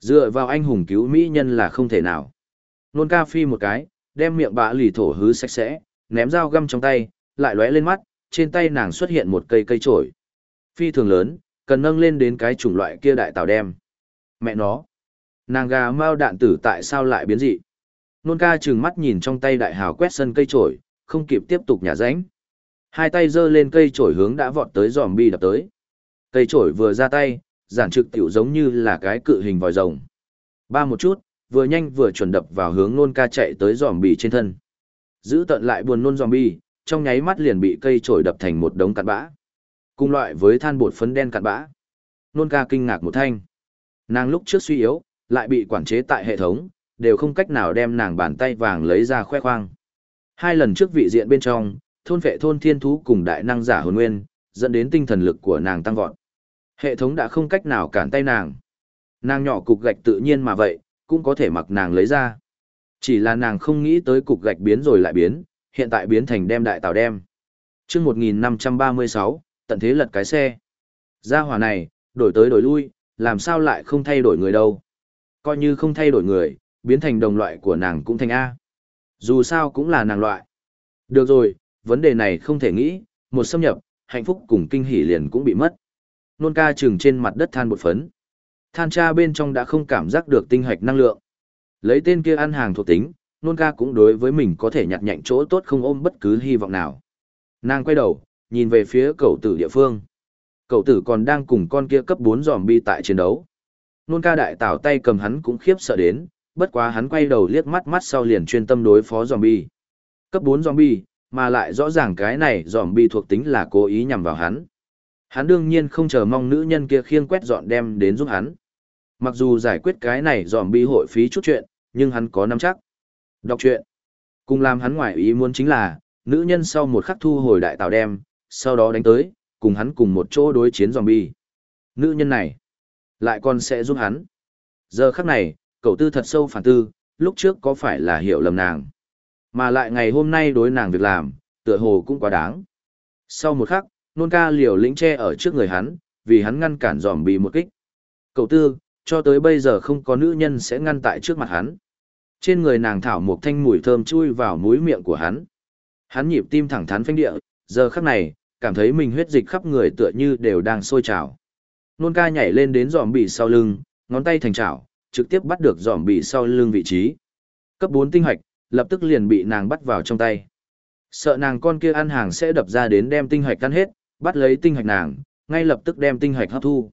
Dựa vào anh hùng cứu mỹ nhân là không thể nào. Nôn ca phi một cái, đem miệng bạ lì thổ hứ sạch sẽ, ném dao găm trong tay, lại lóe lên mắt, trên tay nàng xuất hiện một cây cây trổi. Phi thường lớn, cần nâng lên đến cái chủng loại kia đại tàu đem. Mẹ nó, nàng gà mau đạn tử tại sao lại biến dị? Nôn ca trừng mắt nhìn trong tay đại hào quét sân cây trổi, không kịp tiếp tục nhả ránh. Hai tay giơ lên cây chổi hướng đã vọt tới giòm bi đập tới. Cây chổi vừa ra tay, giản trực tiểu giống như là cái cự hình vòi rồng. Ba một chút, vừa nhanh vừa chuẩn đập vào hướng nôn ca chạy tới giòm bì trên thân. Giữ tận lại buồn nôn giòm trong nháy mắt liền bị cây chổi đập thành một đống cặn bã. Cùng loại với than bột phấn đen cặn bã. Nôn ca kinh ngạc một thanh. Nàng lúc trước suy yếu, lại bị quản chế tại hệ thống, đều không cách nào đem nàng bàn tay vàng lấy ra khoe khoang. Hai lần trước vị diện bên trong, thôn vệ thôn thiên thú cùng đại năng giả hồn nguyên, dẫn đến tinh thần lực của nàng tăng vọt. Hệ thống đã không cách nào cản tay nàng. Nàng nhỏ cục gạch tự nhiên mà vậy, cũng có thể mặc nàng lấy ra. Chỉ là nàng không nghĩ tới cục gạch biến rồi lại biến, hiện tại biến thành đem đại tàu đem. chương 1536, tận thế lật cái xe. Gia hỏa này, đổi tới đổi lui, làm sao lại không thay đổi người đâu. Coi như không thay đổi người, biến thành đồng loại của nàng cũng thành A. Dù sao cũng là nàng loại. Được rồi, vấn đề này không thể nghĩ, một xâm nhập, hạnh phúc cùng kinh hỉ liền cũng bị mất. Nôn ca trừng trên mặt đất than bột phấn. Than cha bên trong đã không cảm giác được tinh hạch năng lượng. Lấy tên kia ăn hàng thuộc tính, nôn ca cũng đối với mình có thể nhặt nhạnh chỗ tốt không ôm bất cứ hy vọng nào. Nàng quay đầu, nhìn về phía cậu tử địa phương. Cậu tử còn đang cùng con kia cấp 4 giòm bi tại chiến đấu. Nôn ca đại tảo tay cầm hắn cũng khiếp sợ đến, bất quá hắn quay đầu liếc mắt mắt sau liền chuyên tâm đối phó zombie. bi. Cấp 4 zombie, bi, mà lại rõ ràng cái này zombie bi thuộc tính là cố ý nhằm vào hắn. Hắn đương nhiên không chờ mong nữ nhân kia khiêng quét dọn đem đến giúp hắn. Mặc dù giải quyết cái này zombie bi hội phí chút chuyện, nhưng hắn có nắm chắc. Đọc truyện. Cùng làm hắn ngoại ý muốn chính là, nữ nhân sau một khắc thu hồi đại tàu đem, sau đó đánh tới, cùng hắn cùng một chỗ đối chiến zombie. Nữ nhân này, lại còn sẽ giúp hắn. Giờ khắc này, cậu tư thật sâu phản tư, lúc trước có phải là hiểu lầm nàng. Mà lại ngày hôm nay đối nàng việc làm, tựa hồ cũng quá đáng. Sau một khắc, nôn ca liều lĩnh che ở trước người hắn, vì hắn ngăn cản dòm bị một kích. Cậu tư, cho tới bây giờ không có nữ nhân sẽ ngăn tại trước mặt hắn. Trên người nàng thảo một thanh mùi thơm chui vào mũi miệng của hắn. Hắn nhịp tim thẳng thắn phanh địa, giờ khắc này, cảm thấy mình huyết dịch khắp người tựa như đều đang sôi trào. Nôn ca nhảy lên đến giòm bị sau lưng, ngón tay thành chảo, trực tiếp bắt được dòm bị sau lưng vị trí. Cấp 4 tinh hoạch, lập tức liền bị nàng bắt vào trong tay. Sợ nàng con kia ăn hàng sẽ đập ra đến đem tinh hoạch ăn hết, bắt lấy tinh hoạch nàng, ngay lập tức đem tinh hoạch hấp thu.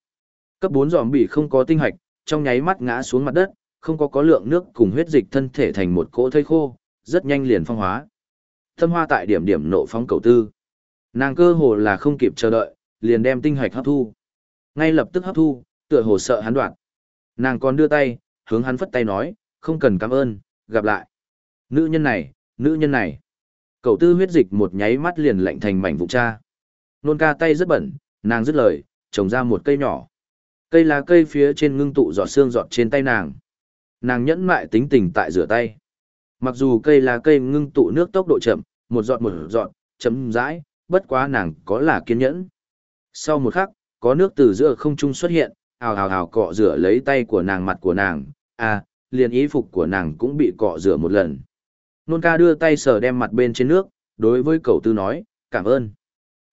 Cấp 4 dòm bị không có tinh hoạch, trong nháy mắt ngã xuống mặt đất, không có có lượng nước cùng huyết dịch thân thể thành một cỗ thây khô, rất nhanh liền phong hóa. Thâm hoa tại điểm điểm nộ phóng cầu tư. Nàng cơ hồ là không kịp chờ đợi, liền đem tinh hạch hấp thu. Ngay lập tức hấp thu, tựa hồ sợ hắn đoạn. Nàng còn đưa tay, hướng hắn phất tay nói, không cần cảm ơn, gặp lại. Nữ nhân này, nữ nhân này. Cậu tư huyết dịch một nháy mắt liền lạnh thành mảnh vụn cha. Nôn ca tay rất bẩn, nàng dứt lời, trồng ra một cây nhỏ. Cây lá cây phía trên ngưng tụ giọt xương giọt trên tay nàng. Nàng nhẫn mại tính tình tại rửa tay. Mặc dù cây lá cây ngưng tụ nước tốc độ chậm, một giọt một giọt, chấm rãi, bất quá nàng có là kiên nhẫn. Sau một khắc, có nước từ giữa không trung xuất hiện, ào ào ào cọ rửa lấy tay của nàng mặt của nàng, à, liền ý phục của nàng cũng bị cọ rửa một lần. Nôn ca đưa tay sờ đem mặt bên trên nước, đối với cậu tư nói, cảm ơn.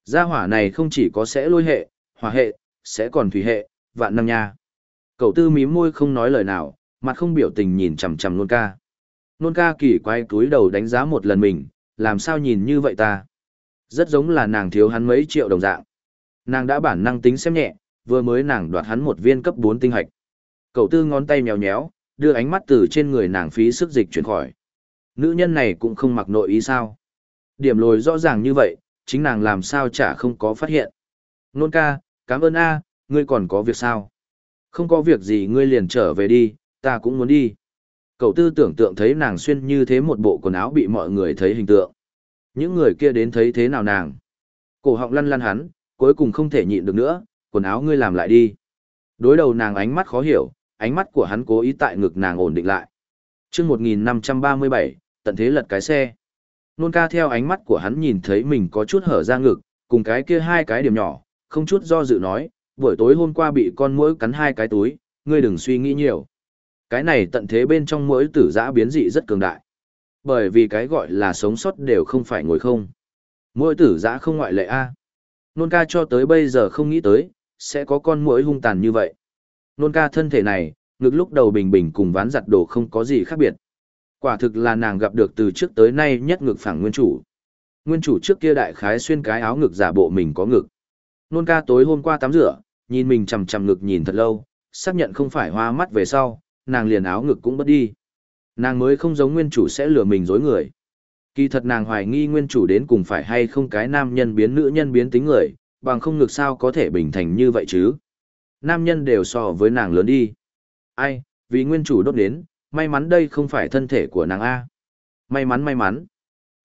Gia hỏa này không chỉ có sẽ lôi hệ, hỏa hệ, sẽ còn thủy hệ, vạn năm nha. Cậu tư mím môi không nói lời nào, mặt không biểu tình nhìn chằm chằm nôn ca. Nôn ca kỳ quay túi đầu đánh giá một lần mình, làm sao nhìn như vậy ta? Rất giống là nàng thiếu hắn mấy triệu đồng dạng. Nàng đã bản năng tính xem nhẹ, vừa mới nàng đoạt hắn một viên cấp 4 tinh hạch. Cậu tư ngón tay nhéo nhéo, đưa ánh mắt từ trên người nàng phí sức dịch chuyển khỏi. Nữ nhân này cũng không mặc nội ý sao. Điểm lồi rõ ràng như vậy, chính nàng làm sao chả không có phát hiện. Nôn ca, cảm ơn A, ngươi còn có việc sao? Không có việc gì ngươi liền trở về đi, ta cũng muốn đi. Cậu tư tưởng tượng thấy nàng xuyên như thế một bộ quần áo bị mọi người thấy hình tượng. Những người kia đến thấy thế nào nàng? Cổ họng lăn lăn hắn, cuối cùng không thể nhịn được nữa, quần áo ngươi làm lại đi. Đối đầu nàng ánh mắt khó hiểu, ánh mắt của hắn cố ý tại ngực nàng ổn định lại. chương 1537, tận thế lật cái xe. Nôn ca theo ánh mắt của hắn nhìn thấy mình có chút hở ra ngực, cùng cái kia hai cái điểm nhỏ, không chút do dự nói, buổi tối hôm qua bị con muỗi cắn hai cái túi, ngươi đừng suy nghĩ nhiều. Cái này tận thế bên trong muỗi tử giã biến dị rất cường đại. Bởi vì cái gọi là sống sót đều không phải ngồi không. Muỗi tử giã không ngoại lệ a. Nôn ca cho tới bây giờ không nghĩ tới, sẽ có con muỗi hung tàn như vậy. Nôn ca thân thể này, ngực lúc đầu bình bình cùng ván giặt đồ không có gì khác biệt. Quả thực là nàng gặp được từ trước tới nay nhất ngực phẳng nguyên chủ. Nguyên chủ trước kia đại khái xuyên cái áo ngực giả bộ mình có ngực. Nôn ca tối hôm qua tắm rửa, nhìn mình chằm chằm ngực nhìn thật lâu, xác nhận không phải hoa mắt về sau, nàng liền áo ngực cũng bất đi. Nàng mới không giống nguyên chủ sẽ lừa mình dối người. Kỳ thật nàng hoài nghi nguyên chủ đến cùng phải hay không cái nam nhân biến nữ nhân biến tính người, bằng không ngực sao có thể bình thành như vậy chứ. Nam nhân đều so với nàng lớn đi. Ai, vì nguyên chủ đốt đến, may mắn đây không phải thân thể của nàng A. May mắn may mắn.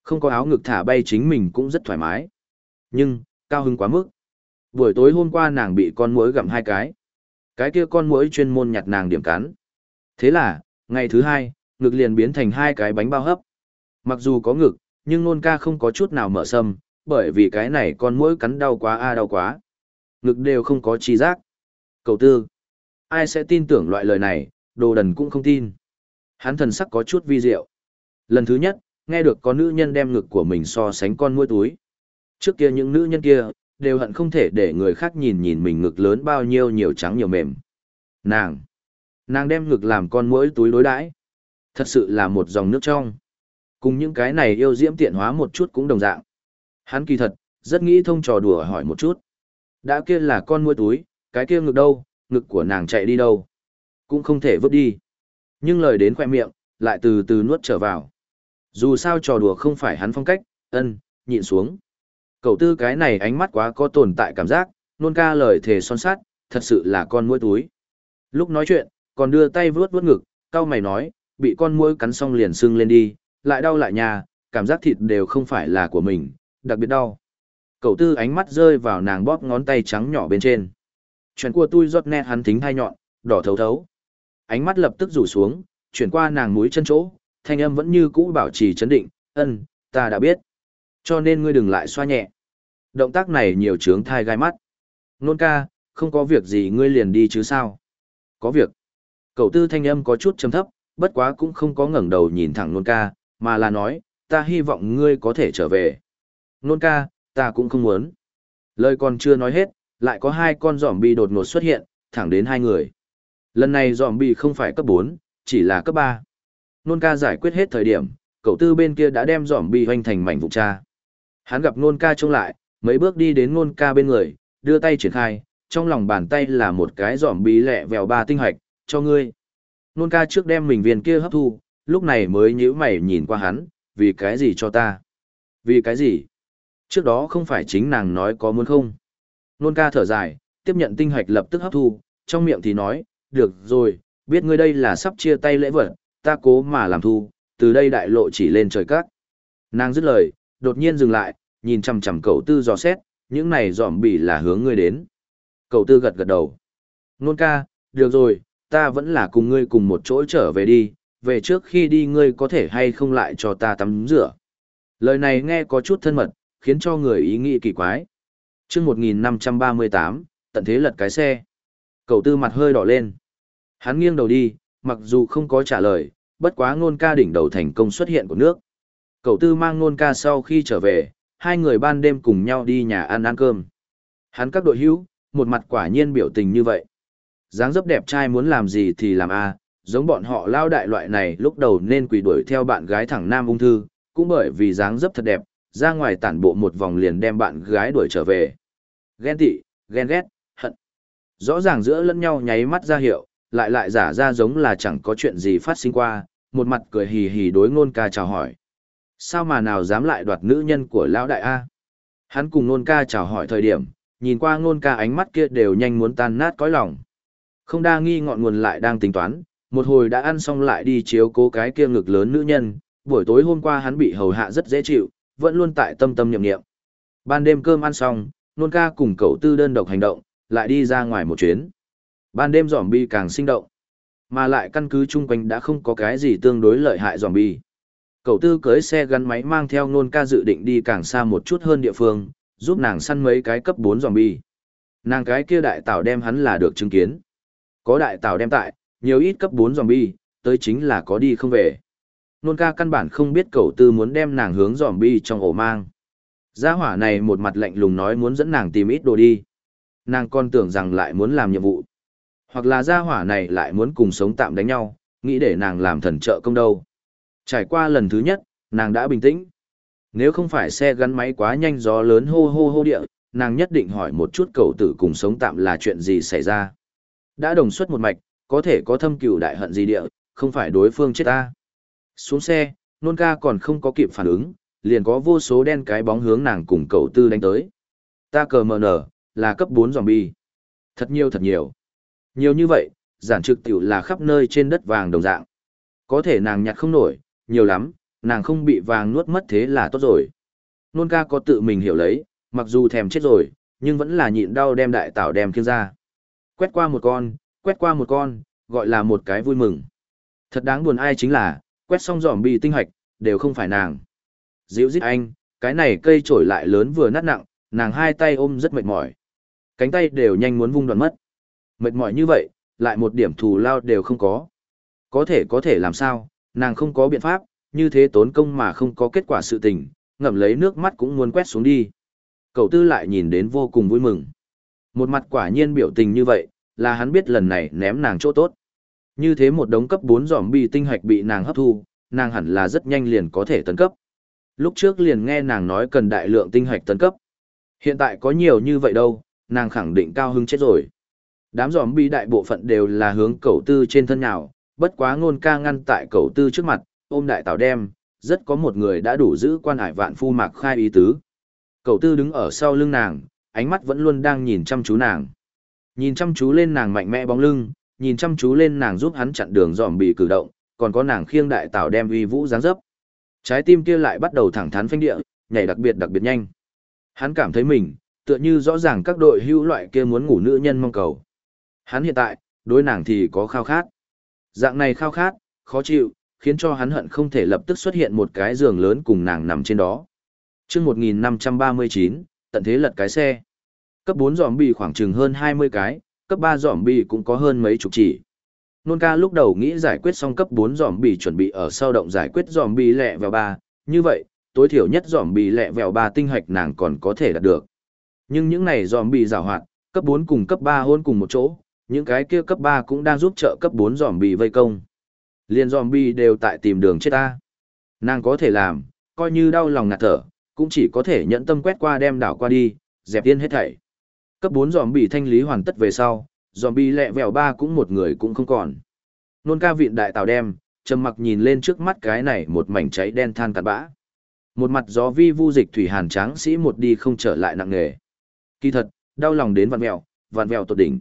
Không có áo ngực thả bay chính mình cũng rất thoải mái. Nhưng, cao hứng quá mức. Buổi tối hôm qua nàng bị con muỗi gặm hai cái. Cái kia con muỗi chuyên môn nhặt nàng điểm cắn. Thế là, ngày thứ hai, ngực liền biến thành hai cái bánh bao hấp. Mặc dù có ngực, nhưng nôn ca không có chút nào mở sâm, bởi vì cái này con mũi cắn đau quá a đau quá. Ngực đều không có chi giác. Cầu tư. Ai sẽ tin tưởng loại lời này, đồ đần cũng không tin. Hắn thần sắc có chút vi diệu. Lần thứ nhất, nghe được có nữ nhân đem ngực của mình so sánh con mũi túi. Trước kia những nữ nhân kia, đều hận không thể để người khác nhìn nhìn mình ngực lớn bao nhiêu nhiều trắng nhiều mềm. Nàng. Nàng đem ngực làm con mũi túi đối đãi Thật sự là một dòng nước trong. Cùng những cái này yêu diễm tiện hóa một chút cũng đồng dạng. Hắn kỳ thật, rất nghĩ thông trò đùa hỏi một chút. Đã kia là con muỗi túi, cái kia ngực đâu, ngực của nàng chạy đi đâu. Cũng không thể vứt đi. Nhưng lời đến khoe miệng, lại từ từ nuốt trở vào. Dù sao trò đùa không phải hắn phong cách, ân, nhịn xuống. Cậu tư cái này ánh mắt quá có tồn tại cảm giác, nôn ca lời thề son sát, thật sự là con muỗi túi. Lúc nói chuyện, còn đưa tay vuốt vuốt ngực, cao mày nói, bị con muỗi cắn xong liền sưng lên đi, lại đau lại nhà, cảm giác thịt đều không phải là của mình, đặc biệt đau. Cậu tư ánh mắt rơi vào nàng bóp ngón tay trắng nhỏ bên trên. Chuyện của tôi giọt nét hắn thính hai nhọn, đỏ thấu thấu. Ánh mắt lập tức rủ xuống, chuyển qua nàng mũi chân chỗ, thanh âm vẫn như cũ bảo trì chấn định, ân, ta đã biết. Cho nên ngươi đừng lại xoa nhẹ. Động tác này nhiều trướng thai gai mắt. Nôn ca, không có việc gì ngươi liền đi chứ sao? Có việc. Cậu tư thanh âm có chút trầm thấp, bất quá cũng không có ngẩng đầu nhìn thẳng nôn ca, mà là nói, ta hy vọng ngươi có thể trở về. Nôn ca, ta cũng không muốn. Lời còn chưa nói hết, lại có hai con giỏm bi đột ngột xuất hiện, thẳng đến hai người. Lần này giỏm bi không phải cấp 4, chỉ là cấp 3. Nôn ca giải quyết hết thời điểm, cậu tư bên kia đã đem giỏm bi hoành thành mảnh vụ cha. Hắn gặp nôn ca trông lại, mấy bước đi đến nôn ca bên người, đưa tay triển khai, trong lòng bàn tay là một cái giỏm bi lẹ vèo ba tinh hoạch, cho ngươi. Nôn ca trước đem mình viên kia hấp thu, lúc này mới nhíu mày nhìn qua hắn, vì cái gì cho ta? Vì cái gì? Trước đó không phải chính nàng nói có muốn không? Nôn ca thở dài, tiếp nhận tinh hạch lập tức hấp thu, trong miệng thì nói, được rồi, biết ngươi đây là sắp chia tay lễ vật, ta cố mà làm thu, từ đây đại lộ chỉ lên trời cát. Nàng dứt lời, đột nhiên dừng lại, nhìn chằm chằm cậu tư dò xét, những này dòm bỉ là hướng ngươi đến. Cậu tư gật gật đầu. Nôn ca, được rồi, ta vẫn là cùng ngươi cùng một chỗ trở về đi, về trước khi đi ngươi có thể hay không lại cho ta tắm rửa. Lời này nghe có chút thân mật, khiến cho người ý nghĩ kỳ quái. Trước 1538, tận thế lật cái xe. Cậu tư mặt hơi đỏ lên. Hắn nghiêng đầu đi, mặc dù không có trả lời, bất quá ngôn ca đỉnh đầu thành công xuất hiện của nước. Cậu tư mang ngôn ca sau khi trở về, hai người ban đêm cùng nhau đi nhà ăn ăn cơm. Hắn các đội hữu, một mặt quả nhiên biểu tình như vậy. dáng dấp đẹp trai muốn làm gì thì làm a giống bọn họ lao đại loại này lúc đầu nên quỳ đuổi theo bạn gái thẳng nam ung thư, cũng bởi vì dáng dấp thật đẹp, ra ngoài tản bộ một vòng liền đem bạn gái đuổi trở về. Ghen tị, ghen ghét, hận. Rõ ràng giữa lẫn nhau nháy mắt ra hiệu, lại lại giả ra giống là chẳng có chuyện gì phát sinh qua, một mặt cười hì hì đối ngôn ca chào hỏi. Sao mà nào dám lại đoạt nữ nhân của lão đại A? Hắn cùng ngôn ca chào hỏi thời điểm, nhìn qua ngôn ca ánh mắt kia đều nhanh muốn tan nát cõi lòng. Không đa nghi ngọn nguồn lại đang tính toán, một hồi đã ăn xong lại đi chiếu cố cái kia ngực lớn nữ nhân, buổi tối hôm qua hắn bị hầu hạ rất dễ chịu, vẫn luôn tại tâm tâm nhậm nghiệm. Ban đêm cơm ăn xong, nôn ca cùng cậu tư đơn độc hành động, lại đi ra ngoài một chuyến. Ban đêm giỏm bi càng sinh động, mà lại căn cứ chung quanh đã không có cái gì tương đối lợi hại giỏm bi. Cậu tư cưới xe gắn máy mang theo nôn ca dự định đi càng xa một chút hơn địa phương, giúp nàng săn mấy cái cấp 4 giỏm bi. Nàng cái kia đại tảo đem hắn là được chứng kiến. Có đại tảo đem tại, nhiều ít cấp 4 zombie, tới chính là có đi không về. Nôn ca căn bản không biết cậu tư muốn đem nàng hướng dòm bi trong ổ mang. Gia hỏa này một mặt lạnh lùng nói muốn dẫn nàng tìm ít đồ đi. Nàng còn tưởng rằng lại muốn làm nhiệm vụ. Hoặc là gia hỏa này lại muốn cùng sống tạm đánh nhau, nghĩ để nàng làm thần trợ công đâu. Trải qua lần thứ nhất, nàng đã bình tĩnh. Nếu không phải xe gắn máy quá nhanh gió lớn hô hô hô địa, nàng nhất định hỏi một chút cậu tử cùng sống tạm là chuyện gì xảy ra. Đã đồng xuất một mạch, có thể có thâm cừu đại hận gì địa, không phải đối phương chết ta. Xuống xe, nôn ca còn không có kịp phản ứng, liền có vô số đen cái bóng hướng nàng cùng cậu tư đánh tới. Ta cờ mờ nở, là cấp 4 zombie. Thật nhiều thật nhiều. Nhiều như vậy, giản trực tiểu là khắp nơi trên đất vàng đồng dạng. Có thể nàng nhặt không nổi, nhiều lắm, nàng không bị vàng nuốt mất thế là tốt rồi. Nôn ca có tự mình hiểu lấy, mặc dù thèm chết rồi, nhưng vẫn là nhịn đau đem đại tảo đem kiêng ra. Quét qua một con, quét qua một con, gọi là một cái vui mừng. Thật đáng buồn ai chính là, quét xong dòm bị tinh hoạch, đều không phải nàng. Dịu dít anh, cái này cây trổi lại lớn vừa nát nặng, nàng hai tay ôm rất mệt mỏi. Cánh tay đều nhanh muốn vung đoạn mất. Mệt mỏi như vậy, lại một điểm thù lao đều không có. Có thể có thể làm sao, nàng không có biện pháp, như thế tốn công mà không có kết quả sự tình, ngậm lấy nước mắt cũng muốn quét xuống đi. Cậu tư lại nhìn đến vô cùng vui mừng. Một mặt quả nhiên biểu tình như vậy, là hắn biết lần này ném nàng chỗ tốt. Như thế một đống cấp 4 giòm bi tinh hạch bị nàng hấp thu, nàng hẳn là rất nhanh liền có thể tấn cấp. Lúc trước liền nghe nàng nói cần đại lượng tinh hạch tấn cấp. Hiện tại có nhiều như vậy đâu, nàng khẳng định cao hứng chết rồi. Đám giòm bi đại bộ phận đều là hướng cầu tư trên thân nhào, bất quá ngôn ca ngăn tại cầu tư trước mặt, ôm đại tảo đem, rất có một người đã đủ giữ quan hải vạn phu mạc khai ý tứ. Cầu tư đứng ở sau lưng nàng, ánh mắt vẫn luôn đang nhìn chăm chú nàng. Nhìn chăm chú lên nàng mạnh mẽ bóng lưng, nhìn chăm chú lên nàng giúp hắn chặn đường giòm bị cử động, còn có nàng khiêng đại tảo đem uy vũ dáng dấp. Trái tim kia lại bắt đầu thẳng thắn phanh địa, nhảy đặc biệt đặc biệt nhanh. Hắn cảm thấy mình, tựa như rõ ràng các đội hưu loại kia muốn ngủ nữ nhân mong cầu. Hắn hiện tại, đối nàng thì có khao khát. Dạng này khao khát, khó chịu, khiến cho hắn hận không thể lập tức xuất hiện một cái giường lớn cùng nàng nằm trên đó. Trước 1539, tận thế lật cái xe. Cấp 4 giòm bị khoảng chừng hơn 20 cái, cấp 3 giỏm bì cũng có hơn mấy chục chỉ. Nôn ca lúc đầu nghĩ giải quyết xong cấp 4 giỏm bì chuẩn bị ở sau động giải quyết giỏm bì lẹ vào 3, như vậy, tối thiểu nhất giỏm bì lẹ vèo 3 tinh hạch nàng còn có thể đạt được. Nhưng những này giỏm bì rào hoạt, cấp 4 cùng cấp 3 hôn cùng một chỗ, những cái kia cấp 3 cũng đang giúp trợ cấp 4 giỏm bì vây công. Liên bì đều tại tìm đường chết ta. Nàng có thể làm, coi như đau lòng ngạt thở, cũng chỉ có thể nhẫn tâm quét qua đem đảo qua đi, dẹp yên hết thảy. Cấp 4 zombie thanh lý hoàn tất về sau, zombie lẹ vèo ba cũng một người cũng không còn. Nôn ca vịn đại tàu đem, trầm mặc nhìn lên trước mắt cái này một mảnh cháy đen than cạn bã. Một mặt gió vi vu dịch thủy hàn tráng sĩ một đi không trở lại nặng nghề Kỳ thật, đau lòng đến vạn mèo, vạn mèo tột đỉnh.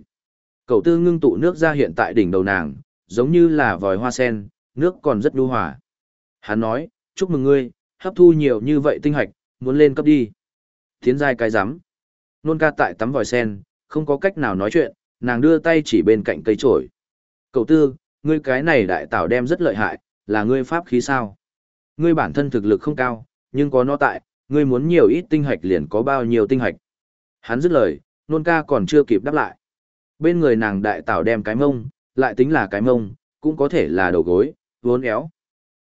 Cậu tư ngưng tụ nước ra hiện tại đỉnh đầu nàng, giống như là vòi hoa sen, nước còn rất nhu hòa. Hắn nói, chúc mừng ngươi, hấp thu nhiều như vậy tinh hạch, muốn lên cấp đi. Tiến giai cái rắm Nôn ca tại tắm vòi sen, không có cách nào nói chuyện, nàng đưa tay chỉ bên cạnh cây trổi. Cậu tư, ngươi cái này đại tảo đem rất lợi hại, là ngươi pháp khí sao? Ngươi bản thân thực lực không cao, nhưng có nó tại, ngươi muốn nhiều ít tinh hạch liền có bao nhiêu tinh hạch. Hắn dứt lời, nôn ca còn chưa kịp đáp lại. Bên người nàng đại tảo đem cái mông, lại tính là cái mông, cũng có thể là đầu gối, vốn éo.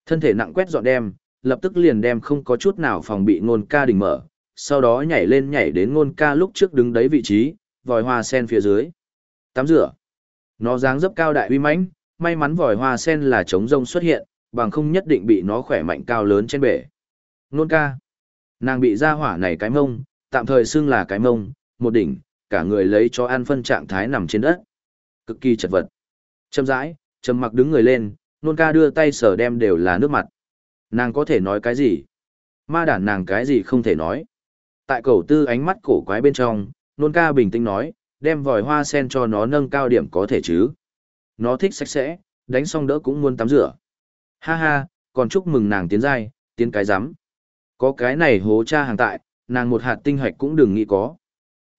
Thân thể nặng quét dọn đem, lập tức liền đem không có chút nào phòng bị Nôn ca đỉnh mở, sau đó nhảy lên nhảy đến ngôn ca lúc trước đứng đấy vị trí, vòi hoa sen phía dưới. Tắm rửa. Nó dáng dấp cao đại uy mãnh, may mắn vòi hoa sen là trống rông xuất hiện, bằng không nhất định bị nó khỏe mạnh cao lớn trên bể. Ngôn ca. Nàng bị ra hỏa này cái mông, tạm thời xưng là cái mông, một đỉnh, cả người lấy cho ăn phân trạng thái nằm trên đất. Cực kỳ chật vật. Châm rãi, châm mặc đứng người lên, nôn ca đưa tay sờ đem đều là nước mặt. Nàng có thể nói cái gì? Ma đản nàng cái gì không thể nói. Tại cầu tư ánh mắt cổ quái bên trong, nôn ca bình tĩnh nói, đem vòi hoa sen cho nó nâng cao điểm có thể chứ. Nó thích sạch sẽ, đánh xong đỡ cũng muốn tắm rửa. Ha ha, còn chúc mừng nàng tiến giai, tiến cái rắm Có cái này hố cha hàng tại, nàng một hạt tinh hạch cũng đừng nghĩ có.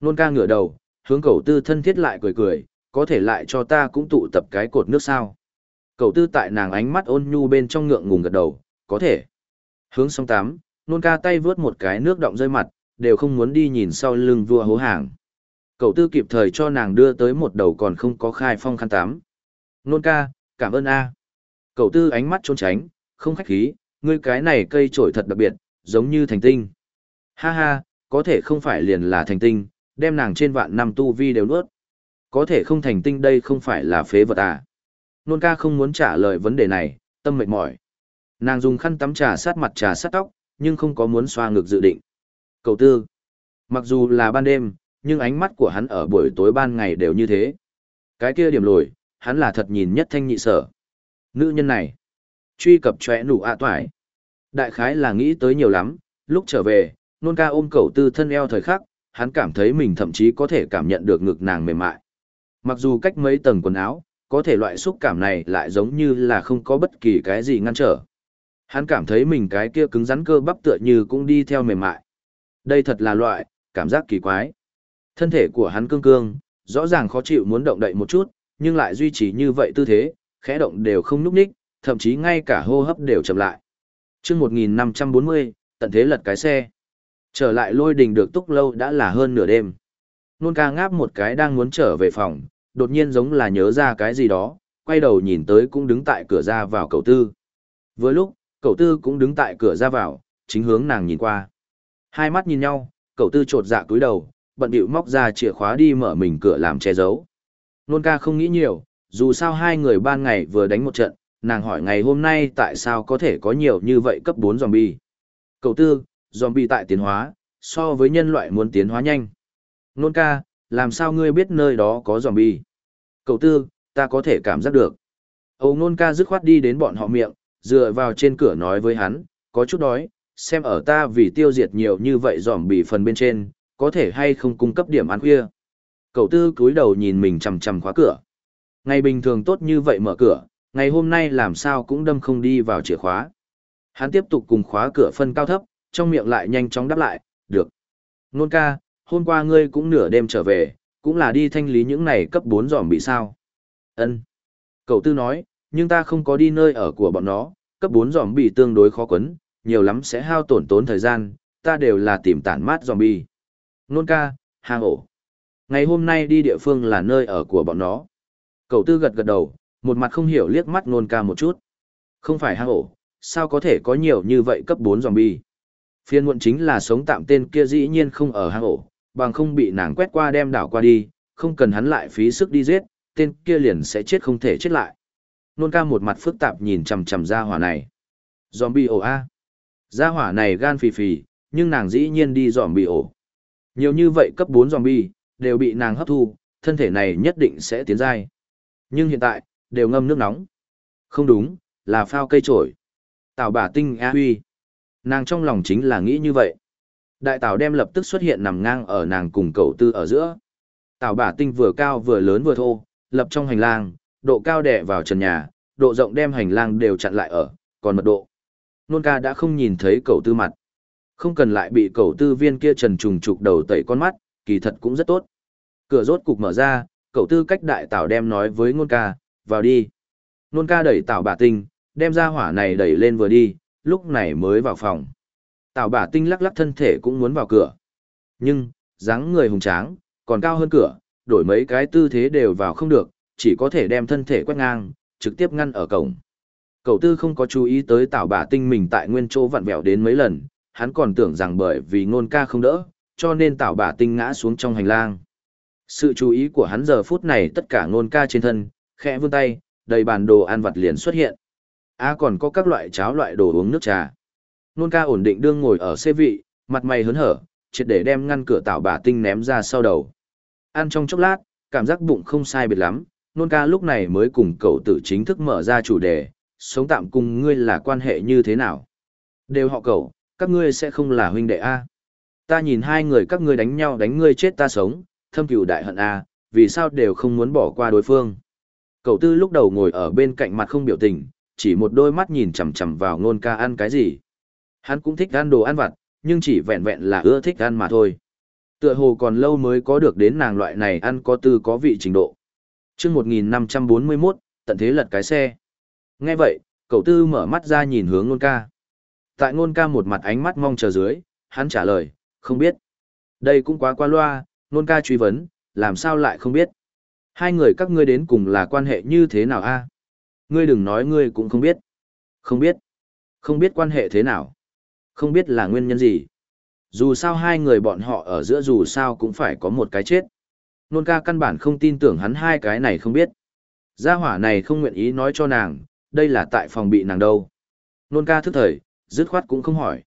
Nôn ca ngửa đầu, hướng cầu tư thân thiết lại cười cười, có thể lại cho ta cũng tụ tập cái cột nước sao. cầu tư tại nàng ánh mắt ôn nhu bên trong ngượng ngùng gật đầu, có thể. Hướng sông tám, nôn ca tay vướt một cái nước động rơi mặt, đều không muốn đi nhìn sau lưng vua hố hàng. Cậu tư kịp thời cho nàng đưa tới một đầu còn không có khai phong khăn tắm. Nôn ca, cảm ơn a. Cậu tư ánh mắt trốn tránh, không khách khí, ngươi cái này cây trổi thật đặc biệt, giống như thành tinh. Ha ha, có thể không phải liền là thành tinh, đem nàng trên vạn năm tu vi đều nuốt có thể không thành tinh đây không phải là phế vật à. Nôn ca không muốn trả lời vấn đề này, tâm mệt mỏi. Nàng dùng khăn tắm trà sát mặt trà sát tóc, nhưng không có muốn xoa ngực dự định. Cầu tư. Mặc dù là ban đêm, nhưng ánh mắt của hắn ở buổi tối ban ngày đều như thế. Cái kia điểm lồi, hắn là thật nhìn nhất thanh nhị sở. Nữ nhân này. Truy cập chóe nụ ạ toải. Đại khái là nghĩ tới nhiều lắm, lúc trở về, nôn ca ôm cầu tư thân eo thời khắc, hắn cảm thấy mình thậm chí có thể cảm nhận được ngực nàng mềm mại. Mặc dù cách mấy tầng quần áo, có thể loại xúc cảm này lại giống như là không có bất kỳ cái gì ngăn trở. Hắn cảm thấy mình cái kia cứng rắn cơ bắp tựa như cũng đi theo mềm mại. Đây thật là loại, cảm giác kỳ quái. Thân thể của hắn cương cương, rõ ràng khó chịu muốn động đậy một chút, nhưng lại duy trì như vậy tư thế, khẽ động đều không núp ních, thậm chí ngay cả hô hấp đều chậm lại. Trước 1540, tận thế lật cái xe. Trở lại lôi đình được túc lâu đã là hơn nửa đêm. Nôn ca ngáp một cái đang muốn trở về phòng, đột nhiên giống là nhớ ra cái gì đó, quay đầu nhìn tới cũng đứng tại cửa ra vào cậu tư. Với lúc, cậu tư cũng đứng tại cửa ra vào, chính hướng nàng nhìn qua. Hai mắt nhìn nhau, cậu tư trột dạ cúi đầu, bận bịu móc ra chìa khóa đi mở mình cửa làm che giấu. Nôn ca không nghĩ nhiều, dù sao hai người ban ngày vừa đánh một trận, nàng hỏi ngày hôm nay tại sao có thể có nhiều như vậy cấp 4 zombie. Cậu tư, zombie tại tiến hóa, so với nhân loại muốn tiến hóa nhanh. Nôn ca, làm sao ngươi biết nơi đó có zombie? Cậu tư, ta có thể cảm giác được. Âu nôn ca dứt khoát đi đến bọn họ miệng, dựa vào trên cửa nói với hắn, có chút đói, xem ở ta vì tiêu diệt nhiều như vậy dòm bị phần bên trên, có thể hay không cung cấp điểm ăn khuya. Cậu tư cúi đầu nhìn mình chằm chằm khóa cửa. Ngày bình thường tốt như vậy mở cửa, ngày hôm nay làm sao cũng đâm không đi vào chìa khóa. Hắn tiếp tục cùng khóa cửa phân cao thấp, trong miệng lại nhanh chóng đáp lại, được. Nôn ca, hôm qua ngươi cũng nửa đêm trở về, cũng là đi thanh lý những này cấp 4 giòm bị sao. Ân. Cậu tư nói, nhưng ta không có đi nơi ở của bọn nó, cấp 4 giòm bị tương đối khó quấn, nhiều lắm sẽ hao tổn tốn thời gian, ta đều là tìm tản mát zombie. Nôn ca, hang ổ. Ngày hôm nay đi địa phương là nơi ở của bọn nó. Cậu tư gật gật đầu, một mặt không hiểu liếc mắt nôn ca một chút. Không phải hang ổ, sao có thể có nhiều như vậy cấp 4 zombie? Phiên muộn chính là sống tạm tên kia dĩ nhiên không ở hang ổ, bằng không bị nàng quét qua đem đảo qua đi, không cần hắn lại phí sức đi giết, tên kia liền sẽ chết không thể chết lại. Nôn ca một mặt phức tạp nhìn chằm chằm ra hỏa này. Zombie ổ A. Gia hỏa này gan phì phì, nhưng nàng dĩ nhiên đi dòm bị ổ. Nhiều như vậy cấp 4 zombie, đều bị nàng hấp thu, thân thể này nhất định sẽ tiến dai. Nhưng hiện tại, đều ngâm nước nóng. Không đúng, là phao cây trổi. Tào bà tinh a huy. Nàng trong lòng chính là nghĩ như vậy. Đại tào đem lập tức xuất hiện nằm ngang ở nàng cùng cậu tư ở giữa. Tào bà tinh vừa cao vừa lớn vừa thô, lập trong hành lang, độ cao đè vào trần nhà, độ rộng đem hành lang đều chặn lại ở, còn mật độ. Nôn ca đã không nhìn thấy cậu tư mặt. Không cần lại bị cậu tư viên kia trần trùng trục đầu tẩy con mắt, kỳ thật cũng rất tốt. Cửa rốt cục mở ra, cậu tư cách đại tảo đem nói với nôn ca, vào đi. Nôn ca đẩy tảo bà tinh, đem ra hỏa này đẩy lên vừa đi, lúc này mới vào phòng. Tảo bà tinh lắc lắc thân thể cũng muốn vào cửa. Nhưng, dáng người hùng tráng, còn cao hơn cửa, đổi mấy cái tư thế đều vào không được, chỉ có thể đem thân thể quét ngang, trực tiếp ngăn ở cổng. Cậu tư không có chú ý tới tảo bà tinh mình tại nguyên chỗ vặn vẹo đến mấy lần, hắn còn tưởng rằng bởi vì ngôn ca không đỡ, cho nên tảo bà tinh ngã xuống trong hành lang. Sự chú ý của hắn giờ phút này tất cả ngôn ca trên thân, khẽ vươn tay, đầy bàn đồ ăn vặt liền xuất hiện. À còn có các loại cháo loại đồ uống nước trà. Nôn ca ổn định đương ngồi ở xe vị, mặt mày hớn hở, triệt để đem ngăn cửa tạo bà tinh ném ra sau đầu. Ăn trong chốc lát, cảm giác bụng không sai biệt lắm, nôn ca lúc này mới cùng cậu tử chính thức mở ra chủ đề, sống tạm cùng ngươi là quan hệ như thế nào. Đều họ cậu, các ngươi sẽ không là huynh đệ A. Ta nhìn hai người các ngươi đánh nhau đánh ngươi chết ta sống, thâm cửu đại hận A, vì sao đều không muốn bỏ qua đối phương. Cậu tư lúc đầu ngồi ở bên cạnh mặt không biểu tình, chỉ một đôi mắt nhìn chằm chằm vào ngôn ca ăn cái gì. Hắn cũng thích ăn đồ ăn vặt, nhưng chỉ vẹn vẹn là ưa thích ăn mà thôi. Tựa hồ còn lâu mới có được đến nàng loại này ăn có tư có vị trình độ. Trước 1541, tận thế lật cái xe. Nghe vậy, cậu tư mở mắt ra nhìn hướng nôn ca. Tại nôn ca một mặt ánh mắt mong chờ dưới, hắn trả lời, không biết. Đây cũng quá qua loa, nôn ca truy vấn, làm sao lại không biết. Hai người các ngươi đến cùng là quan hệ như thế nào a? Ngươi đừng nói ngươi cũng không biết. Không biết. Không biết quan hệ thế nào. Không biết là nguyên nhân gì. Dù sao hai người bọn họ ở giữa dù sao cũng phải có một cái chết. Nôn ca căn bản không tin tưởng hắn hai cái này không biết. Gia hỏa này không nguyện ý nói cho nàng, đây là tại phòng bị nàng đâu. Nôn ca thức thời, dứt khoát cũng không hỏi.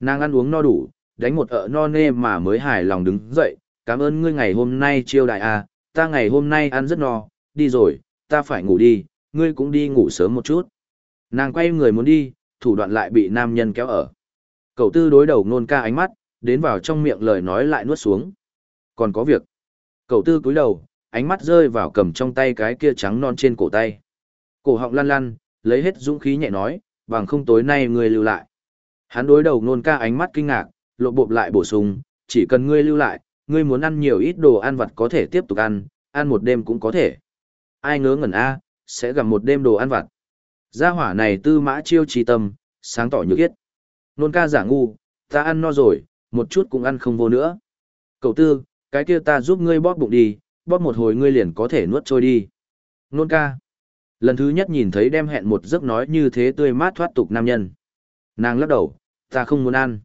Nàng ăn uống no đủ, đánh một ợ no nê mà mới hài lòng đứng dậy, cảm ơn ngươi ngày hôm nay chiêu đại a, ta ngày hôm nay ăn rất no, đi rồi, ta phải ngủ đi, ngươi cũng đi ngủ sớm một chút. Nàng quay người muốn đi, thủ đoạn lại bị nam nhân kéo ở. Cậu tư đối đầu nôn ca ánh mắt, đến vào trong miệng lời nói lại nuốt xuống. Còn có việc. Cậu tư cúi đầu, ánh mắt rơi vào cầm trong tay cái kia trắng non trên cổ tay. Cổ họng lăn lăn, lấy hết dũng khí nhẹ nói, bằng không tối nay ngươi lưu lại. Hắn đối đầu nôn ca ánh mắt kinh ngạc, lộ bộp lại bổ sung, chỉ cần ngươi lưu lại, ngươi muốn ăn nhiều ít đồ ăn vặt có thể tiếp tục ăn, ăn một đêm cũng có thể. Ai ngớ ngẩn a, sẽ gặp một đêm đồ ăn vặt. Gia hỏa này tư mã chiêu trì tâm, sáng tỏ nhược yết. Nôn ca giả ngu, ta ăn no rồi, một chút cũng ăn không vô nữa. Cậu tư, cái kia ta giúp ngươi bóp bụng đi, bóp một hồi ngươi liền có thể nuốt trôi đi. Nôn ca. Lần thứ nhất nhìn thấy đem hẹn một giấc nói như thế tươi mát thoát tục nam nhân. Nàng lắc đầu, ta không muốn ăn.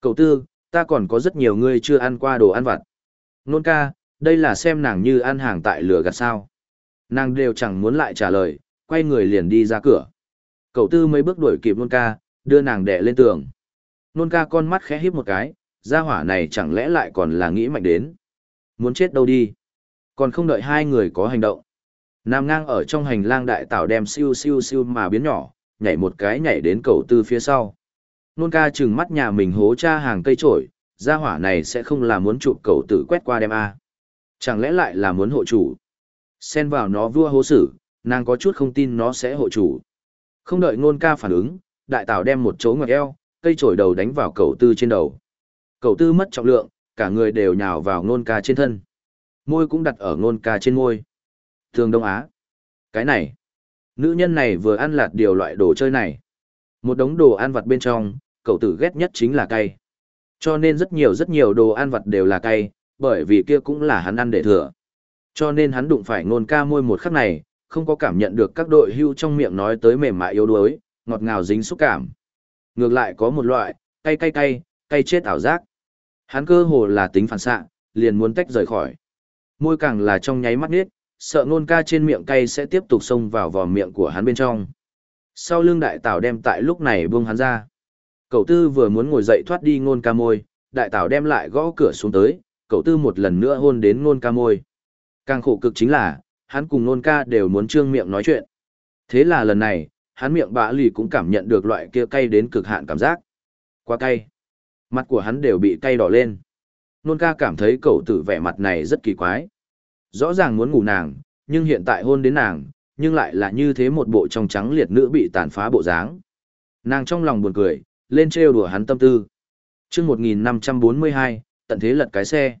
Cậu tư, ta còn có rất nhiều người chưa ăn qua đồ ăn vặt. Nôn ca, đây là xem nàng như ăn hàng tại lửa gạt sao. Nàng đều chẳng muốn lại trả lời, quay người liền đi ra cửa. Cậu tư mấy bước đuổi kịp nôn ca, đưa nàng đè lên tường. Nôn ca con mắt khẽ híp một cái, gia hỏa này chẳng lẽ lại còn là nghĩ mạnh đến. Muốn chết đâu đi. Còn không đợi hai người có hành động. Nam ngang ở trong hành lang đại tảo đem siêu siêu siêu mà biến nhỏ, nhảy một cái nhảy đến cầu tư phía sau. Nôn ca chừng mắt nhà mình hố cha hàng cây trổi, gia hỏa này sẽ không là muốn chụp cầu tử quét qua đem A. Chẳng lẽ lại là muốn hộ chủ? Xen vào nó vua hố sử, nàng có chút không tin nó sẽ hộ chủ. Không đợi nôn ca phản ứng, đại tảo đem một chỗ ngoặc eo, cây trổi đầu đánh vào cầu tư trên đầu. Cầu tư mất trọng lượng, cả người đều nhào vào nôn ca trên thân. Môi cũng đặt ở nôn ca trên môi. Thường Đông Á. Cái này. Nữ nhân này vừa ăn lạt điều loại đồ chơi này. Một đống đồ ăn vặt bên trong, cậu tử ghét nhất chính là cay. Cho nên rất nhiều rất nhiều đồ ăn vặt đều là cay, bởi vì kia cũng là hắn ăn để thừa. Cho nên hắn đụng phải ngôn ca môi một khắc này, không có cảm nhận được các đội hưu trong miệng nói tới mềm mại yếu đuối, ngọt ngào dính xúc cảm. Ngược lại có một loại, cay cay cay, cay chết ảo giác. Hắn cơ hồ là tính phản xạ, liền muốn tách rời khỏi. Môi càng là trong nháy mắt nít, sợ nôn ca trên miệng cay sẽ tiếp tục xông vào vò miệng của hắn bên trong. Sau lưng đại tảo đem tại lúc này buông hắn ra. Cậu tư vừa muốn ngồi dậy thoát đi ngôn ca môi, đại tảo đem lại gõ cửa xuống tới, cậu tư một lần nữa hôn đến ngôn ca môi. Càng khổ cực chính là, hắn cùng ngôn ca đều muốn trương miệng nói chuyện. Thế là lần này, hắn miệng bã lì cũng cảm nhận được loại kia cay đến cực hạn cảm giác. Quá cay. Mặt của hắn đều bị cay đỏ lên. Nôn ca cảm thấy cậu tử vẻ mặt này rất kỳ quái. Rõ ràng muốn ngủ nàng, nhưng hiện tại hôn đến nàng, nhưng lại là như thế một bộ trong trắng liệt nữ bị tàn phá bộ dáng. Nàng trong lòng buồn cười, lên trêu đùa hắn tâm tư. chương 1542, tận thế lật cái xe.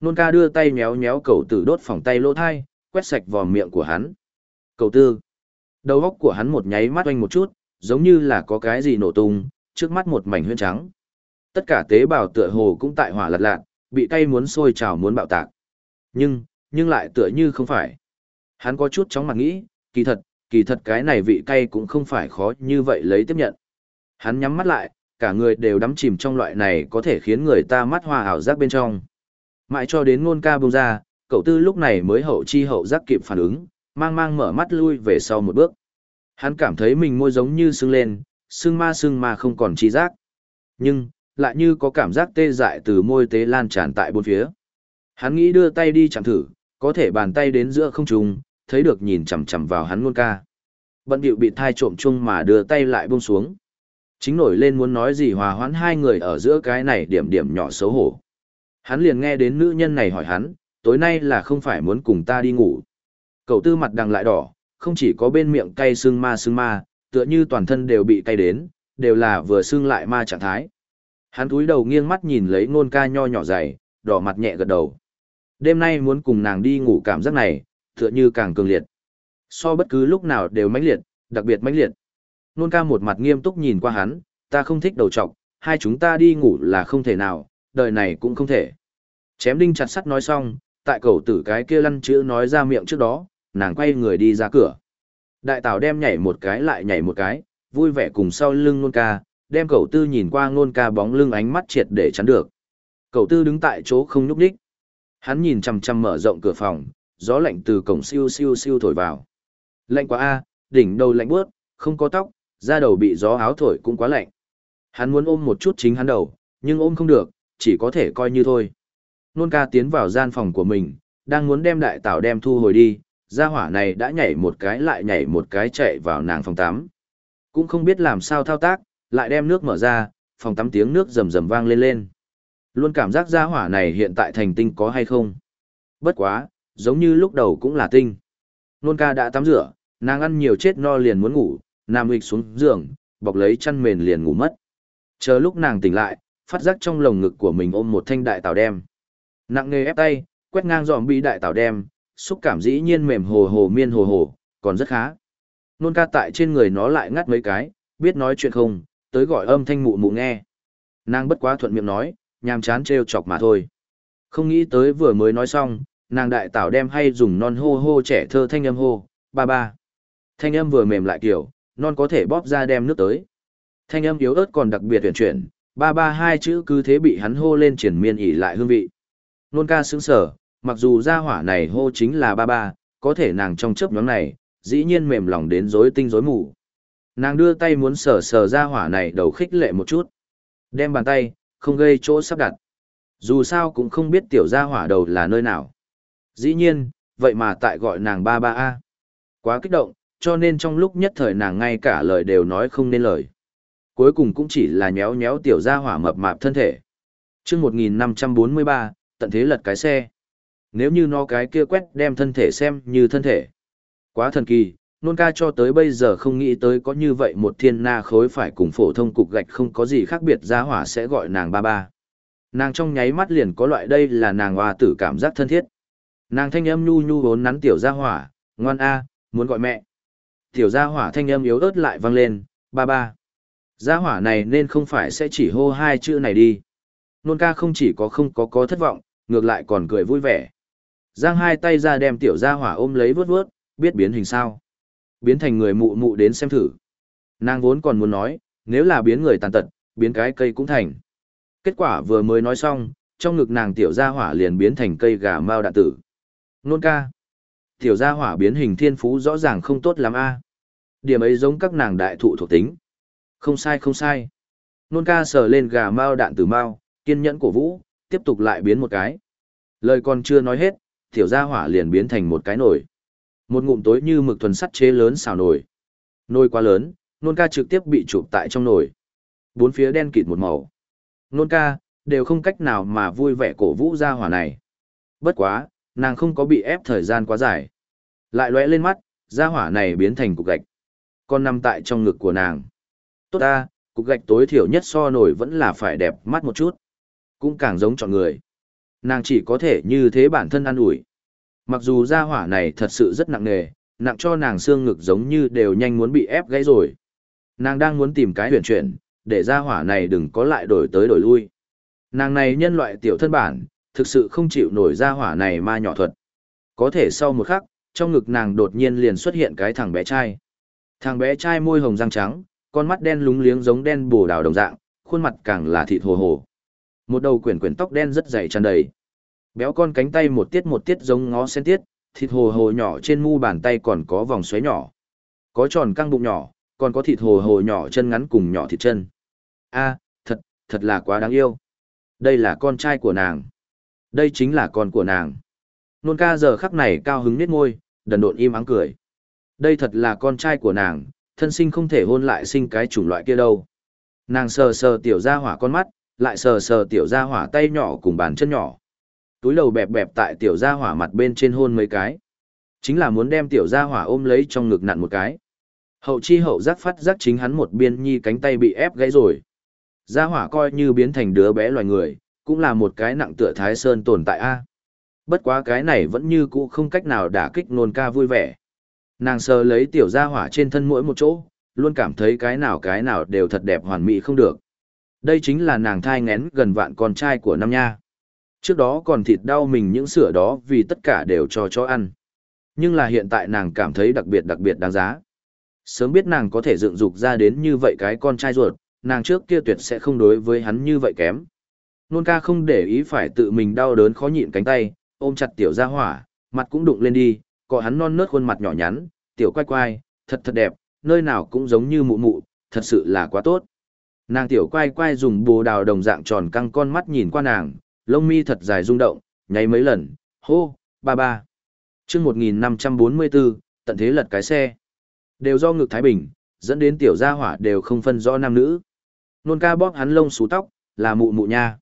Nôn ca đưa tay méo méo cậu tử đốt phòng tay lỗ thai, quét sạch vò miệng của hắn. Cậu tư. Đầu óc của hắn một nháy mắt oanh một chút, giống như là có cái gì nổ tung, trước mắt một mảnh huyên trắng. Tất cả tế bào tựa hồ cũng tại hỏa lật lạc, bị cay muốn sôi trào muốn bạo tạc. Nhưng, nhưng lại tựa như không phải. Hắn có chút chóng mặt nghĩ, kỳ thật, kỳ thật cái này vị cay cũng không phải khó như vậy lấy tiếp nhận. Hắn nhắm mắt lại, cả người đều đắm chìm trong loại này có thể khiến người ta mắt hoa ảo giác bên trong. Mãi cho đến ngôn ca bông ra, cậu tư lúc này mới hậu chi hậu giác kịp phản ứng, mang mang mở mắt lui về sau một bước. Hắn cảm thấy mình môi giống như sưng lên, sưng ma sưng ma không còn chi giác. Nhưng, lại như có cảm giác tê dại từ môi tế lan tràn tại bốn phía. Hắn nghĩ đưa tay đi chẳng thử, có thể bàn tay đến giữa không trung, thấy được nhìn chằm chằm vào hắn ngôn ca. Bận điệu bị thai trộm chung mà đưa tay lại buông xuống. Chính nổi lên muốn nói gì hòa hoãn hai người ở giữa cái này điểm điểm nhỏ xấu hổ. Hắn liền nghe đến nữ nhân này hỏi hắn, tối nay là không phải muốn cùng ta đi ngủ. Cậu tư mặt đằng lại đỏ, không chỉ có bên miệng cay xương ma xương ma, tựa như toàn thân đều bị cay đến, đều là vừa xương lại ma trạng thái. Hắn túi đầu nghiêng mắt nhìn lấy ngôn ca nho nhỏ dày, đỏ mặt nhẹ gật đầu. Đêm nay muốn cùng nàng đi ngủ cảm giác này, tựa như càng cường liệt. So bất cứ lúc nào đều mãnh liệt, đặc biệt mãnh liệt. Nôn ca một mặt nghiêm túc nhìn qua hắn, ta không thích đầu trọc, hai chúng ta đi ngủ là không thể nào, đời này cũng không thể. Chém đinh chặt sắt nói xong, tại cầu tử cái kia lăn chữ nói ra miệng trước đó, nàng quay người đi ra cửa. Đại tảo đem nhảy một cái lại nhảy một cái, vui vẻ cùng sau lưng nôn ca, đem cầu tư nhìn qua nôn ca bóng lưng ánh mắt triệt để chắn được. Cầu tư đứng tại chỗ không nhúc đích. Hắn nhìn chằm chằm mở rộng cửa phòng, gió lạnh từ cổng siêu siêu siêu thổi vào. Lạnh quá a, đỉnh đầu lạnh buốt, không có tóc, da đầu bị gió áo thổi cũng quá lạnh. Hắn muốn ôm một chút chính hắn đầu, nhưng ôm không được, chỉ có thể coi như thôi. Nôn ca tiến vào gian phòng của mình, đang muốn đem đại tảo đem thu hồi đi, gia hỏa này đã nhảy một cái lại nhảy một cái chạy vào nàng phòng tắm. Cũng không biết làm sao thao tác, lại đem nước mở ra, phòng tắm tiếng nước rầm rầm vang lên lên. Luôn cảm giác gia hỏa này hiện tại thành tinh có hay không. Bất quá, giống như lúc đầu cũng là tinh. Nôn ca đã tắm rửa, nàng ăn nhiều chết no liền muốn ngủ, nằm hịch xuống giường, bọc lấy chăn mền liền ngủ mất. Chờ lúc nàng tỉnh lại, phát giác trong lồng ngực của mình ôm một thanh đại tảo đem. Nặng nghề ép tay, quét ngang dòm bị đại tảo đem, xúc cảm dĩ nhiên mềm hồ hồ miên hồ hồ, còn rất khá. Nôn ca tại trên người nó lại ngắt mấy cái, biết nói chuyện không, tới gọi âm thanh mụ mụ nghe. Nàng bất quá thuận miệng nói, nhàm chán trêu chọc mà thôi. Không nghĩ tới vừa mới nói xong, nàng đại tảo đem hay dùng non hô hô trẻ thơ thanh âm hô, ba ba. Thanh âm vừa mềm lại kiểu, non có thể bóp ra đem nước tới. Thanh âm yếu ớt còn đặc biệt tuyển chuyển, ba ba hai chữ cứ thế bị hắn hô lên triển miên ỉ lại hương vị. Nôn ca sững sở, mặc dù gia hỏa này hô chính là ba ba, có thể nàng trong chớp nhóm này, dĩ nhiên mềm lòng đến rối tinh rối mù. Nàng đưa tay muốn sờ sờ gia hỏa này đầu khích lệ một chút. Đem bàn tay, không gây chỗ sắp đặt. Dù sao cũng không biết tiểu gia hỏa đầu là nơi nào. Dĩ nhiên, vậy mà tại gọi nàng ba ba a Quá kích động, cho nên trong lúc nhất thời nàng ngay cả lời đều nói không nên lời. Cuối cùng cũng chỉ là nhéo nhéo tiểu gia hỏa mập mạp thân thể. chương 1543, tận thế lật cái xe. Nếu như nó cái kia quét đem thân thể xem như thân thể. Quá thần kỳ, nôn ca cho tới bây giờ không nghĩ tới có như vậy một thiên na khối phải cùng phổ thông cục gạch không có gì khác biệt gia hỏa sẽ gọi nàng ba ba. Nàng trong nháy mắt liền có loại đây là nàng hoa tử cảm giác thân thiết. Nàng thanh âm nhu nhu vốn nắn tiểu gia hỏa, ngoan a, muốn gọi mẹ. Tiểu gia hỏa thanh âm yếu ớt lại vang lên, ba ba. Gia hỏa này nên không phải sẽ chỉ hô hai chữ này đi. Nôn ca không chỉ có không có có thất vọng, ngược lại còn cười vui vẻ. Giang hai tay ra đem tiểu gia hỏa ôm lấy vớt vớt, biết biến hình sao. Biến thành người mụ mụ đến xem thử. Nàng vốn còn muốn nói, nếu là biến người tàn tật, biến cái cây cũng thành. Kết quả vừa mới nói xong, trong ngực nàng tiểu gia hỏa liền biến thành cây gà mao đạn tử. Nôn ca. Tiểu gia hỏa biến hình thiên phú rõ ràng không tốt lắm a. Điểm ấy giống các nàng đại thụ thuộc tính. Không sai không sai. Nôn ca sờ lên gà mao đạn tử mao, kiên nhẫn cổ vũ, tiếp tục lại biến một cái. Lời còn chưa nói hết, tiểu gia hỏa liền biến thành một cái nồi. Một ngụm tối như mực thuần sắt chế lớn xào nồi. Nồi quá lớn, nôn ca trực tiếp bị chụp tại trong nồi. Bốn phía đen kịt một màu. Nôn ca, đều không cách nào mà vui vẻ cổ vũ gia hỏa này. Bất quá, nàng không có bị ép thời gian quá dài. Lại lóe lên mắt, gia hỏa này biến thành cục gạch. Còn nằm tại trong ngực của nàng. Tốt ta, cục gạch tối thiểu nhất so nổi vẫn là phải đẹp mắt một chút. Cũng càng giống chọn người. Nàng chỉ có thể như thế bản thân ăn ủi Mặc dù gia hỏa này thật sự rất nặng nề, nặng cho nàng xương ngực giống như đều nhanh muốn bị ép gãy rồi. Nàng đang muốn tìm cái huyền chuyển, để gia hỏa này đừng có lại đổi tới đổi lui. Nàng này nhân loại tiểu thân bản, thực sự không chịu nổi gia hỏa này ma nhỏ thuật. Có thể sau một khắc, trong ngực nàng đột nhiên liền xuất hiện cái thằng bé trai. Thằng bé trai môi hồng răng trắng, con mắt đen lúng liếng giống đen bồ đào đồng dạng, khuôn mặt càng là thịt hồ hồ. Một đầu quyển quyển tóc đen rất dày tràn đầy. Béo con cánh tay một tiết một tiết giống ngó sen tiết, thịt hồ hồ nhỏ trên mu bàn tay còn có vòng xoáy nhỏ. Có tròn căng bụng nhỏ, còn có thịt hồ hồ nhỏ chân ngắn cùng nhỏ thịt chân. a thật, thật là quá đáng yêu. Đây là con trai của nàng. Đây chính là con của nàng. Nôn ca giờ khắc này cao hứng nết ngôi, đần độn im ắng cười. Đây thật là con trai của nàng, thân sinh không thể hôn lại sinh cái chủng loại kia đâu. Nàng sờ sờ tiểu ra hỏa con mắt, lại sờ sờ tiểu ra hỏa tay nhỏ cùng bàn chân nhỏ. Túi đầu bẹp bẹp tại tiểu gia hỏa mặt bên trên hôn mấy cái. Chính là muốn đem tiểu gia hỏa ôm lấy trong ngực nặn một cái. Hậu chi hậu giác phát giác chính hắn một biên nhi cánh tay bị ép gãy rồi. Gia hỏa coi như biến thành đứa bé loài người, cũng là một cái nặng tựa thái sơn tồn tại a. Bất quá cái này vẫn như cũ không cách nào đả kích nôn ca vui vẻ. Nàng sờ lấy tiểu gia hỏa trên thân mỗi một chỗ, luôn cảm thấy cái nào cái nào đều thật đẹp hoàn mỹ không được. Đây chính là nàng thai ngén gần vạn con trai của năm nha. Trước đó còn thịt đau mình những sữa đó vì tất cả đều cho chó ăn. Nhưng là hiện tại nàng cảm thấy đặc biệt đặc biệt đáng giá. Sớm biết nàng có thể dựng dục ra đến như vậy cái con trai ruột, nàng trước kia tuyệt sẽ không đối với hắn như vậy kém. Nôn ca không để ý phải tự mình đau đớn khó nhịn cánh tay, ôm chặt tiểu gia hỏa, mặt cũng đụng lên đi, có hắn non nớt khuôn mặt nhỏ nhắn, tiểu quay quay, thật thật đẹp, nơi nào cũng giống như mụ mụ, thật sự là quá tốt. Nàng tiểu quay quay dùng bồ đào đồng dạng tròn căng con mắt nhìn qua nàng, lông mi thật dài rung động, nháy mấy lần, hô, ba ba. chương 1544, tận thế lật cái xe. Đều do ngực Thái Bình, dẫn đến tiểu gia hỏa đều không phân rõ nam nữ. Nôn ca bóp hắn lông xú tóc, là mụ mụ nha.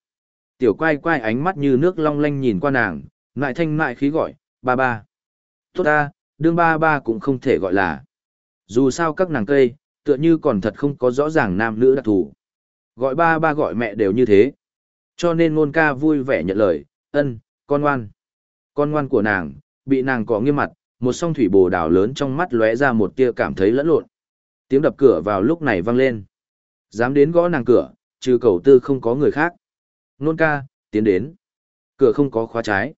Tiểu quay quay ánh mắt như nước long lanh nhìn qua nàng, ngại thanh ngại khí gọi, ba ba. Tốt ta, đương ba ba cũng không thể gọi là. Dù sao các nàng cây, tựa như còn thật không có rõ ràng nam nữ đặc thù. Gọi ba ba gọi mẹ đều như thế. Cho nên ngôn ca vui vẻ nhận lời, ân, con ngoan. Con ngoan của nàng, bị nàng có nghiêm mặt, một song thủy bồ đào lớn trong mắt lóe ra một tia cảm thấy lẫn lộn. Tiếng đập cửa vào lúc này vang lên. Dám đến gõ nàng cửa, trừ cầu tư không có người khác. Nôn ca, tiến đến. Cửa không có khóa trái.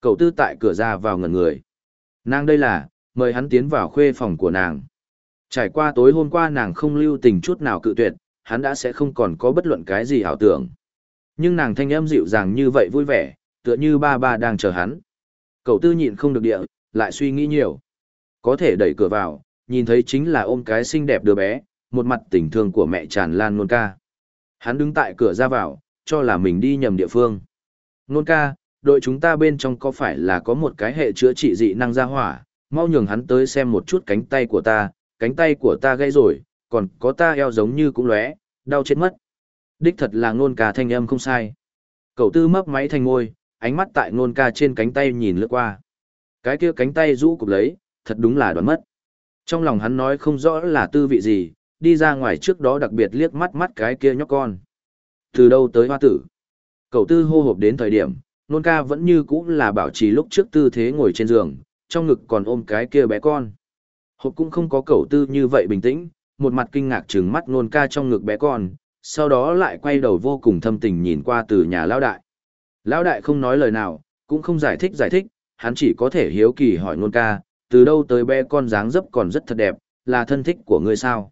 Cầu tư tại cửa ra vào ngẩn người. Nàng đây là, mời hắn tiến vào khuê phòng của nàng. Trải qua tối hôm qua nàng không lưu tình chút nào cự tuyệt, hắn đã sẽ không còn có bất luận cái gì ảo tưởng. Nhưng nàng thanh âm dịu dàng như vậy vui vẻ, tựa như ba ba đang chờ hắn. Cậu tư nhịn không được địa, lại suy nghĩ nhiều. Có thể đẩy cửa vào, nhìn thấy chính là ôm cái xinh đẹp đứa bé, một mặt tình thương của mẹ tràn lan nôn ca. Hắn đứng tại cửa ra vào, cho là mình đi nhầm địa phương. Nôn ca, đội chúng ta bên trong có phải là có một cái hệ chữa trị dị năng ra hỏa, mau nhường hắn tới xem một chút cánh tay của ta, cánh tay của ta gãy rồi, còn có ta eo giống như cũng lóe, đau chết mất. Đích thật là nôn ca thanh âm không sai. Cậu tư mấp máy thành ngôi, ánh mắt tại nôn ca trên cánh tay nhìn lướt qua. Cái kia cánh tay rũ cục lấy, thật đúng là đoán mất. Trong lòng hắn nói không rõ là tư vị gì, đi ra ngoài trước đó đặc biệt liếc mắt mắt cái kia nhóc con. Từ đâu tới hoa tử? Cậu tư hô hộp đến thời điểm, nôn ca vẫn như cũ là bảo trì lúc trước tư thế ngồi trên giường, trong ngực còn ôm cái kia bé con. Hộp cũng không có cậu tư như vậy bình tĩnh, một mặt kinh ngạc trừng mắt nôn ca trong ngực bé con, sau đó lại quay đầu vô cùng thâm tình nhìn qua từ nhà lão đại. Lão đại không nói lời nào, cũng không giải thích giải thích, hắn chỉ có thể hiếu kỳ hỏi nôn ca, từ đâu tới bé con dáng dấp còn rất thật đẹp, là thân thích của ngươi sao?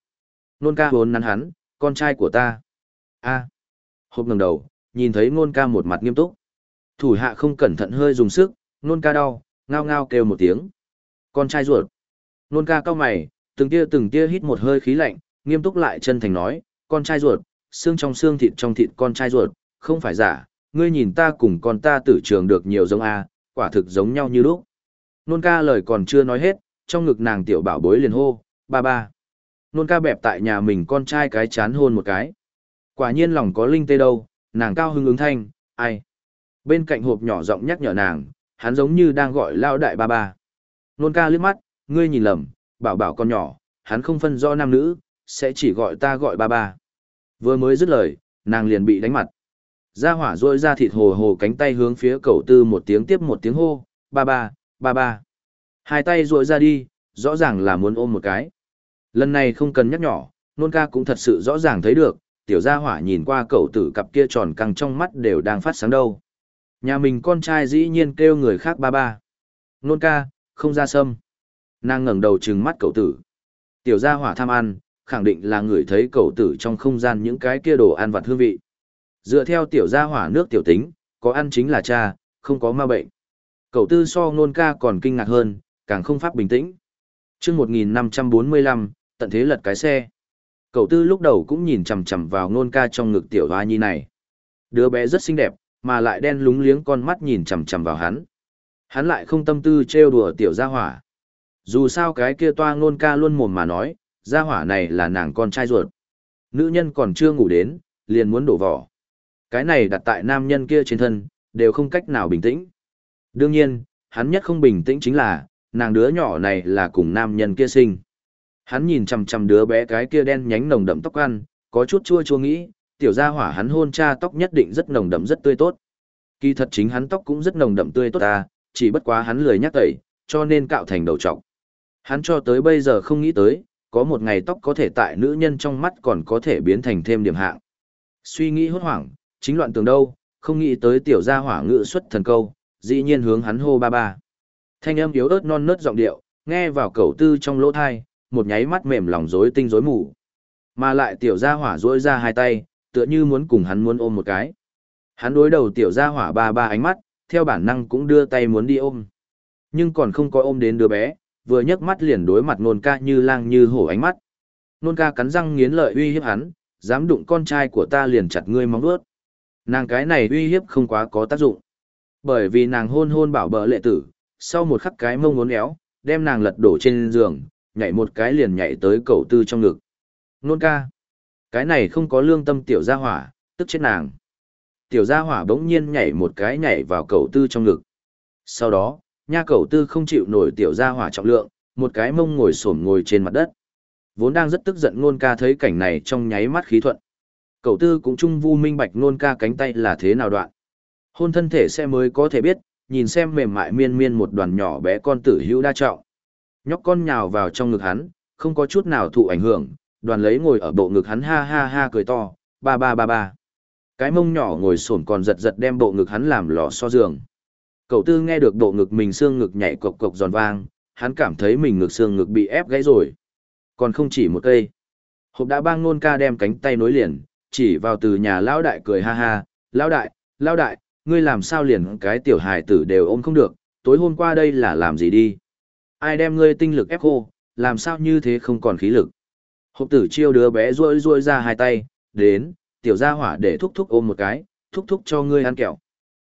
Nôn ca hốn nắn hắn, con trai của ta. a à. hộp ngẩng đầu, nhìn thấy nôn ca một mặt nghiêm túc. Thủ hạ không cẩn thận hơi dùng sức, nôn ca đau, ngao ngao kêu một tiếng. Con trai ruột. Nôn ca cao mày, từng tia từng tia hít một hơi khí lạnh, nghiêm túc lại chân thành nói, con trai ruột, xương trong xương thịt trong thịt con trai ruột, không phải giả, ngươi nhìn ta cùng con ta tử trường được nhiều giống a, quả thực giống nhau như lúc. Nôn ca lời còn chưa nói hết, trong ngực nàng tiểu bảo bối liền hô, ba ba. Nôn ca bẹp tại nhà mình con trai cái chán hôn một cái. Quả nhiên lòng có linh tê đâu, nàng cao hưng ứng thanh, ai. Bên cạnh hộp nhỏ giọng nhắc nhở nàng, hắn giống như đang gọi lao đại ba ba. Nôn ca liếc mắt, ngươi nhìn lầm, bảo bảo con nhỏ, hắn không phân rõ nam nữ, sẽ chỉ gọi ta gọi ba ba. Vừa mới dứt lời, nàng liền bị đánh mặt. Gia hỏa rôi ra thịt hồ hồ cánh tay hướng phía cầu tư một tiếng tiếp một tiếng hô, ba ba, ba ba. Hai tay rôi ra đi, rõ ràng là muốn ôm một cái. Lần này không cần nhắc nhỏ, nôn ca cũng thật sự rõ ràng thấy được, tiểu gia hỏa nhìn qua cậu tử cặp kia tròn căng trong mắt đều đang phát sáng đâu. Nhà mình con trai dĩ nhiên kêu người khác ba ba. Nôn ca, không ra sâm. Nàng ngẩng đầu trừng mắt cậu tử. Tiểu gia hỏa tham ăn, khẳng định là người thấy cậu tử trong không gian những cái kia đồ ăn vặt hương vị. Dựa theo tiểu gia hỏa nước tiểu tính, có ăn chính là cha, không có ma bệnh. Cậu tư so nôn ca còn kinh ngạc hơn, càng không pháp bình tĩnh. chương 1545, tận thế lật cái xe. Cậu tư lúc đầu cũng nhìn chằm chằm vào nôn ca trong ngực tiểu hoa nhi này. Đứa bé rất xinh đẹp, mà lại đen lúng liếng con mắt nhìn chằm chằm vào hắn. Hắn lại không tâm tư trêu đùa tiểu gia hỏa. Dù sao cái kia toa ngôn ca luôn mồm mà nói, gia hỏa này là nàng con trai ruột. Nữ nhân còn chưa ngủ đến, liền muốn đổ vỏ. Cái này đặt tại nam nhân kia trên thân, đều không cách nào bình tĩnh. Đương nhiên, hắn nhất không bình tĩnh chính là, nàng đứa nhỏ này là cùng nam nhân kia sinh. Hắn nhìn chằm chằm đứa bé cái kia đen nhánh nồng đậm tóc ăn, có chút chua chua nghĩ, tiểu gia hỏa hắn hôn cha tóc nhất định rất nồng đậm rất tươi tốt. Kỳ thật chính hắn tóc cũng rất nồng đậm tươi tốt ta, chỉ bất quá hắn lười nhắc tẩy, cho nên cạo thành đầu trọc. Hắn cho tới bây giờ không nghĩ tới, có một ngày tóc có thể tại nữ nhân trong mắt còn có thể biến thành thêm điểm hạng. Suy nghĩ hốt hoảng, chính loạn tường đâu, không nghĩ tới tiểu gia hỏa ngự xuất thần câu, dĩ nhiên hướng hắn hô ba ba. Thanh âm yếu ớt non nớt giọng điệu, nghe vào cầu tư trong lỗ thai, một nháy mắt mềm lòng rối tinh rối mù. Mà lại tiểu gia hỏa rối ra hai tay, tựa như muốn cùng hắn muốn ôm một cái. Hắn đối đầu tiểu gia hỏa ba ba ánh mắt, theo bản năng cũng đưa tay muốn đi ôm. Nhưng còn không có ôm đến đứa bé, vừa nhấc mắt liền đối mặt nôn ca như lang như hổ ánh mắt. Nôn ca cắn răng nghiến lợi uy hiếp hắn, dám đụng con trai của ta liền chặt ngươi móng vuốt. Nàng cái này uy hiếp không quá có tác dụng. Bởi vì nàng hôn hôn bảo bờ lệ tử, sau một khắc cái mông ngốn éo, đem nàng lật đổ trên giường, nhảy một cái liền nhảy tới cầu tư trong ngực. Nôn ca. Cái này không có lương tâm tiểu gia hỏa, tức chết nàng. Tiểu gia hỏa bỗng nhiên nhảy một cái nhảy vào cầu tư trong ngực. Sau đó, nha cầu tư không chịu nổi tiểu gia hỏa trọng lượng, một cái mông ngồi xổm ngồi trên mặt đất. Vốn đang rất tức giận nôn ca thấy cảnh này trong nháy mắt khí thuận. Cầu tư cũng trung vu minh bạch nôn ca cánh tay là thế nào đoạn. Hôn thân thể sẽ mới có thể biết, nhìn xem mềm mại miên miên một đoàn nhỏ bé con tử hữu đa trọng. Nhóc con nhào vào trong ngực hắn, không có chút nào thụ ảnh hưởng, đoàn lấy ngồi ở bộ ngực hắn ha ha ha cười to, ba ba ba ba. Cái mông nhỏ ngồi sổn còn giật giật đem bộ ngực hắn làm lò so giường. Cậu tư nghe được bộ ngực mình xương ngực nhảy cộc cộc giòn vang, hắn cảm thấy mình ngực xương ngực bị ép gãy rồi. Còn không chỉ một cây. Hộp đã bang nôn ca đem cánh tay nối liền, chỉ vào từ nhà lão đại cười ha ha, lão đại, lão đại, ngươi làm sao liền cái tiểu hài tử đều ôm không được, tối hôm qua đây là làm gì đi. Ai đem ngươi tinh lực ép khô, làm sao như thế không còn khí lực. Hộp tử chiêu đứa bé ruôi ruôi ra hai tay, đến, tiểu gia hỏa để thúc thúc ôm một cái, thúc thúc cho ngươi ăn kẹo.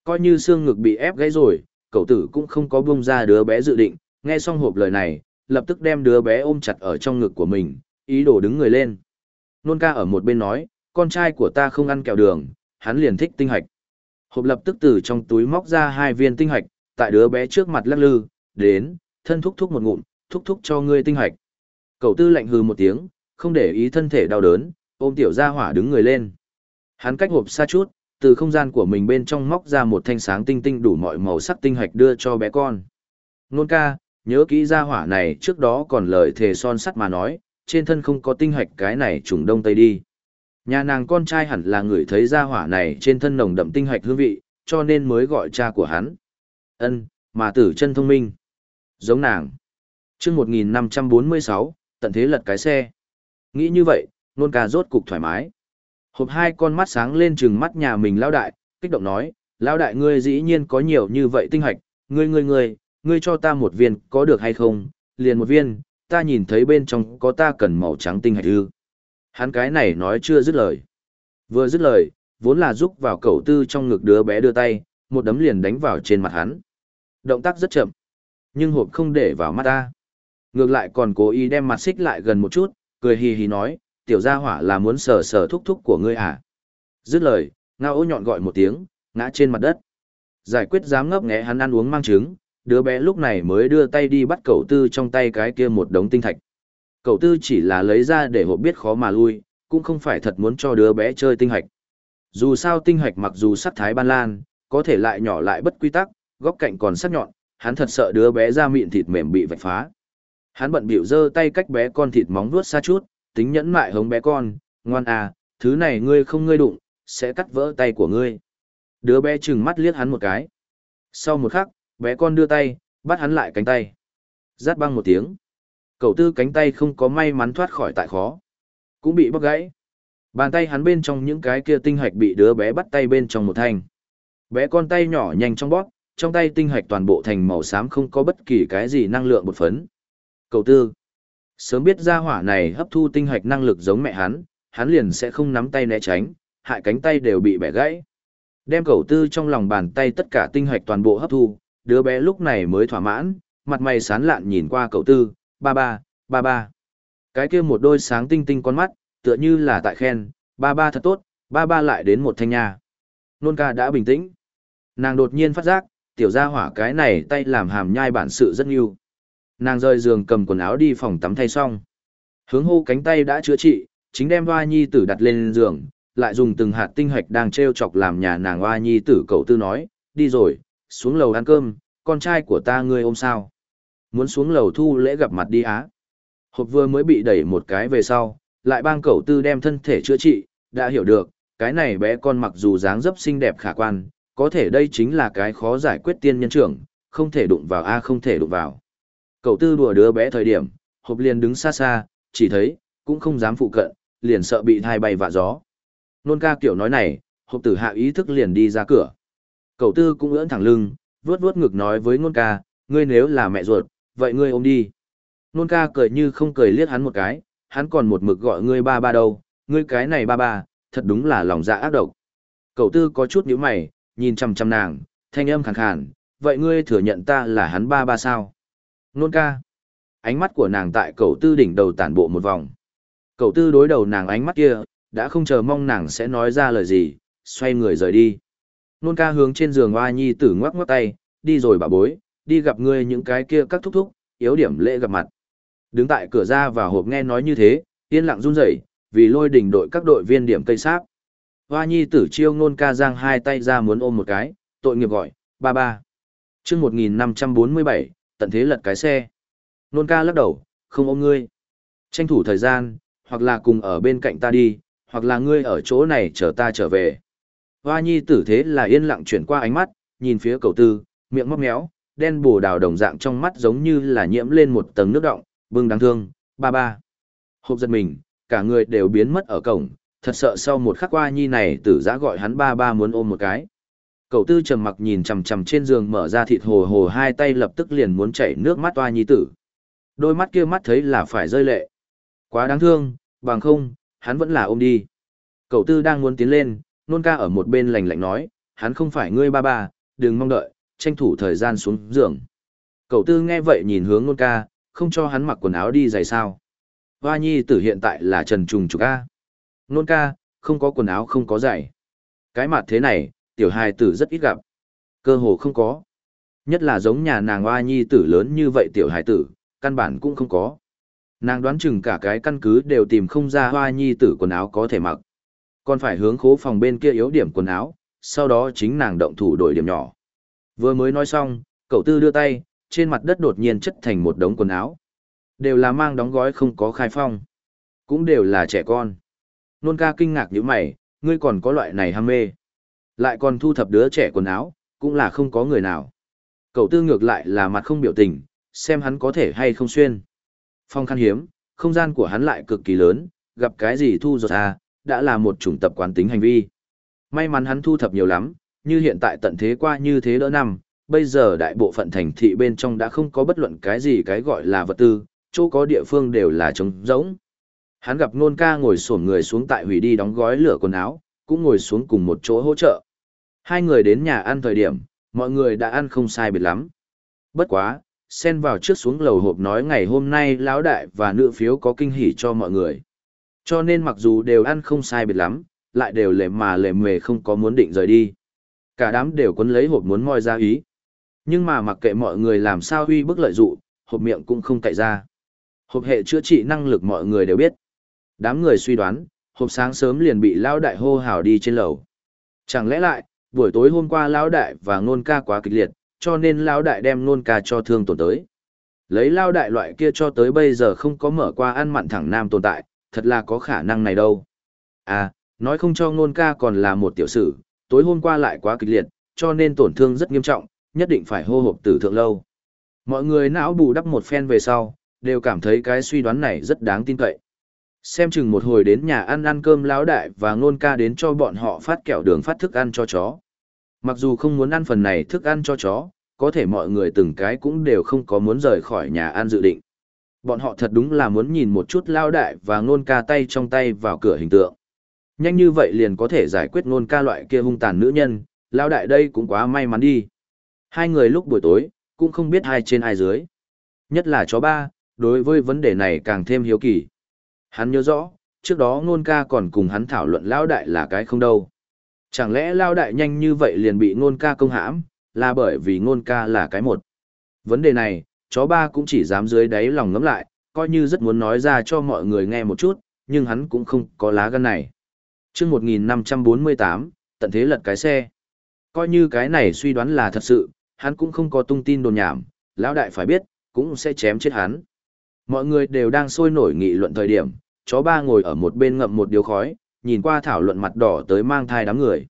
Coi như xương ngực bị ép gãy rồi, cậu tử cũng không có buông ra đứa bé dự định, nghe xong hộp lời này, lập tức đem đứa bé ôm chặt ở trong ngực của mình, ý đồ đứng người lên. Nôn ca ở một bên nói, con trai của ta không ăn kẹo đường, hắn liền thích tinh hạch. Hộp lập tức từ trong túi móc ra hai viên tinh hạch, tại đứa bé trước mặt lắc lư, đến, thân thúc thúc một ngụm, thúc thúc cho ngươi tinh hạch. Cậu tư lạnh hừ một tiếng, không để ý thân thể đau đớn, ôm tiểu gia hỏa đứng người lên. Hắn cách hộp xa chút, từ không gian của mình bên trong móc ra một thanh sáng tinh tinh đủ mọi màu sắc tinh hạch đưa cho bé con. Nôn ca, nhớ kỹ gia hỏa này trước đó còn lời thề son sắt mà nói, trên thân không có tinh hạch cái này trùng đông tây đi. Nhà nàng con trai hẳn là người thấy gia hỏa này trên thân nồng đậm tinh hạch hương vị, cho nên mới gọi cha của hắn. Ân, mà tử chân thông minh. Giống nàng. Trước 1546, tận thế lật cái xe. Nghĩ như vậy, nôn ca rốt cục thoải mái. Hộp hai con mắt sáng lên trừng mắt nhà mình lao đại, kích động nói, lao đại ngươi dĩ nhiên có nhiều như vậy tinh hạch, ngươi ngươi ngươi, ngươi cho ta một viên có được hay không, liền một viên, ta nhìn thấy bên trong có ta cần màu trắng tinh hạch ư. Hắn cái này nói chưa dứt lời. Vừa dứt lời, vốn là giúp vào cậu tư trong ngực đứa bé đưa tay, một đấm liền đánh vào trên mặt hắn. Động tác rất chậm, nhưng hộp không để vào mắt ta. Ngược lại còn cố ý đem mặt xích lại gần một chút, cười hì hì nói, tiểu gia hỏa là muốn sờ sờ thúc thúc của ngươi à. Dứt lời, ngao ô nhọn gọi một tiếng, ngã trên mặt đất. Giải quyết dám ngấp nghé hắn ăn uống mang trứng, đứa bé lúc này mới đưa tay đi bắt cậu tư trong tay cái kia một đống tinh thạch. Cậu tư chỉ là lấy ra để hộp biết khó mà lui, cũng không phải thật muốn cho đứa bé chơi tinh hạch. Dù sao tinh hạch mặc dù sắc thái ban lan, có thể lại nhỏ lại bất quy tắc, góc cạnh còn sắc nhọn, hắn thật sợ đứa bé ra miệng thịt mềm bị vạch phá. Hắn bận biểu giơ tay cách bé con thịt móng vuốt xa chút, tính nhẫn mại hống bé con, ngoan à, thứ này ngươi không ngươi đụng, sẽ cắt vỡ tay của ngươi. Đứa bé chừng mắt liếc hắn một cái. Sau một khắc, bé con đưa tay, bắt hắn lại cánh tay. Rát băng một tiếng. Cậu tư cánh tay không có may mắn thoát khỏi tại khó. Cũng bị bóc gãy. Bàn tay hắn bên trong những cái kia tinh hạch bị đứa bé bắt tay bên trong một thanh. Bé con tay nhỏ nhanh trong bóp, trong tay tinh hạch toàn bộ thành màu xám không có bất kỳ cái gì năng lượng bột phấn. Cậu tư. Sớm biết ra hỏa này hấp thu tinh hạch năng lực giống mẹ hắn, hắn liền sẽ không nắm tay né tránh, hại cánh tay đều bị bẻ gãy. Đem cậu tư trong lòng bàn tay tất cả tinh hạch toàn bộ hấp thu, đứa bé lúc này mới thỏa mãn, mặt mày sán lạn nhìn qua cậu tư, ba ba, ba ba. Cái kia một đôi sáng tinh tinh con mắt, tựa như là tại khen, ba ba thật tốt, ba ba lại đến một thanh nhà. Nôn ca đã bình tĩnh. Nàng đột nhiên phát giác, tiểu gia hỏa cái này tay làm hàm nhai bản sự rất nhiều. Nàng rời giường cầm quần áo đi phòng tắm thay xong. Hướng hô cánh tay đã chữa trị, chính đem hoa nhi tử đặt lên giường, lại dùng từng hạt tinh hạch đang treo chọc làm nhà nàng hoa nhi tử cậu tư nói, đi rồi, xuống lầu ăn cơm, con trai của ta ngươi ôm sao. Muốn xuống lầu thu lễ gặp mặt đi á. Hộp vừa mới bị đẩy một cái về sau, lại bang cậu tư đem thân thể chữa trị, đã hiểu được, cái này bé con mặc dù dáng dấp xinh đẹp khả quan, có thể đây chính là cái khó giải quyết tiên nhân trưởng, không thể đụng vào a không thể đụng vào. Cậu tư đùa đứa bé thời điểm, hộp liền đứng xa xa, chỉ thấy, cũng không dám phụ cận, liền sợ bị thai bay vạ gió. Nôn ca kiểu nói này, hộp tử hạ ý thức liền đi ra cửa. Cậu tư cũng ưỡn thẳng lưng, vuốt vuốt ngực nói với nôn ca, ngươi nếu là mẹ ruột, vậy ngươi ôm đi. Nôn ca cười như không cười liếc hắn một cái, hắn còn một mực gọi ngươi ba ba đâu, ngươi cái này ba ba, thật đúng là lòng dạ ác độc. Cậu tư có chút nhíu mày, nhìn chằm chằm nàng, thanh âm khàn khàn, vậy ngươi thừa nhận ta là hắn ba ba sao? Nôn ca. Ánh mắt của nàng tại cậu tư đỉnh đầu tản bộ một vòng. Cậu tư đối đầu nàng ánh mắt kia, đã không chờ mong nàng sẽ nói ra lời gì, xoay người rời đi. Nôn ca hướng trên giường oa nhi tử ngoắc ngoắc tay, đi rồi bà bối, đi gặp ngươi những cái kia các thúc thúc, yếu điểm lễ gặp mặt. Đứng tại cửa ra và hộp nghe nói như thế, yên lặng run rẩy, vì lôi đỉnh đội các đội viên điểm cây sáp. Hoa nhi tử chiêu nôn ca giang hai tay ra muốn ôm một cái, tội nghiệp gọi, ba ba. chương 1547, tận thế lật cái xe. Nôn ca lắc đầu, không ôm ngươi. Tranh thủ thời gian, hoặc là cùng ở bên cạnh ta đi, hoặc là ngươi ở chỗ này chờ ta trở về. Hoa nhi tử thế là yên lặng chuyển qua ánh mắt, nhìn phía cầu tư, miệng móc méo, đen bồ đào đồng dạng trong mắt giống như là nhiễm lên một tầng nước động, bưng đáng thương, ba ba. Hộp giật mình, cả người đều biến mất ở cổng, thật sợ sau một khắc hoa nhi này tử giã gọi hắn ba ba muốn ôm một cái. Cậu tư trầm mặc nhìn chằm chằm trên giường mở ra thịt hồ hồ hai tay lập tức liền muốn chảy nước mắt toa nhi tử. Đôi mắt kia mắt thấy là phải rơi lệ. Quá đáng thương, bằng không, hắn vẫn là ôm đi. Cậu tư đang muốn tiến lên, nôn ca ở một bên lạnh lạnh nói, hắn không phải ngươi ba ba, đừng mong đợi, tranh thủ thời gian xuống giường. Cậu tư nghe vậy nhìn hướng nôn ca, không cho hắn mặc quần áo đi giày sao. Hoa nhi tử hiện tại là trần trùng trục A. Nôn ca, không có quần áo không có giày. Cái mặt thế này, tiểu hài tử rất ít gặp. Cơ hồ không có. Nhất là giống nhà nàng hoa nhi tử lớn như vậy tiểu hài tử, căn bản cũng không có. Nàng đoán chừng cả cái căn cứ đều tìm không ra hoa nhi tử quần áo có thể mặc. Còn phải hướng khố phòng bên kia yếu điểm quần áo, sau đó chính nàng động thủ đổi điểm nhỏ. Vừa mới nói xong, cậu tư đưa tay, trên mặt đất đột nhiên chất thành một đống quần áo. Đều là mang đóng gói không có khai phong. Cũng đều là trẻ con. Nôn ca kinh ngạc như mày, ngươi còn có loại này ham mê. Lại còn thu thập đứa trẻ quần áo, cũng là không có người nào. Cậu tư ngược lại là mặt không biểu tình, xem hắn có thể hay không xuyên. Phong khăn hiếm, không gian của hắn lại cực kỳ lớn, gặp cái gì thu dột à, đã là một chủng tập quán tính hành vi. May mắn hắn thu thập nhiều lắm, như hiện tại tận thế qua như thế đỡ năm, bây giờ đại bộ phận thành thị bên trong đã không có bất luận cái gì cái gọi là vật tư, chỗ có địa phương đều là trống rỗng. Hắn gặp nôn ca ngồi xổm người xuống tại hủy đi đóng gói lửa quần áo, cũng ngồi xuống cùng một chỗ hỗ trợ. Hai người đến nhà ăn thời điểm, mọi người đã ăn không sai biệt lắm. Bất quá, xen vào trước xuống lầu hộp nói ngày hôm nay lão đại và nữ phiếu có kinh hỉ cho mọi người. Cho nên mặc dù đều ăn không sai biệt lắm, lại đều lề mà lề mề không có muốn định rời đi. Cả đám đều quấn lấy hộp muốn moi ra ý. Nhưng mà mặc kệ mọi người làm sao huy bức lợi dụ, hộp miệng cũng không cậy ra. Hộp hệ chữa trị năng lực mọi người đều biết. Đám người suy đoán, hộp sáng sớm liền bị lão đại hô hào đi trên lầu. Chẳng lẽ lại, buổi tối hôm qua lão đại và ngôn ca quá kịch liệt, cho nên lão đại đem ngôn ca cho thương tổn tới. Lấy lão đại loại kia cho tới bây giờ không có mở qua ăn mặn thẳng nam tồn tại, thật là có khả năng này đâu. À, nói không cho ngôn ca còn là một tiểu sử, tối hôm qua lại quá kịch liệt, cho nên tổn thương rất nghiêm trọng, nhất định phải hô hộp tử thượng lâu. Mọi người não bù đắp một phen về sau, đều cảm thấy cái suy đoán này rất đáng tin cậy. Xem chừng một hồi đến nhà ăn ăn cơm lão đại và ngôn ca đến cho bọn họ phát kẹo đường phát thức ăn cho chó. Mặc dù không muốn ăn phần này thức ăn cho chó, có thể mọi người từng cái cũng đều không có muốn rời khỏi nhà ăn dự định. Bọn họ thật đúng là muốn nhìn một chút lao đại và ngôn ca tay trong tay vào cửa hình tượng. Nhanh như vậy liền có thể giải quyết ngôn ca loại kia hung tàn nữ nhân, lao đại đây cũng quá may mắn đi. Hai người lúc buổi tối, cũng không biết hai trên hai dưới. Nhất là chó ba, đối với vấn đề này càng thêm hiếu kỳ. Hắn nhớ rõ, trước đó ngôn ca còn cùng hắn thảo luận lao đại là cái không đâu. Chẳng lẽ lao đại nhanh như vậy liền bị ngôn ca công hãm, là bởi vì ngôn ca là cái một. Vấn đề này, chó ba cũng chỉ dám dưới đáy lòng ngấm lại, coi như rất muốn nói ra cho mọi người nghe một chút, nhưng hắn cũng không có lá gan này. chương 1548, tận thế lật cái xe. Coi như cái này suy đoán là thật sự, hắn cũng không có tung tin đồn nhảm, lão đại phải biết, cũng sẽ chém chết hắn. Mọi người đều đang sôi nổi nghị luận thời điểm, chó ba ngồi ở một bên ngậm một điếu khói, nhìn qua thảo luận mặt đỏ tới mang thai đám người.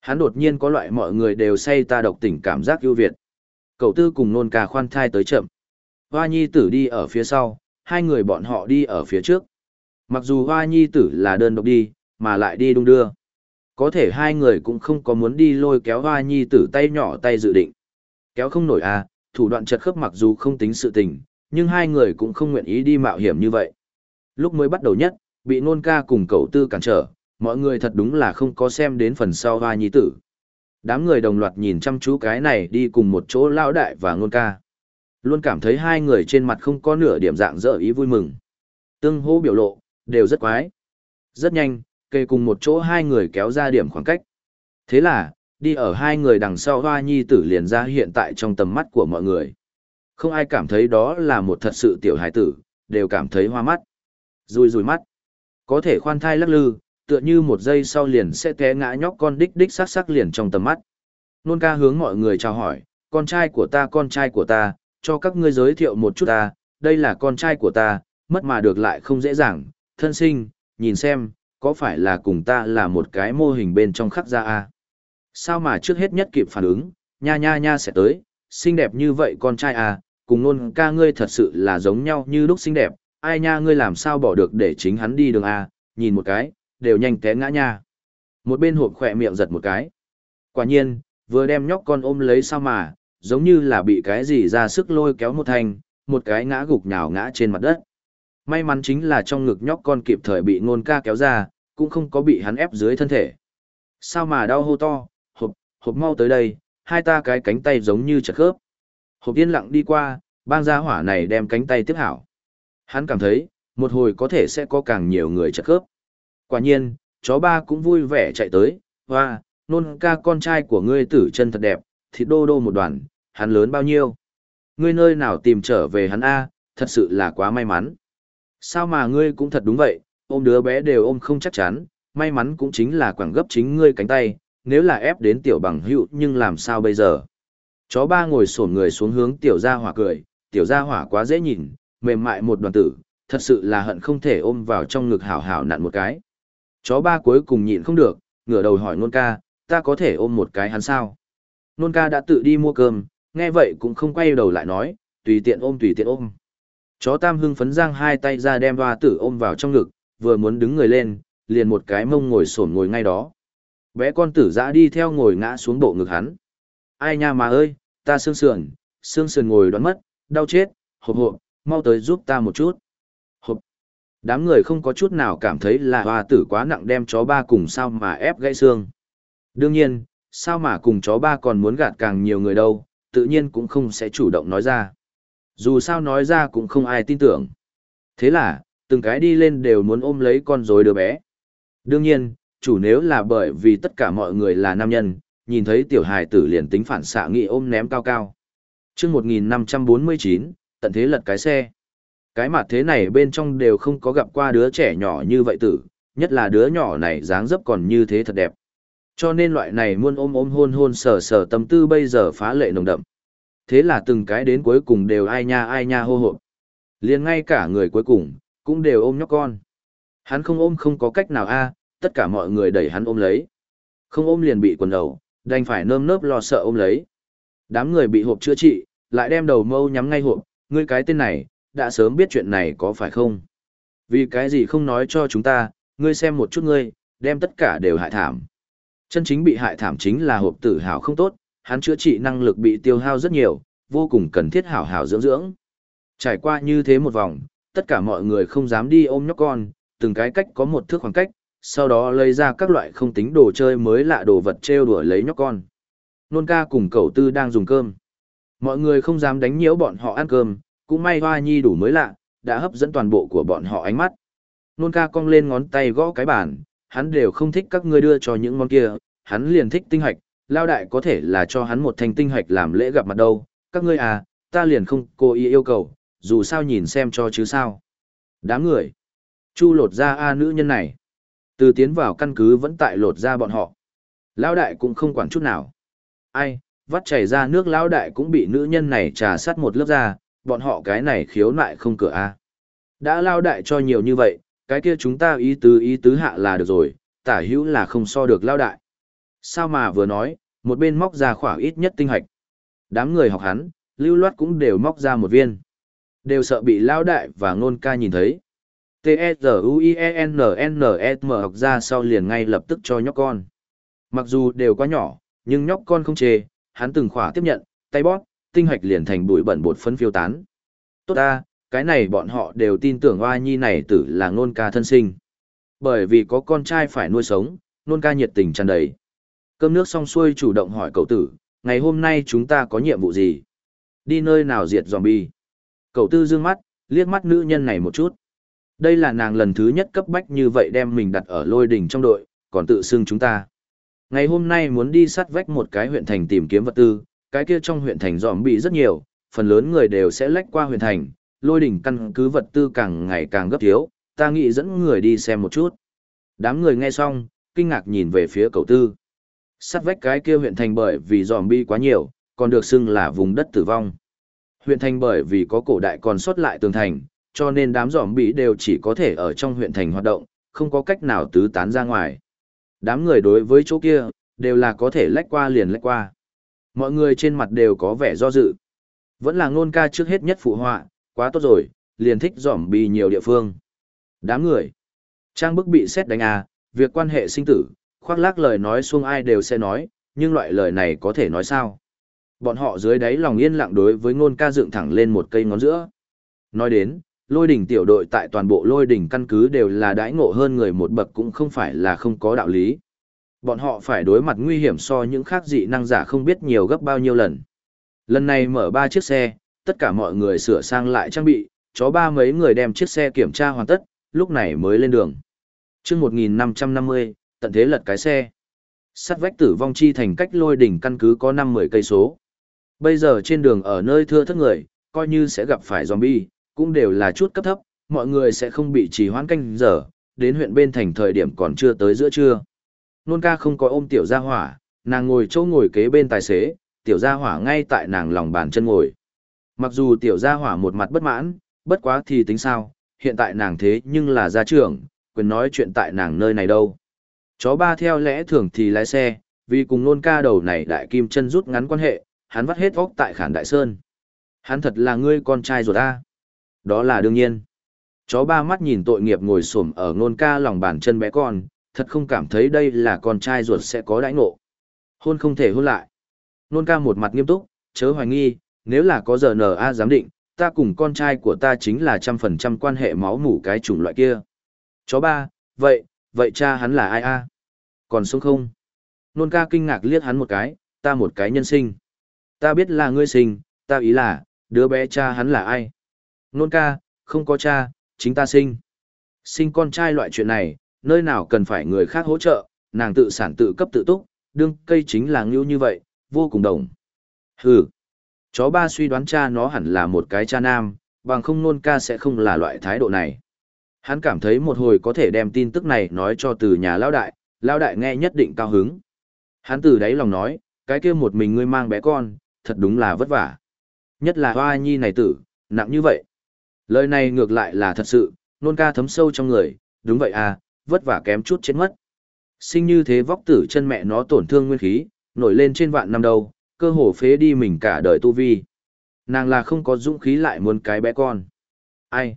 Hắn đột nhiên có loại mọi người đều say ta độc tình cảm giác ưu việt. Cậu tư cùng nôn ca khoan thai tới chậm. Hoa nhi tử đi ở phía sau, hai người bọn họ đi ở phía trước. Mặc dù hoa nhi tử là đơn độc đi, mà lại đi đung đưa. Có thể hai người cũng không có muốn đi lôi kéo hoa nhi tử tay nhỏ tay dự định. Kéo không nổi à, thủ đoạn chật khớp mặc dù không tính sự tình, nhưng hai người cũng không nguyện ý đi mạo hiểm như vậy. Lúc mới bắt đầu nhất, bị nôn ca cùng cậu tư cản trở, mọi người thật đúng là không có xem đến phần sau hoa nhi tử. Đám người đồng loạt nhìn chăm chú cái này đi cùng một chỗ lao đại và nôn ca. Luôn cảm thấy hai người trên mặt không có nửa điểm dạng dở ý vui mừng. Tương hô biểu lộ, đều rất quái. Rất nhanh, kề cùng một chỗ hai người kéo ra điểm khoảng cách. Thế là, đi ở hai người đằng sau hoa nhi tử liền ra hiện tại trong tầm mắt của mọi người. Không ai cảm thấy đó là một thật sự tiểu hải tử, đều cảm thấy hoa mắt. Rùi rùi mắt. Có thể khoan thai lắc lư, tựa như một giây sau liền sẽ té ngã nhóc con đích đích sắc sắc liền trong tầm mắt. Nôn ca hướng mọi người chào hỏi, con trai của ta con trai của ta, cho các ngươi giới thiệu một chút ta, đây là con trai của ta, mất mà được lại không dễ dàng, thân sinh, nhìn xem, có phải là cùng ta là một cái mô hình bên trong khắc ra a Sao mà trước hết nhất kịp phản ứng, nha nha nha sẽ tới, xinh đẹp như vậy con trai à, cùng nôn ca ngươi thật sự là giống nhau như lúc xinh đẹp, ai nha ngươi làm sao bỏ được để chính hắn đi đường à, nhìn một cái, đều nhanh té ngã nha. Một bên hộp khỏe miệng giật một cái. Quả nhiên, vừa đem nhóc con ôm lấy sao mà, giống như là bị cái gì ra sức lôi kéo một thành, một cái ngã gục nhào ngã trên mặt đất. May mắn chính là trong ngực nhóc con kịp thời bị nôn ca kéo ra, cũng không có bị hắn ép dưới thân thể. Sao mà đau hô to, hộp, hộp mau tới đây, hai ta cái cánh tay giống như chật khớp. Hộp yên lặng đi qua, bang gia hỏa này đem cánh tay tiếp hảo. Hắn cảm thấy, một hồi có thể sẽ có càng nhiều người chật khớp. Quả nhiên, chó ba cũng vui vẻ chạy tới, hoa, nôn ca con trai của ngươi tử chân thật đẹp, thịt đô đô một đoàn, hắn lớn bao nhiêu. Ngươi nơi nào tìm trở về hắn A, thật sự là quá may mắn. Sao mà ngươi cũng thật đúng vậy, ôm đứa bé đều ôm không chắc chắn, may mắn cũng chính là quảng gấp chính ngươi cánh tay, nếu là ép đến tiểu bằng hữu nhưng làm sao bây giờ. Chó ba ngồi sổn người xuống hướng tiểu gia hỏa cười, tiểu gia hỏa quá dễ nhìn, mềm mại một đoàn tử, thật sự là hận không thể ôm vào trong ngực hảo hảo nặn một cái. Chó ba cuối cùng nhịn không được, ngửa đầu hỏi nôn ca, ta có thể ôm một cái hắn sao? Nôn ca đã tự đi mua cơm, nghe vậy cũng không quay đầu lại nói, tùy tiện ôm tùy tiện ôm. Chó tam hưng phấn giang hai tay ra đem hoa tử ôm vào trong ngực, vừa muốn đứng người lên, liền một cái mông ngồi sổn ngồi ngay đó. Bé con tử dã đi theo ngồi ngã xuống bộ ngực hắn. Ai nha mà ơi, ta xương sườn, xương sườn ngồi đoán mất, đau chết, hộp hộp, mau tới giúp ta một chút. Hộp. Đám người không có chút nào cảm thấy là hoa tử quá nặng đem chó ba cùng sao mà ép gãy xương. Đương nhiên, sao mà cùng chó ba còn muốn gạt càng nhiều người đâu, tự nhiên cũng không sẽ chủ động nói ra. Dù sao nói ra cũng không ai tin tưởng. Thế là, từng cái đi lên đều muốn ôm lấy con rối đứa bé. Đương nhiên, chủ nếu là bởi vì tất cả mọi người là nam nhân, nhìn thấy tiểu hài tử liền tính phản xạ nghị ôm ném cao cao. chương 1549, tận thế lật cái xe. Cái mặt thế này bên trong đều không có gặp qua đứa trẻ nhỏ như vậy tử, nhất là đứa nhỏ này dáng dấp còn như thế thật đẹp. Cho nên loại này muôn ôm ôm hôn hôn sờ sờ tâm tư bây giờ phá lệ nồng đậm. Thế là từng cái đến cuối cùng đều ai nha ai nha hô hộp. liền ngay cả người cuối cùng, cũng đều ôm nhóc con. Hắn không ôm không có cách nào a tất cả mọi người đẩy hắn ôm lấy. Không ôm liền bị quần đầu, đành phải nơm nớp lo sợ ôm lấy. Đám người bị hộp chữa trị, lại đem đầu mâu nhắm ngay hộp, ngươi cái tên này, đã sớm biết chuyện này có phải không? Vì cái gì không nói cho chúng ta, ngươi xem một chút ngươi, đem tất cả đều hại thảm. Chân chính bị hại thảm chính là hộp tử hào không tốt, hắn chữa trị năng lực bị tiêu hao rất nhiều, vô cùng cần thiết hảo hảo dưỡng dưỡng. Trải qua như thế một vòng, tất cả mọi người không dám đi ôm nhóc con, từng cái cách có một thước khoảng cách, sau đó lấy ra các loại không tính đồ chơi mới lạ đồ vật trêu đùa lấy nhóc con. Nôn ca cùng cậu tư đang dùng cơm. Mọi người không dám đánh nhiễu bọn họ ăn cơm, cũng may hoa nhi đủ mới lạ, đã hấp dẫn toàn bộ của bọn họ ánh mắt. Nôn ca cong lên ngón tay gõ cái bàn, hắn đều không thích các ngươi đưa cho những món kia, hắn liền thích tinh hạch, lao đại có thể là cho hắn một thanh tinh hạch làm lễ gặp mặt đâu, các ngươi à, ta liền không cố ý yêu cầu, dù sao nhìn xem cho chứ sao. Đám người. Chu lột ra A nữ nhân này. Từ tiến vào căn cứ vẫn tại lột ra bọn họ. Lão đại cũng không quản chút nào. Ai, vắt chảy ra nước lão đại cũng bị nữ nhân này trà sát một lớp ra, bọn họ cái này khiếu nại không cửa A. Đã lao đại cho nhiều như vậy, cái kia chúng ta ý tứ ý tứ hạ là được rồi, tả hữu là không so được lao đại. Sao mà vừa nói, một bên móc ra khoảng ít nhất tinh hạch. Đám người học hắn, lưu loát cũng đều móc ra một viên. Đều sợ bị lao đại và ngôn ca nhìn thấy. T-E-Z-U-I-E-N-N-E-M học ra sau liền ngay lập tức cho nhóc con. Mặc dù đều quá nhỏ, nhưng nhóc con không chê, hắn từng khỏa tiếp nhận, tay bóp, tinh hạch liền thành bụi bẩn bột phấn phiêu tán. Tốt ta, cái này bọn họ đều tin tưởng oa nhi này tử là nôn ca thân sinh. Bởi vì có con trai phải nuôi sống, nôn ca nhiệt tình tràn đầy. Cơm nước xong xuôi chủ động hỏi cậu tử, ngày hôm nay chúng ta có nhiệm vụ gì? Đi nơi nào diệt zombie? Cậu tư dương mắt, liếc mắt nữ nhân này một chút. Đây là nàng lần thứ nhất cấp bách như vậy đem mình đặt ở lôi đỉnh trong đội, còn tự xưng chúng ta. Ngày hôm nay muốn đi sát vách một cái huyện thành tìm kiếm vật tư, cái kia trong huyện thành dòm bị rất nhiều, phần lớn người đều sẽ lách qua huyện thành, lôi đỉnh căn cứ vật tư càng ngày càng gấp thiếu, ta nghĩ dẫn người đi xem một chút. Đám người nghe xong, kinh ngạc nhìn về phía cầu tư. Sát vách cái kia huyện thành bởi vì dòm bi quá nhiều, còn được xưng là vùng đất tử vong. Huyện thành bởi vì có cổ đại còn sót lại tường thành, cho nên đám giỏm bị đều chỉ có thể ở trong huyện thành hoạt động, không có cách nào tứ tán ra ngoài. Đám người đối với chỗ kia, đều là có thể lách qua liền lách qua. Mọi người trên mặt đều có vẻ do dự. Vẫn là ngôn ca trước hết nhất phụ họa, quá tốt rồi, liền thích giỏm bị nhiều địa phương. Đám người. Trang bức bị xét đánh à, việc quan hệ sinh tử, khoác lác lời nói xuông ai đều sẽ nói, nhưng loại lời này có thể nói sao? Bọn họ dưới đáy lòng yên lặng đối với ngôn ca dựng thẳng lên một cây ngón giữa. Nói đến, lôi đỉnh tiểu đội tại toàn bộ lôi đỉnh căn cứ đều là đãi ngộ hơn người một bậc cũng không phải là không có đạo lý. Bọn họ phải đối mặt nguy hiểm so những khác dị năng giả không biết nhiều gấp bao nhiêu lần. Lần này mở ba chiếc xe, tất cả mọi người sửa sang lại trang bị, chó ba mấy người đem chiếc xe kiểm tra hoàn tất, lúc này mới lên đường. chương 1550, tận thế lật cái xe. Sắt vách tử vong chi thành cách lôi đỉnh căn cứ có 5-10 cây số. Bây giờ trên đường ở nơi thưa thất người, coi như sẽ gặp phải zombie, cũng đều là chút cấp thấp, mọi người sẽ không bị trì hoãn canh giờ, đến huyện bên thành thời điểm còn chưa tới giữa trưa. Nôn ca không có ôm tiểu gia hỏa, nàng ngồi chỗ ngồi kế bên tài xế, tiểu gia hỏa ngay tại nàng lòng bàn chân ngồi. Mặc dù tiểu gia hỏa một mặt bất mãn, bất quá thì tính sao, hiện tại nàng thế nhưng là gia trưởng, quyền nói chuyện tại nàng nơi này đâu. Chó ba theo lẽ thường thì lái xe, vì cùng nôn ca đầu này đại kim chân rút ngắn quan hệ, hắn vắt hết óc tại khản đại sơn. Hắn thật là ngươi con trai ruột ta. Đó là đương nhiên. Chó ba mắt nhìn tội nghiệp ngồi xổm ở nôn ca lòng bàn chân bé con, thật không cảm thấy đây là con trai ruột sẽ có đãi ngộ. Hôn không thể hôn lại. Nôn ca một mặt nghiêm túc, chớ hoài nghi, nếu là có giờ N.A. giám định, ta cùng con trai của ta chính là trăm phần trăm quan hệ máu mủ cái chủng loại kia. Chó ba, vậy, vậy cha hắn là ai a? Còn sống không? Nôn ca kinh ngạc liếc hắn một cái, ta một cái nhân sinh. Ta biết là ngươi sinh, ta ý là, đứa bé cha hắn là ai? Nôn ca, không có cha, chính ta sinh. Sinh con trai loại chuyện này, nơi nào cần phải người khác hỗ trợ, nàng tự sản tự cấp tự túc, đương cây chính là ngưu như vậy, vô cùng đồng. Hừ. Chó ba suy đoán cha nó hẳn là một cái cha nam, bằng không nôn ca sẽ không là loại thái độ này. Hắn cảm thấy một hồi có thể đem tin tức này nói cho từ nhà lao đại, lao đại nghe nhất định cao hứng. Hắn từ đáy lòng nói, cái kia một mình ngươi mang bé con, thật đúng là vất vả. Nhất là hoa nhi này tử, nặng như vậy. Lời này ngược lại là thật sự, nôn ca thấm sâu trong người, đúng vậy à, vất vả kém chút chết mất. Sinh như thế vóc tử chân mẹ nó tổn thương nguyên khí, nổi lên trên vạn năm đầu, cơ hồ phế đi mình cả đời tu vi. Nàng là không có dũng khí lại muốn cái bé con. Ai?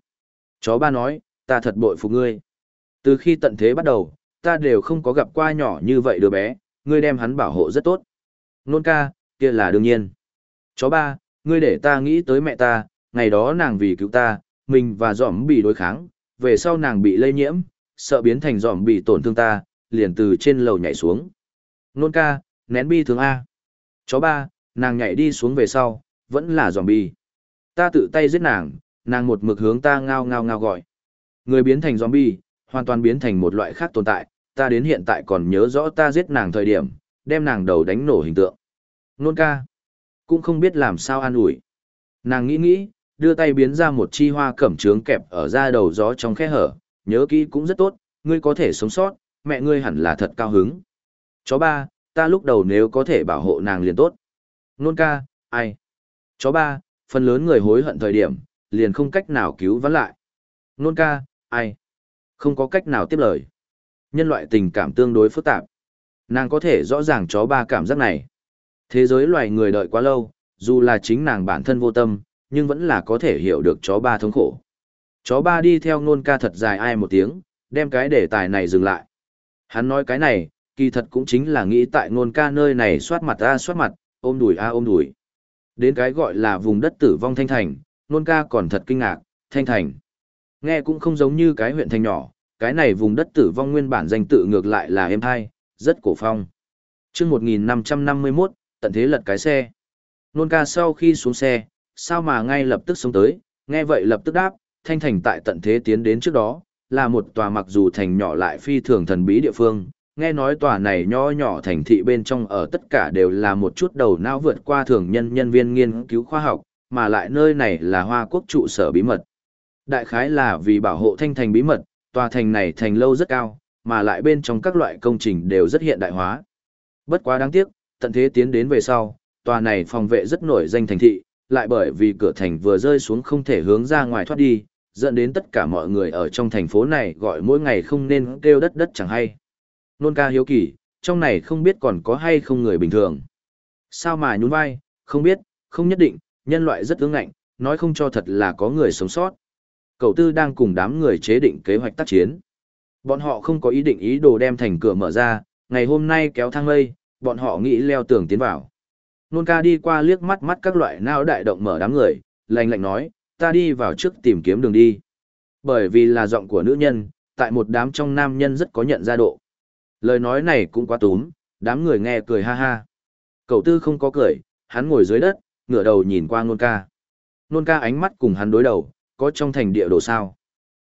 Chó ba nói, ta thật bội phục ngươi. Từ khi tận thế bắt đầu, ta đều không có gặp qua nhỏ như vậy đứa bé, ngươi đem hắn bảo hộ rất tốt. Nôn ca, kia là đương nhiên. Chó ba, ngươi để ta nghĩ tới mẹ ta, ngày đó nàng vì cứu ta, mình và giỏm bị đối kháng, về sau nàng bị lây nhiễm, sợ biến thành giỏm bị tổn thương ta, liền từ trên lầu nhảy xuống. Nôn ca, nén bi thương A. Chó ba, nàng nhảy đi xuống về sau, vẫn là giỏm bị. Ta tự tay giết nàng, nàng một mực hướng ta ngao ngao ngao gọi. Người biến thành zombie, hoàn toàn biến thành một loại khác tồn tại, ta đến hiện tại còn nhớ rõ ta giết nàng thời điểm, đem nàng đầu đánh nổ hình tượng. Nôn ca, cũng không biết làm sao an ủi. Nàng nghĩ nghĩ, đưa tay biến ra một chi hoa cẩm trướng kẹp ở da đầu gió trong khe hở, nhớ kỹ cũng rất tốt, ngươi có thể sống sót, mẹ ngươi hẳn là thật cao hứng. Chó ba, ta lúc đầu nếu có thể bảo hộ nàng liền tốt. Nôn ca, ai? Chó ba, phần lớn người hối hận thời điểm, liền không cách nào cứu vãn lại. Nôn ca, ai? Không có cách nào tiếp lời. Nhân loại tình cảm tương đối phức tạp. Nàng có thể rõ ràng chó ba cảm giác này. Thế giới loài người đợi quá lâu, dù là chính nàng bản thân vô tâm, nhưng vẫn là có thể hiểu được chó ba thống khổ. Chó ba đi theo nôn ca thật dài ai một tiếng, đem cái đề tài này dừng lại. Hắn nói cái này, kỳ thật cũng chính là nghĩ tại nôn ca nơi này soát mặt a soát mặt, ôm đùi a ôm đùi. Đến cái gọi là vùng đất tử vong thanh thành, nôn ca còn thật kinh ngạc, thanh thành. Nghe cũng không giống như cái huyện thành nhỏ, cái này vùng đất tử vong nguyên bản danh tự ngược lại là em hai, rất cổ phong. chương 1551, tận thế lật cái xe. Nôn ca sau khi xuống xe, sao mà ngay lập tức xuống tới, nghe vậy lập tức đáp, thanh thành tại tận thế tiến đến trước đó, là một tòa mặc dù thành nhỏ lại phi thường thần bí địa phương. Nghe nói tòa này nho nhỏ thành thị bên trong ở tất cả đều là một chút đầu não vượt qua thường nhân nhân viên nghiên cứu khoa học, mà lại nơi này là hoa quốc trụ sở bí mật. Đại khái là vì bảo hộ thanh thành bí mật, tòa thành này thành lâu rất cao, mà lại bên trong các loại công trình đều rất hiện đại hóa. Bất quá đáng tiếc, tận thế tiến đến về sau, tòa này phòng vệ rất nổi danh thành thị, lại bởi vì cửa thành vừa rơi xuống không thể hướng ra ngoài thoát đi, dẫn đến tất cả mọi người ở trong thành phố này gọi mỗi ngày không nên kêu đất đất chẳng hay. Nôn ca hiếu kỳ, trong này không biết còn có hay không người bình thường. Sao mà nhún vai, không biết, không nhất định, nhân loại rất ứng ngạnh, nói không cho thật là có người sống sót cậu tư đang cùng đám người chế định kế hoạch tác chiến. Bọn họ không có ý định ý đồ đem thành cửa mở ra, ngày hôm nay kéo thang mây, bọn họ nghĩ leo tường tiến vào. Nôn ca đi qua liếc mắt mắt các loại nao đại động mở đám người, lạnh lạnh nói, ta đi vào trước tìm kiếm đường đi. Bởi vì là giọng của nữ nhân, tại một đám trong nam nhân rất có nhận ra độ. Lời nói này cũng quá túm, đám người nghe cười ha ha. Cậu tư không có cười, hắn ngồi dưới đất, ngửa đầu nhìn qua nôn ca. Nôn ca ánh mắt cùng hắn đối đầu, có trong thành địa đồ sao?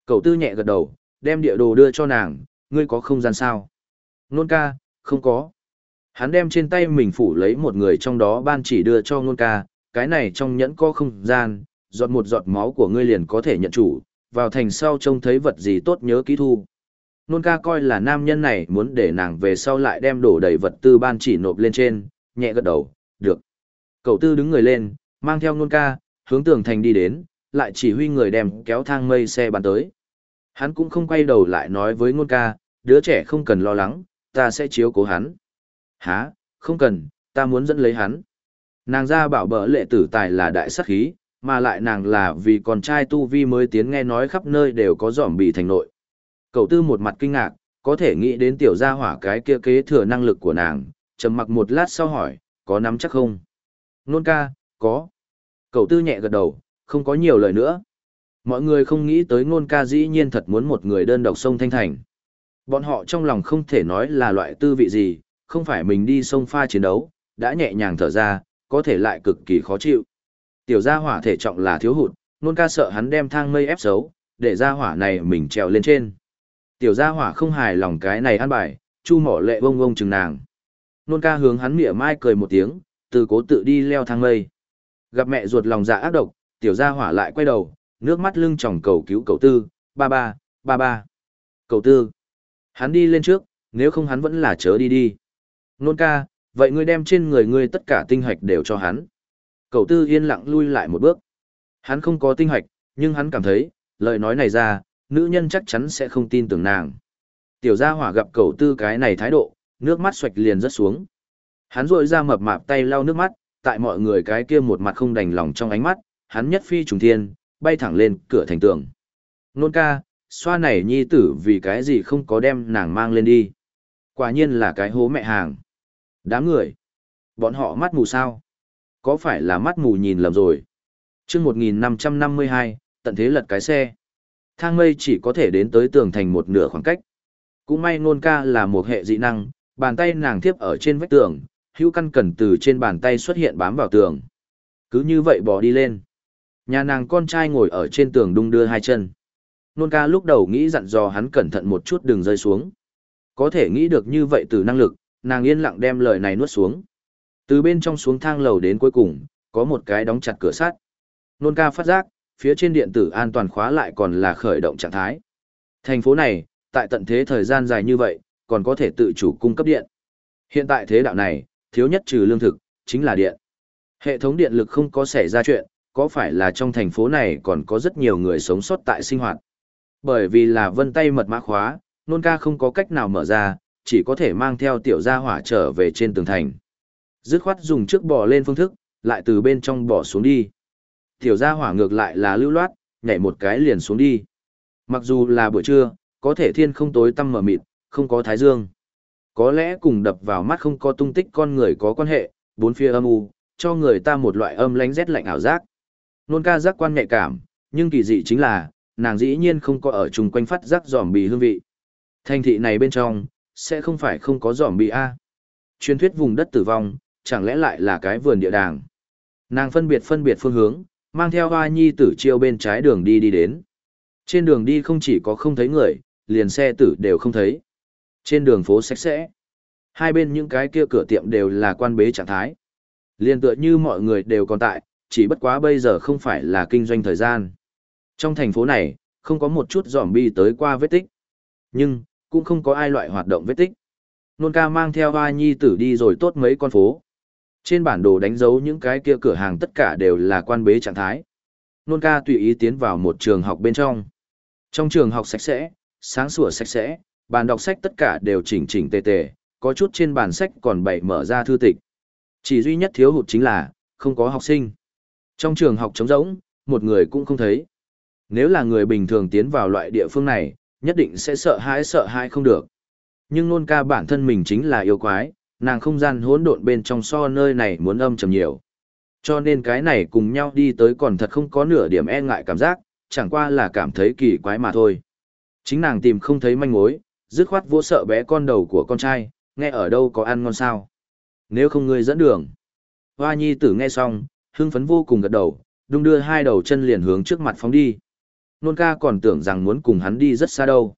Cậu tư nhẹ gật đầu, đem địa đồ đưa cho nàng, ngươi có không gian sao? Nôn ca, không có. Hắn đem trên tay mình phủ lấy một người trong đó ban chỉ đưa cho nôn ca, cái này trong nhẫn có không gian, giọt một giọt máu của ngươi liền có thể nhận chủ, vào thành sau trông thấy vật gì tốt nhớ kỹ thu. Nôn ca coi là nam nhân này muốn để nàng về sau lại đem đổ đầy vật tư ban chỉ nộp lên trên, nhẹ gật đầu, được. Cậu tư đứng người lên, mang theo nôn ca, hướng tường thành đi đến, lại chỉ huy người đem kéo thang mây xe bắn tới. Hắn cũng không quay đầu lại nói với nôn ca, đứa trẻ không cần lo lắng, ta sẽ chiếu cố hắn. Há, không cần, ta muốn dẫn lấy hắn. Nàng ra bảo bỡ lệ tử tài là đại sắc khí, mà lại nàng là vì con trai tu vi mới tiến nghe nói khắp nơi đều có giỏm bị thành nội. Cậu tư một mặt kinh ngạc, có thể nghĩ đến tiểu gia hỏa cái kia kế thừa năng lực của nàng, trầm mặc một lát sau hỏi, có nắm chắc không? Nôn ca, có. Cậu tư nhẹ gật đầu, không có nhiều lời nữa. Mọi người không nghĩ tới ngôn ca dĩ nhiên thật muốn một người đơn độc sông Thanh Thành. Bọn họ trong lòng không thể nói là loại tư vị gì, không phải mình đi sông pha chiến đấu, đã nhẹ nhàng thở ra, có thể lại cực kỳ khó chịu. Tiểu gia hỏa thể trọng là thiếu hụt, nôn ca sợ hắn đem thang mây ép xấu, để gia hỏa này mình trèo lên trên. Tiểu gia hỏa không hài lòng cái này ăn bài, chu mỏ lệ bông bông chừng nàng. Nôn ca hướng hắn mỉa mai cười một tiếng, từ cố tự đi leo thang mây. Gặp mẹ ruột lòng dạ ác độc, tiểu gia hỏa lại quay đầu, nước mắt lưng tròng cầu cứu cầu tư, ba ba, ba ba. Cầu tư. Hắn đi lên trước, nếu không hắn vẫn là chớ đi đi. Nôn ca, vậy ngươi đem trên người ngươi tất cả tinh hạch đều cho hắn. Cậu tư yên lặng lui lại một bước. Hắn không có tinh hạch, nhưng hắn cảm thấy, lời nói này ra, nữ nhân chắc chắn sẽ không tin tưởng nàng. Tiểu gia hỏa gặp cậu tư cái này thái độ, nước mắt xoạch liền rất xuống. Hắn rội ra mập mạp tay lau nước mắt, tại mọi người cái kia một mặt không đành lòng trong ánh mắt, hắn nhất phi trùng thiên, bay thẳng lên cửa thành tường. Nôn ca, xoa này nhi tử vì cái gì không có đem nàng mang lên đi. Quả nhiên là cái hố mẹ hàng. Đám người. Bọn họ mắt mù sao? Có phải là mắt mù nhìn lầm rồi? chương 1552, tận thế lật cái xe. Thang mây chỉ có thể đến tới tường thành một nửa khoảng cách. Cũng may nôn ca là một hệ dị năng, bàn tay nàng thiếp ở trên vách tường, hữu căn cần từ trên bàn tay xuất hiện bám vào tường. Cứ như vậy bỏ đi lên. Nhà nàng con trai ngồi ở trên tường đung đưa hai chân. Nôn ca lúc đầu nghĩ dặn dò hắn cẩn thận một chút đừng rơi xuống. Có thể nghĩ được như vậy từ năng lực, nàng yên lặng đem lời này nuốt xuống. Từ bên trong xuống thang lầu đến cuối cùng, có một cái đóng chặt cửa sắt. Nôn ca phát giác, phía trên điện tử an toàn khóa lại còn là khởi động trạng thái. Thành phố này, tại tận thế thời gian dài như vậy, còn có thể tự chủ cung cấp điện. Hiện tại thế đạo này, thiếu nhất trừ lương thực, chính là điện. Hệ thống điện lực không có xảy ra chuyện, có phải là trong thành phố này còn có rất nhiều người sống sót tại sinh hoạt. Bởi vì là vân tay mật mã khóa, nôn ca không có cách nào mở ra, chỉ có thể mang theo tiểu gia hỏa trở về trên tường thành. Dứt khoát dùng trước bò lên phương thức, lại từ bên trong bò xuống đi. Tiểu gia hỏa ngược lại là lưu loát, nhảy một cái liền xuống đi. Mặc dù là buổi trưa, có thể thiên không tối tăm mở mịt, không có thái dương. Có lẽ cùng đập vào mắt không có tung tích con người có quan hệ, bốn phía âm u, cho người ta một loại âm lánh rét lạnh ảo giác. Nôn ca giác quan nhạy cảm, nhưng kỳ dị chính là, nàng dĩ nhiên không có ở chung quanh phát giác giòm bì hương vị. Thành thị này bên trong, sẽ không phải không có giòm bị A. Truyền thuyết vùng đất tử vong, chẳng lẽ lại là cái vườn địa đàng. Nàng phân biệt phân biệt phương hướng, mang theo hoa nhi tử chiêu bên trái đường đi đi đến. Trên đường đi không chỉ có không thấy người, liền xe tử đều không thấy. Trên đường phố sạch sẽ. Hai bên những cái kia cửa tiệm đều là quan bế trạng thái. Liền tựa như mọi người đều còn tại, chỉ bất quá bây giờ không phải là kinh doanh thời gian. Trong thành phố này, không có một chút giỏm bi tới qua vết tích. Nhưng, cũng không có ai loại hoạt động vết tích. Nôn ca mang theo hoa nhi tử đi rồi tốt mấy con phố. Trên bản đồ đánh dấu những cái kia cửa hàng tất cả đều là quan bế trạng thái. Nôn ca tùy ý tiến vào một trường học bên trong. Trong trường học sạch sẽ, sáng sủa sạch sẽ, bàn đọc sách tất cả đều chỉnh chỉnh tề tề, có chút trên bàn sách còn bày mở ra thư tịch. Chỉ duy nhất thiếu hụt chính là, không có học sinh. Trong trường học trống rỗng, một người cũng không thấy. Nếu là người bình thường tiến vào loại địa phương này, nhất định sẽ sợ hãi sợ hãi không được. Nhưng nôn ca bản thân mình chính là yêu quái, nàng không gian hỗn độn bên trong so nơi này muốn âm trầm nhiều. Cho nên cái này cùng nhau đi tới còn thật không có nửa điểm e ngại cảm giác, chẳng qua là cảm thấy kỳ quái mà thôi. Chính nàng tìm không thấy manh mối, Dứt khoát vô sợ bé con đầu của con trai, nghe ở đâu có ăn ngon sao. Nếu không ngươi dẫn đường. Hoa nhi tử nghe xong, hưng phấn vô cùng gật đầu, đung đưa hai đầu chân liền hướng trước mặt phóng đi. Nôn ca còn tưởng rằng muốn cùng hắn đi rất xa đâu.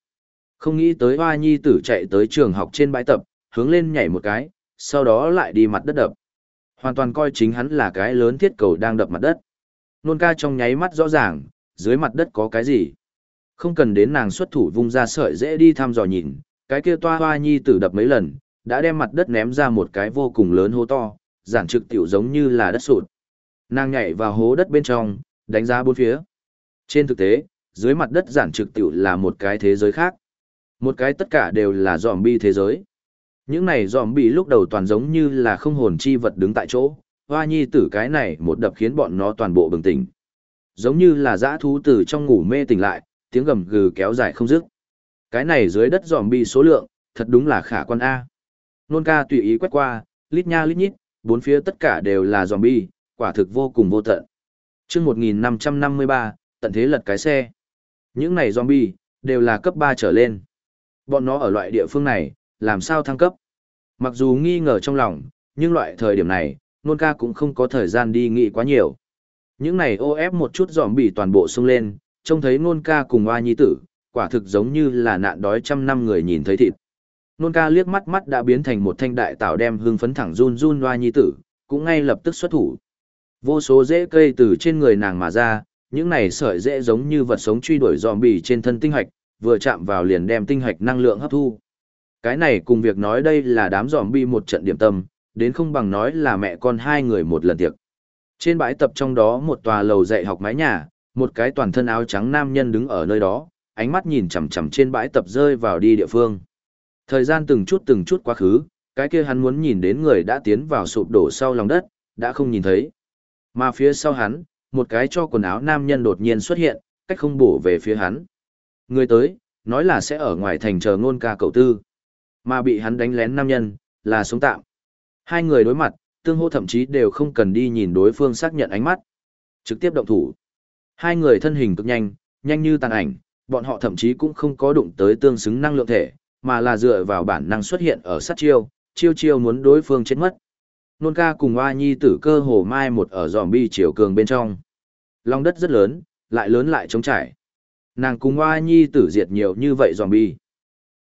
Không nghĩ tới hoa nhi tử chạy tới trường học trên bãi tập, hướng lên nhảy một cái, sau đó lại đi mặt đất đập. Hoàn toàn coi chính hắn là cái lớn thiết cầu đang đập mặt đất. Nôn ca trong nháy mắt rõ ràng, dưới mặt đất có cái gì. Không cần đến nàng xuất thủ vung ra sợi dễ đi thăm dò nhìn, cái kia toa hoa nhi tử đập mấy lần, đã đem mặt đất ném ra một cái vô cùng lớn hố to, giản trực tiểu giống như là đất sụt. Nàng nhảy vào hố đất bên trong, đánh giá bốn phía. Trên thực tế, dưới mặt đất giản trực tiểu là một cái thế giới khác. Một cái tất cả đều là zombie thế giới. Những này zombie lúc đầu toàn giống như là không hồn chi vật đứng tại chỗ, hoa nhi tử cái này một đập khiến bọn nó toàn bộ bừng tỉnh. Giống như là dã thú từ trong ngủ mê tỉnh lại, tiếng gầm gừ kéo dài không dứt. Cái này dưới đất zombie số lượng, thật đúng là khả quan A. Nôn ca tùy ý quét qua, lít nha lít nhít, bốn phía tất cả đều là zombie, quả thực vô cùng vô tận. chương 1553, tận thế lật cái xe. Những này zombie, đều là cấp 3 trở lên. Bọn nó ở loại địa phương này, làm sao thăng cấp? Mặc dù nghi ngờ trong lòng, nhưng loại thời điểm này, nôn ca cũng không có thời gian đi nghĩ quá nhiều. Những này ô ép một chút zombie bị toàn bộ xung lên, trông thấy nôn ca cùng oa nhi tử, quả thực giống như là nạn đói trăm năm người nhìn thấy thịt. Nôn ca liếc mắt mắt đã biến thành một thanh đại tạo đem hương phấn thẳng run run oa nhi tử, cũng ngay lập tức xuất thủ. Vô số rễ cây từ trên người nàng mà ra, những này sợi rễ giống như vật sống truy đuổi dòm bì trên thân tinh hạch, vừa chạm vào liền đem tinh hạch năng lượng hấp thu. Cái này cùng việc nói đây là đám dòm bi một trận điểm tâm, đến không bằng nói là mẹ con hai người một lần tiệc. Trên bãi tập trong đó một tòa lầu dạy học mái nhà, một cái toàn thân áo trắng nam nhân đứng ở nơi đó, ánh mắt nhìn chằm chằm trên bãi tập rơi vào đi địa phương. Thời gian từng chút từng chút quá khứ, cái kia hắn muốn nhìn đến người đã tiến vào sụp đổ sau lòng đất, đã không nhìn thấy. Mà phía sau hắn, một cái cho quần áo nam nhân đột nhiên xuất hiện, cách không bổ về phía hắn. Người tới, nói là sẽ ở ngoài thành chờ ngôn ca cậu tư. Mà bị hắn đánh lén nam nhân, là sống tạm. Hai người đối mặt, tương hô thậm chí đều không cần đi nhìn đối phương xác nhận ánh mắt. Trực tiếp động thủ. Hai người thân hình cực nhanh, nhanh như tàn ảnh, bọn họ thậm chí cũng không có đụng tới tương xứng năng lượng thể, mà là dựa vào bản năng xuất hiện ở sát chiêu, chiêu chiêu muốn đối phương chết mất. Nôn ca cùng Hoa Nhi tử cơ hồ mai một ở giòm bi chiều cường bên trong. Long đất rất lớn, lại lớn lại trống trải. Nàng cùng Hoa Nhi tử diệt nhiều như vậy giòm bi.